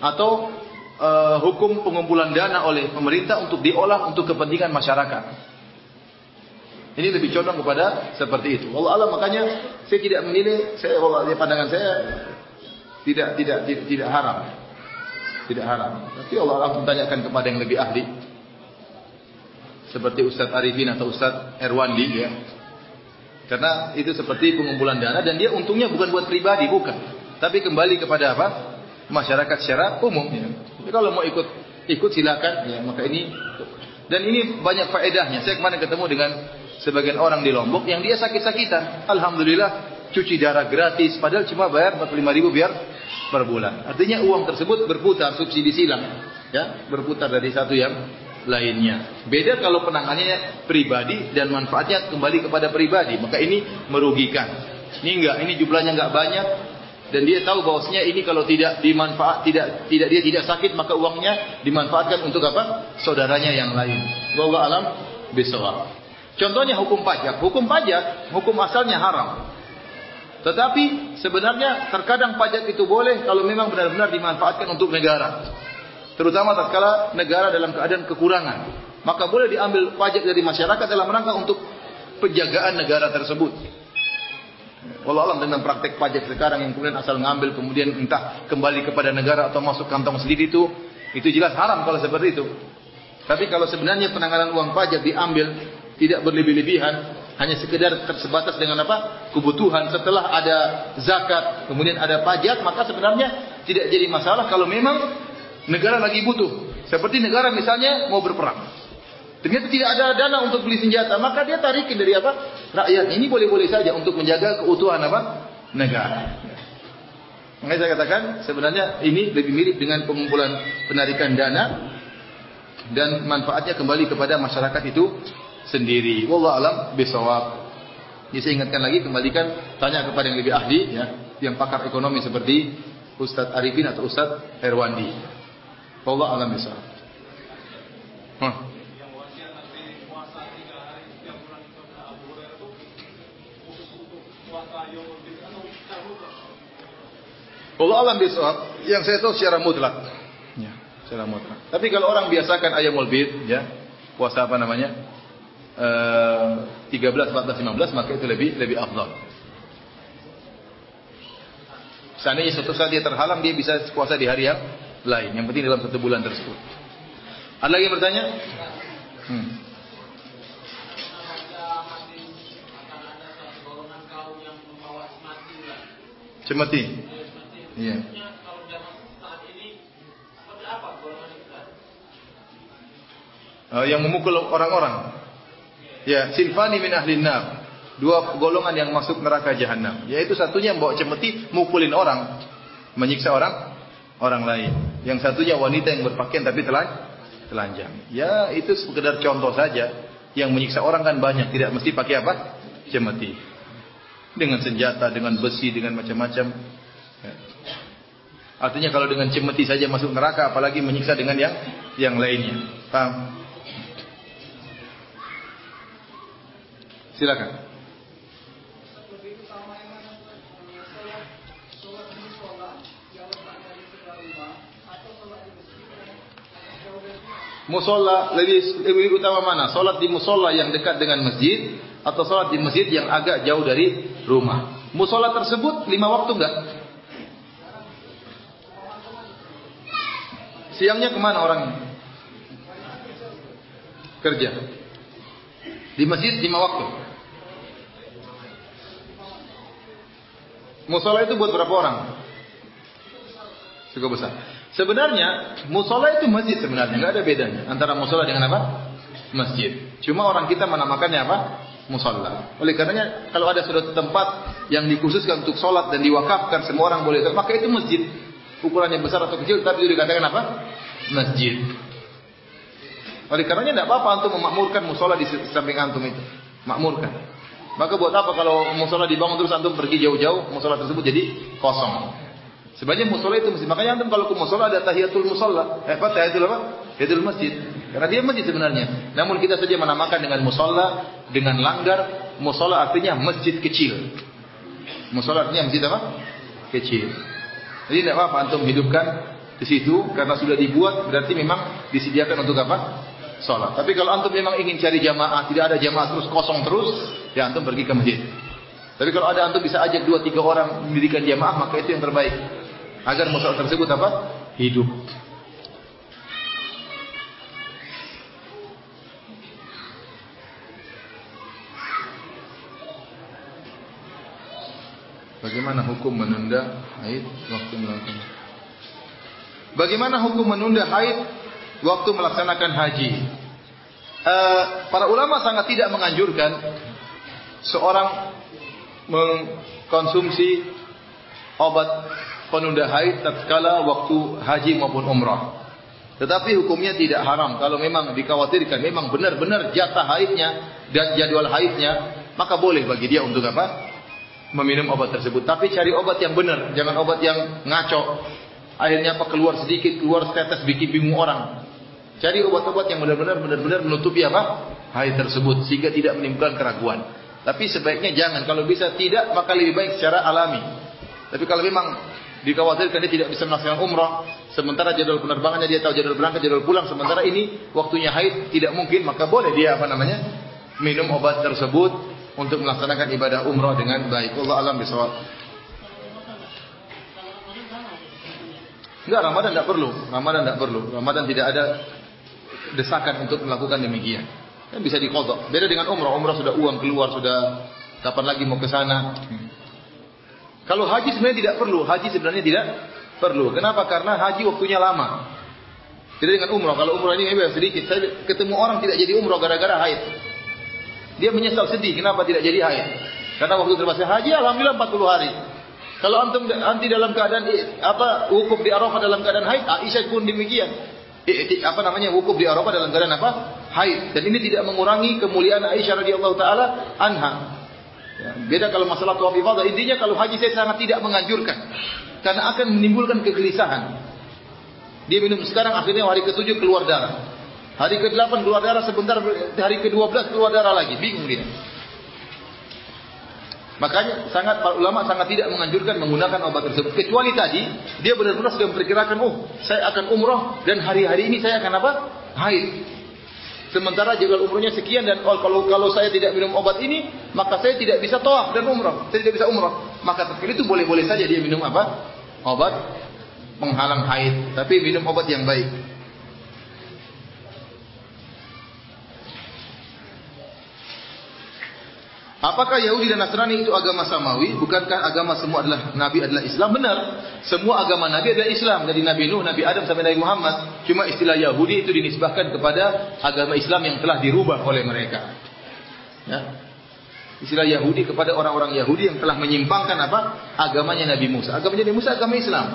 Atau uh, hukum pengumpulan dana oleh pemerintah untuk diolah untuk kepentingan masyarakat. Ini lebih condong kepada seperti itu. Allah Allah makanya saya tidak menilai, saya Allah pandangan saya tidak tidak tidak, tidak haram. Tidak haram. Tapi Allah Allah menanyakan kepada yang lebih ahli. Seperti Ustaz Arifin atau Ustaz Erwandi ya. Karena itu seperti pengumpulan dana dan dia untungnya bukan buat pribadi, bukan. Tapi kembali kepada apa? Masyarakat secara umum. Ya. Jadi kalau mau ikut ikut silakan. Ya, maka ini dan ini banyak faedahnya. Saya kemarin ketemu dengan sebagian orang di Lombok yang dia sakit-sakitan. Alhamdulillah cuci darah gratis. Padahal cuma bayar 45 ribu biar per bulan. Artinya uang tersebut berputar subsidi silang. Ya, berputar dari satu yang lainnya. Beda kalau penanganannya pribadi dan manfaatnya kembali kepada pribadi, maka ini merugikan. Ini enggak, ini jumlahnya enggak banyak dan dia tahu bahwasanya ini kalau tidak dimanfaat tidak tidak dia tidak sakit maka uangnya dimanfaatkan untuk apa? saudaranya yang lain. Wallahu alam bisawab. Contohnya hukum pajak. Hukum pajak, hukum asalnya haram. Tetapi sebenarnya terkadang pajak itu boleh kalau memang benar-benar dimanfaatkan untuk negara. Terutama tatkala negara dalam keadaan kekurangan. Maka boleh diambil pajak dari masyarakat dalam rangka untuk penjagaan negara tersebut. Walau alam dengan praktek pajak sekarang yang kemudian asal ngambil kemudian entah kembali kepada negara atau masuk kantong sendiri itu itu jelas haram kalau seperti itu. Tapi kalau sebenarnya penanganan uang pajak diambil tidak berlebih-lebihan hanya sekedar tersebatas dengan apa kebutuhan setelah ada zakat kemudian ada pajak maka sebenarnya tidak jadi masalah kalau memang negara lagi butuh. Seperti negara misalnya mau berperang. Ternyata tidak ada dana untuk beli senjata, maka dia tarikin dari apa? Rakyat. Ini boleh-boleh saja untuk menjaga keutuhan apa? Negara. Makanya saya katakan sebenarnya ini lebih mirip dengan pengumpulan penarikan dana dan manfaatnya kembali kepada masyarakat itu sendiri. Wallahu alam bisawab. Jadi saya ingatkan lagi kembalikan tanya kepada yang lebih ahli ya, yang pakar ekonomi seperti Ustaz Arifin atau Ustaz Herwandi. Allah alam bisa. Hah. Allah alam bisa. Yang saya tahu secara mutlak. Ya, secara mutlak. Tapi kalau orang biasakan ayam mulbit, ya, puasa apa namanya? Uh, 13, 14, 15 maka itu lebih lebih afdal. Seandainya suatu saat dia terhalang dia bisa puasa di hari yang lain. Yang penting dalam satu bulan tersebut. Ada lagi yang bertanya? Hmm. Cemeti. Iya. Uh, yang memukul orang-orang. Ya, sinfani min ahli nar. Dua golongan yang masuk neraka jahanam. Yaitu satunya yang bawa cemeti, mukulin orang, menyiksa orang, orang lain. Yang satunya wanita yang berpakaian tapi telanjang. Ya itu sekedar contoh saja. Yang menyiksa orang kan banyak. Tidak mesti pakai apa? Cemeti. Dengan senjata, dengan besi, dengan macam-macam. Ya. Artinya kalau dengan cemeti saja masuk neraka. Apalagi menyiksa dengan yang yang lainnya. Paham? Silakan. musola lebih lebih utama mana? Solat di musola yang dekat dengan masjid atau solat di masjid yang agak jauh dari rumah? Musola tersebut lima waktu enggak? Siangnya kemana orang kerja? Di masjid lima waktu. Musola itu buat berapa orang? Cukup besar. Sebenarnya musola itu masjid sebenarnya nggak ada bedanya antara musola dengan apa masjid. Cuma orang kita menamakannya apa musola. Oleh karenanya kalau ada suatu tempat yang dikhususkan untuk sholat dan diwakafkan semua orang boleh maka itu masjid. Ukurannya besar atau kecil tapi itu dikatakan apa masjid. Oleh karenanya tidak apa-apa antum memakmurkan musola di samping antum itu makmurkan. Maka buat apa kalau musola dibangun terus antum pergi jauh-jauh musola tersebut jadi kosong. Sebenarnya musola itu masjid. Makanya antum kalau ke musola ada tahiyatul musola. Eh, apa tahiyatul apa? Tahiyatul masjid. Karena dia masjid sebenarnya. Namun kita saja menamakan dengan musola, dengan langgar. Musola artinya masjid kecil. Musola artinya masjid apa? Kecil. Jadi tidak apa-apa antum hidupkan di situ karena sudah dibuat berarti memang disediakan untuk apa? Sholat. Tapi kalau antum memang ingin cari jamaah, tidak ada jamaah terus kosong terus, ya antum pergi ke masjid. Tapi kalau ada antum bisa ajak dua tiga orang mendirikan jamaah, maka itu yang terbaik agar musuh tersebut apa? Hidup. Bagaimana hukum menunda haid waktu melakukan? Bagaimana hukum menunda haid waktu melaksanakan haji? Uh, para ulama sangat tidak menganjurkan seorang mengkonsumsi obat penunda haid tatkala waktu haji maupun umrah. Tetapi hukumnya tidak haram kalau memang dikhawatirkan memang benar-benar jatah haidnya dan jadwal haidnya maka boleh bagi dia untuk apa? meminum obat tersebut. Tapi cari obat yang benar, jangan obat yang ngaco. Akhirnya apa keluar sedikit, keluar tetes bikin bingung orang. Cari obat-obat yang benar-benar benar-benar menutupi apa? Haid tersebut sehingga tidak menimbulkan keraguan. Tapi sebaiknya jangan kalau bisa tidak maka lebih baik secara alami. Tapi kalau memang dikhawatirkan dia tidak bisa melaksanakan umrah, sementara jadwal penerbangannya dia tahu jadwal berangkat, jadwal pulang, sementara ini waktunya haid tidak mungkin, maka boleh dia apa namanya minum obat tersebut untuk melaksanakan ibadah umrah dengan baik. Allah alam bisawab. Enggak, Ramadan tidak perlu. Ramadan tidak perlu. Ramadan tidak ada desakan untuk melakukan demikian. Kan bisa dikodok. Beda dengan umrah. Umrah sudah uang keluar, sudah kapan lagi mau ke sana. Kalau haji sebenarnya tidak perlu. Haji sebenarnya tidak perlu. Kenapa? Karena haji waktunya lama. Tidak dengan umrah. Kalau umrah ini sedikit. Saya ketemu orang tidak jadi umrah gara-gara haid. Dia menyesal sedih kenapa tidak jadi haid. Karena waktu terpaksa haji alhamdulillah 40 hari. Kalau antum anti dalam keadaan apa wukuf di Arafah dalam keadaan haid, Aisyah pun demikian. Apa namanya wukuf di Arafah dalam keadaan apa? Haid. Dan ini tidak mengurangi kemuliaan Aisyah radhiyallahu taala anha. Ya, beda kalau masalah tawaf ibadah. Intinya kalau haji saya sangat tidak menganjurkan. Karena akan menimbulkan kegelisahan. Dia minum sekarang akhirnya hari ketujuh keluar darah. Hari ke-8 keluar darah sebentar, hari ke-12 keluar darah lagi. Bingung dia. Makanya sangat para ulama sangat tidak menganjurkan menggunakan obat tersebut. Kecuali tadi dia benar-benar sudah memperkirakan, oh saya akan umroh dan hari-hari ini saya akan apa? Haid. Sementara jadwal umrohnya sekian dan oh, kalau kalau saya tidak minum obat ini, maka saya tidak bisa tawaf dan umroh. Saya tidak bisa umroh. Maka ketika itu boleh-boleh saja dia minum apa? Obat penghalang haid. Tapi minum obat yang baik. Apakah Yahudi dan Nasrani itu agama samawi? Bukankah agama semua adalah Nabi adalah Islam? Benar. Semua agama Nabi adalah Islam. Dari Nabi Nuh, Nabi Adam sampai Nabi Muhammad. Cuma istilah Yahudi itu dinisbahkan kepada agama Islam yang telah dirubah oleh mereka. Ya. Istilah Yahudi kepada orang-orang Yahudi yang telah menyimpangkan apa? Agamanya Nabi Musa. Agamanya Nabi Musa agama Islam.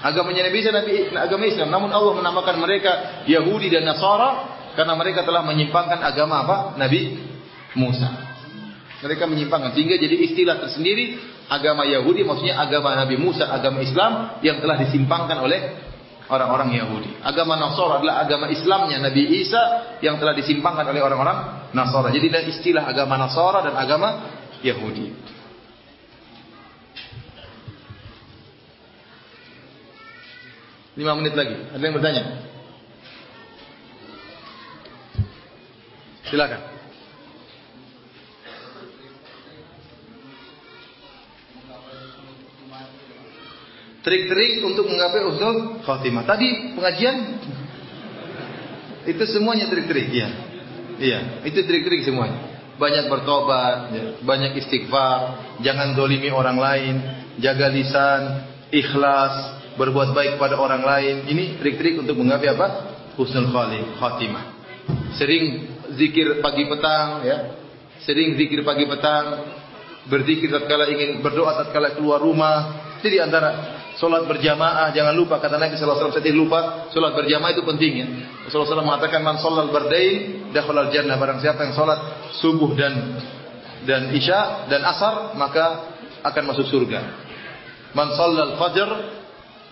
Agamanya Nabi Isa Nabi agama Islam. Namun Allah menamakan mereka Yahudi dan Nasara karena mereka telah menyimpangkan agama apa? Nabi Musa mereka menyimpangkan sehingga jadi istilah tersendiri agama Yahudi maksudnya agama Nabi Musa agama Islam yang telah disimpangkan oleh orang-orang Yahudi agama Nasara adalah agama Islamnya Nabi Isa yang telah disimpangkan oleh orang-orang Nasara jadi ada istilah agama Nasara dan agama Yahudi Lima menit lagi. Ada yang bertanya? Silakan. Trik-trik untuk menggapai usul khatimah. Tadi pengajian itu semuanya trik-trik ya. Iya, itu trik-trik semuanya. Banyak bertobat, ya. banyak istighfar, jangan dolimi orang lain, jaga lisan, ikhlas, berbuat baik kepada orang lain. Ini trik-trik untuk menggapai apa? Husnul khatimah. Sering zikir pagi petang ya. Sering zikir pagi petang, berzikir tatkala ingin berdoa tatkala keluar rumah. Jadi antara Solat berjamaah jangan lupa kata Nabi sallallahu alaihi wasallam lupa solat berjamaah itu penting ya. Rasulullah SAW mengatakan man sholal bardain dakhala jannah barang siapa yang solat subuh dan dan isya dan asar maka akan masuk surga. Man sholal fajr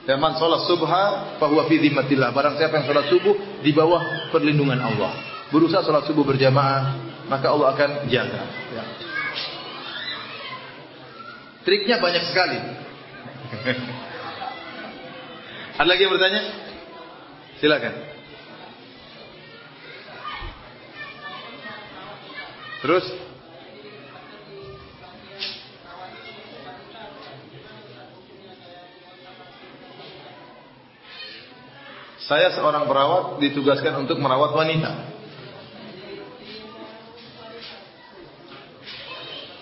dan man sholat subha fahuwa fi dhimmatillah. Barang siapa yang solat subuh di bawah perlindungan Allah. Berusaha solat subuh berjamaah maka Allah akan jaga. Ya. Triknya banyak sekali. Ada lagi yang bertanya? Silakan. Terus? Saya seorang perawat ditugaskan untuk merawat wanita.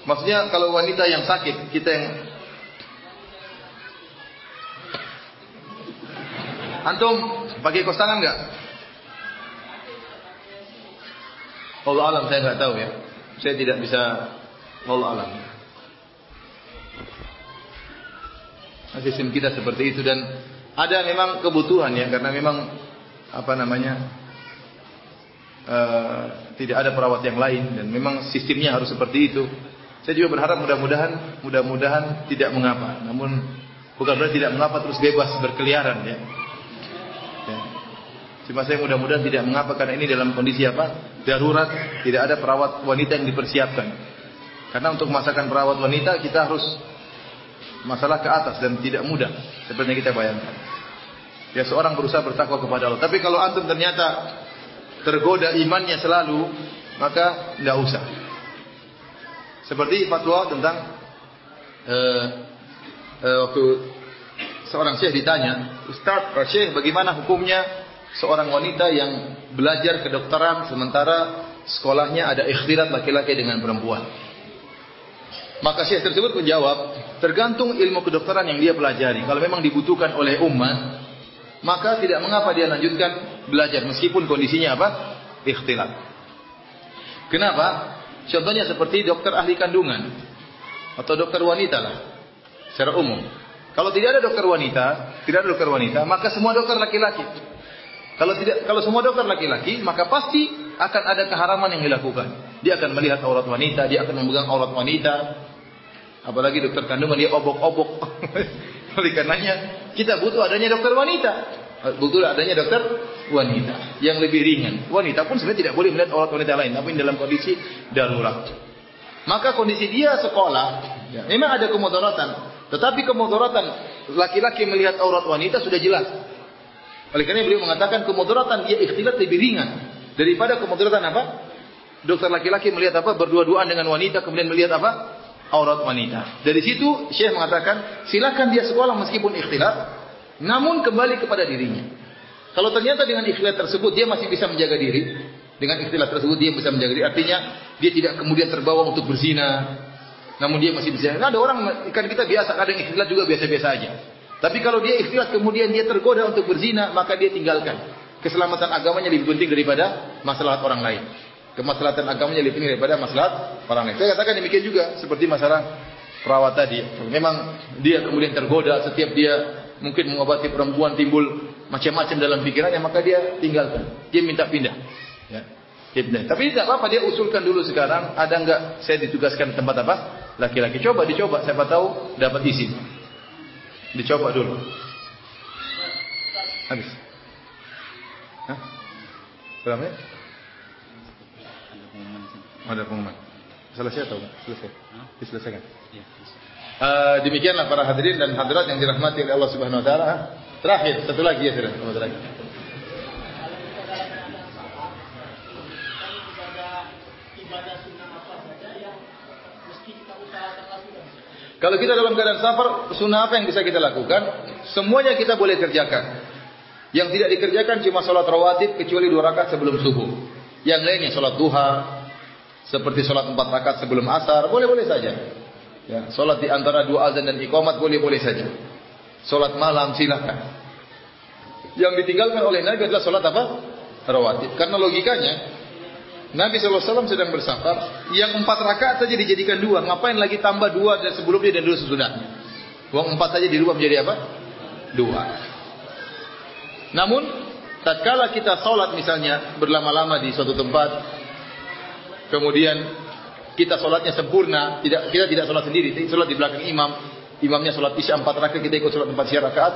Maksudnya kalau wanita yang sakit, kita yang Antum pakai kos tangan enggak? Allah alam saya enggak tahu ya. Saya tidak bisa Allah alam. Sistem kita seperti itu dan ada memang kebutuhan ya karena memang apa namanya uh, tidak ada perawat yang lain dan memang sistemnya harus seperti itu. Saya juga berharap mudah-mudahan mudah-mudahan tidak mengapa. Namun bukan berarti tidak mengapa terus bebas berkeliaran ya. ya. Cuma saya mudah-mudahan tidak mengapa karena ini dalam kondisi apa? Darurat, tidak ada perawat wanita yang dipersiapkan. Karena untuk masakan perawat wanita kita harus masalah ke atas dan tidak mudah seperti yang kita bayangkan. Ya seorang berusaha bertakwa kepada Allah. Tapi kalau antum ternyata tergoda imannya selalu, maka tidak usah. Seperti fatwa tentang uh, uh, waktu seorang syekh ditanya, Ustaz, Syekh bagaimana hukumnya seorang wanita yang belajar kedokteran sementara sekolahnya ada ikhtilat laki-laki dengan perempuan? Maka syekh tersebut menjawab, tergantung ilmu kedokteran yang dia pelajari. Kalau memang dibutuhkan oleh umat, maka tidak mengapa dia lanjutkan belajar meskipun kondisinya apa? Ikhtilat. Kenapa? Contohnya seperti dokter ahli kandungan atau dokter wanita lah secara umum. Kalau tidak ada dokter wanita, tidak ada dokter wanita, maka semua dokter laki-laki. Kalau tidak, kalau semua dokter laki-laki, maka pasti akan ada keharaman yang dilakukan. Dia akan melihat aurat wanita, dia akan memegang aurat wanita. Apalagi dokter kandungan dia obok-obok. Oleh karenanya kita butuh adanya dokter wanita. Butuh adanya dokter wanita yang lebih ringan. Wanita pun sebenarnya tidak boleh melihat aurat wanita lain, tapi dalam kondisi darurat. Maka kondisi dia sekolah, ya, memang ada kemudaratan. Tetapi kemudaratan laki-laki melihat aurat wanita sudah jelas. Oleh karena beliau mengatakan kemudaratan dia ikhtilat lebih ringan daripada kemudaratan apa? Dokter laki-laki melihat apa? Berdua-duaan dengan wanita kemudian melihat apa? Aurat wanita. Dari situ Syekh mengatakan silakan dia sekolah meskipun ikhtilat, namun kembali kepada dirinya. Kalau ternyata dengan ikhtilat tersebut dia masih bisa menjaga diri, dengan ikhtilat tersebut dia bisa menjaga diri, artinya dia tidak kemudian terbawa untuk berzina. Namun dia masih bisa. Nah, ada orang kan kita biasa kadang ikhtilat juga biasa-biasa aja. Tapi kalau dia ikhtilat kemudian dia tergoda untuk berzina, maka dia tinggalkan. Keselamatan agamanya lebih penting daripada masalah orang lain. Kemaslahatan agamanya lebih penting daripada masalah orang lain. Saya katakan demikian juga seperti masalah perawat tadi. Memang dia kemudian tergoda setiap dia mungkin mengobati perempuan timbul macam-macam dalam pikirannya maka dia tinggalkan. Dia minta pindah. Ya. Pindah. Tapi tidak apa-apa dia usulkan dulu sekarang ada enggak saya ditugaskan di tempat apa? Laki-laki coba dicoba siapa tahu dapat izin. Dicoba dulu. Habis. Hah? Berapa ya? Ada pengumuman. Selesai atau selesai? Diselesaikan. Ya. Uh, demikianlah para hadirin dan hadirat yang dirahmati oleh Allah Subhanahu wa taala. Terakhir, satu lagi ya sama terakhir. Kalau kita dalam keadaan safar, sunnah apa yang bisa kita lakukan? Semuanya kita boleh kerjakan. Yang tidak dikerjakan cuma sholat rawatib kecuali dua rakaat sebelum subuh. Yang lainnya sholat duha, seperti sholat empat rakaat sebelum asar, boleh-boleh saja. Ya, sholat di antara dua azan dan iqamat boleh-boleh saja. Solat malam silakan. Yang ditinggalkan oleh Nabi adalah solat apa? Rawatib. Karena logikanya Nabi SAW sedang bersafar, yang empat rakaat saja dijadikan dua. Ngapain lagi tambah dua dan sebelumnya dan dua sesudahnya? Uang empat saja dirubah menjadi apa? Dua. Namun, tatkala kita solat misalnya berlama-lama di suatu tempat, kemudian kita solatnya sempurna, tidak kita tidak solat sendiri, solat di belakang imam, imamnya sholat isya empat rakaat kita ikut sholat empat isya rakaat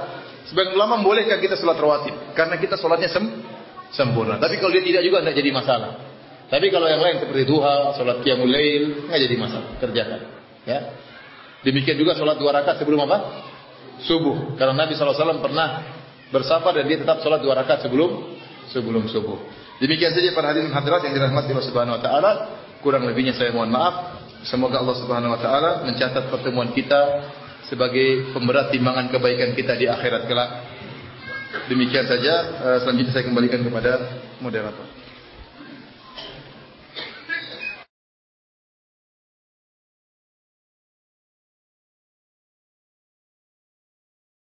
sebagian ulama membolehkan kita sholat rawatib karena kita sholatnya sem sempurna tapi kalau dia tidak juga tidak jadi masalah tapi kalau yang lain seperti duha sholat qiyamul lail tidak jadi masalah kerjakan ya demikian juga sholat dua rakaat sebelum apa subuh karena Nabi saw pernah bersafar dan dia tetap sholat dua rakaat sebelum sebelum subuh demikian saja para hadirin hadirat yang dirahmati Allah Subhanahu Wa Taala kurang lebihnya saya mohon maaf semoga Allah Subhanahu Wa Taala mencatat pertemuan kita sebagai pemberat timbangan kebaikan kita di akhirat kelak. Demikian saja. Eh, selanjutnya saya kembalikan kepada moderator.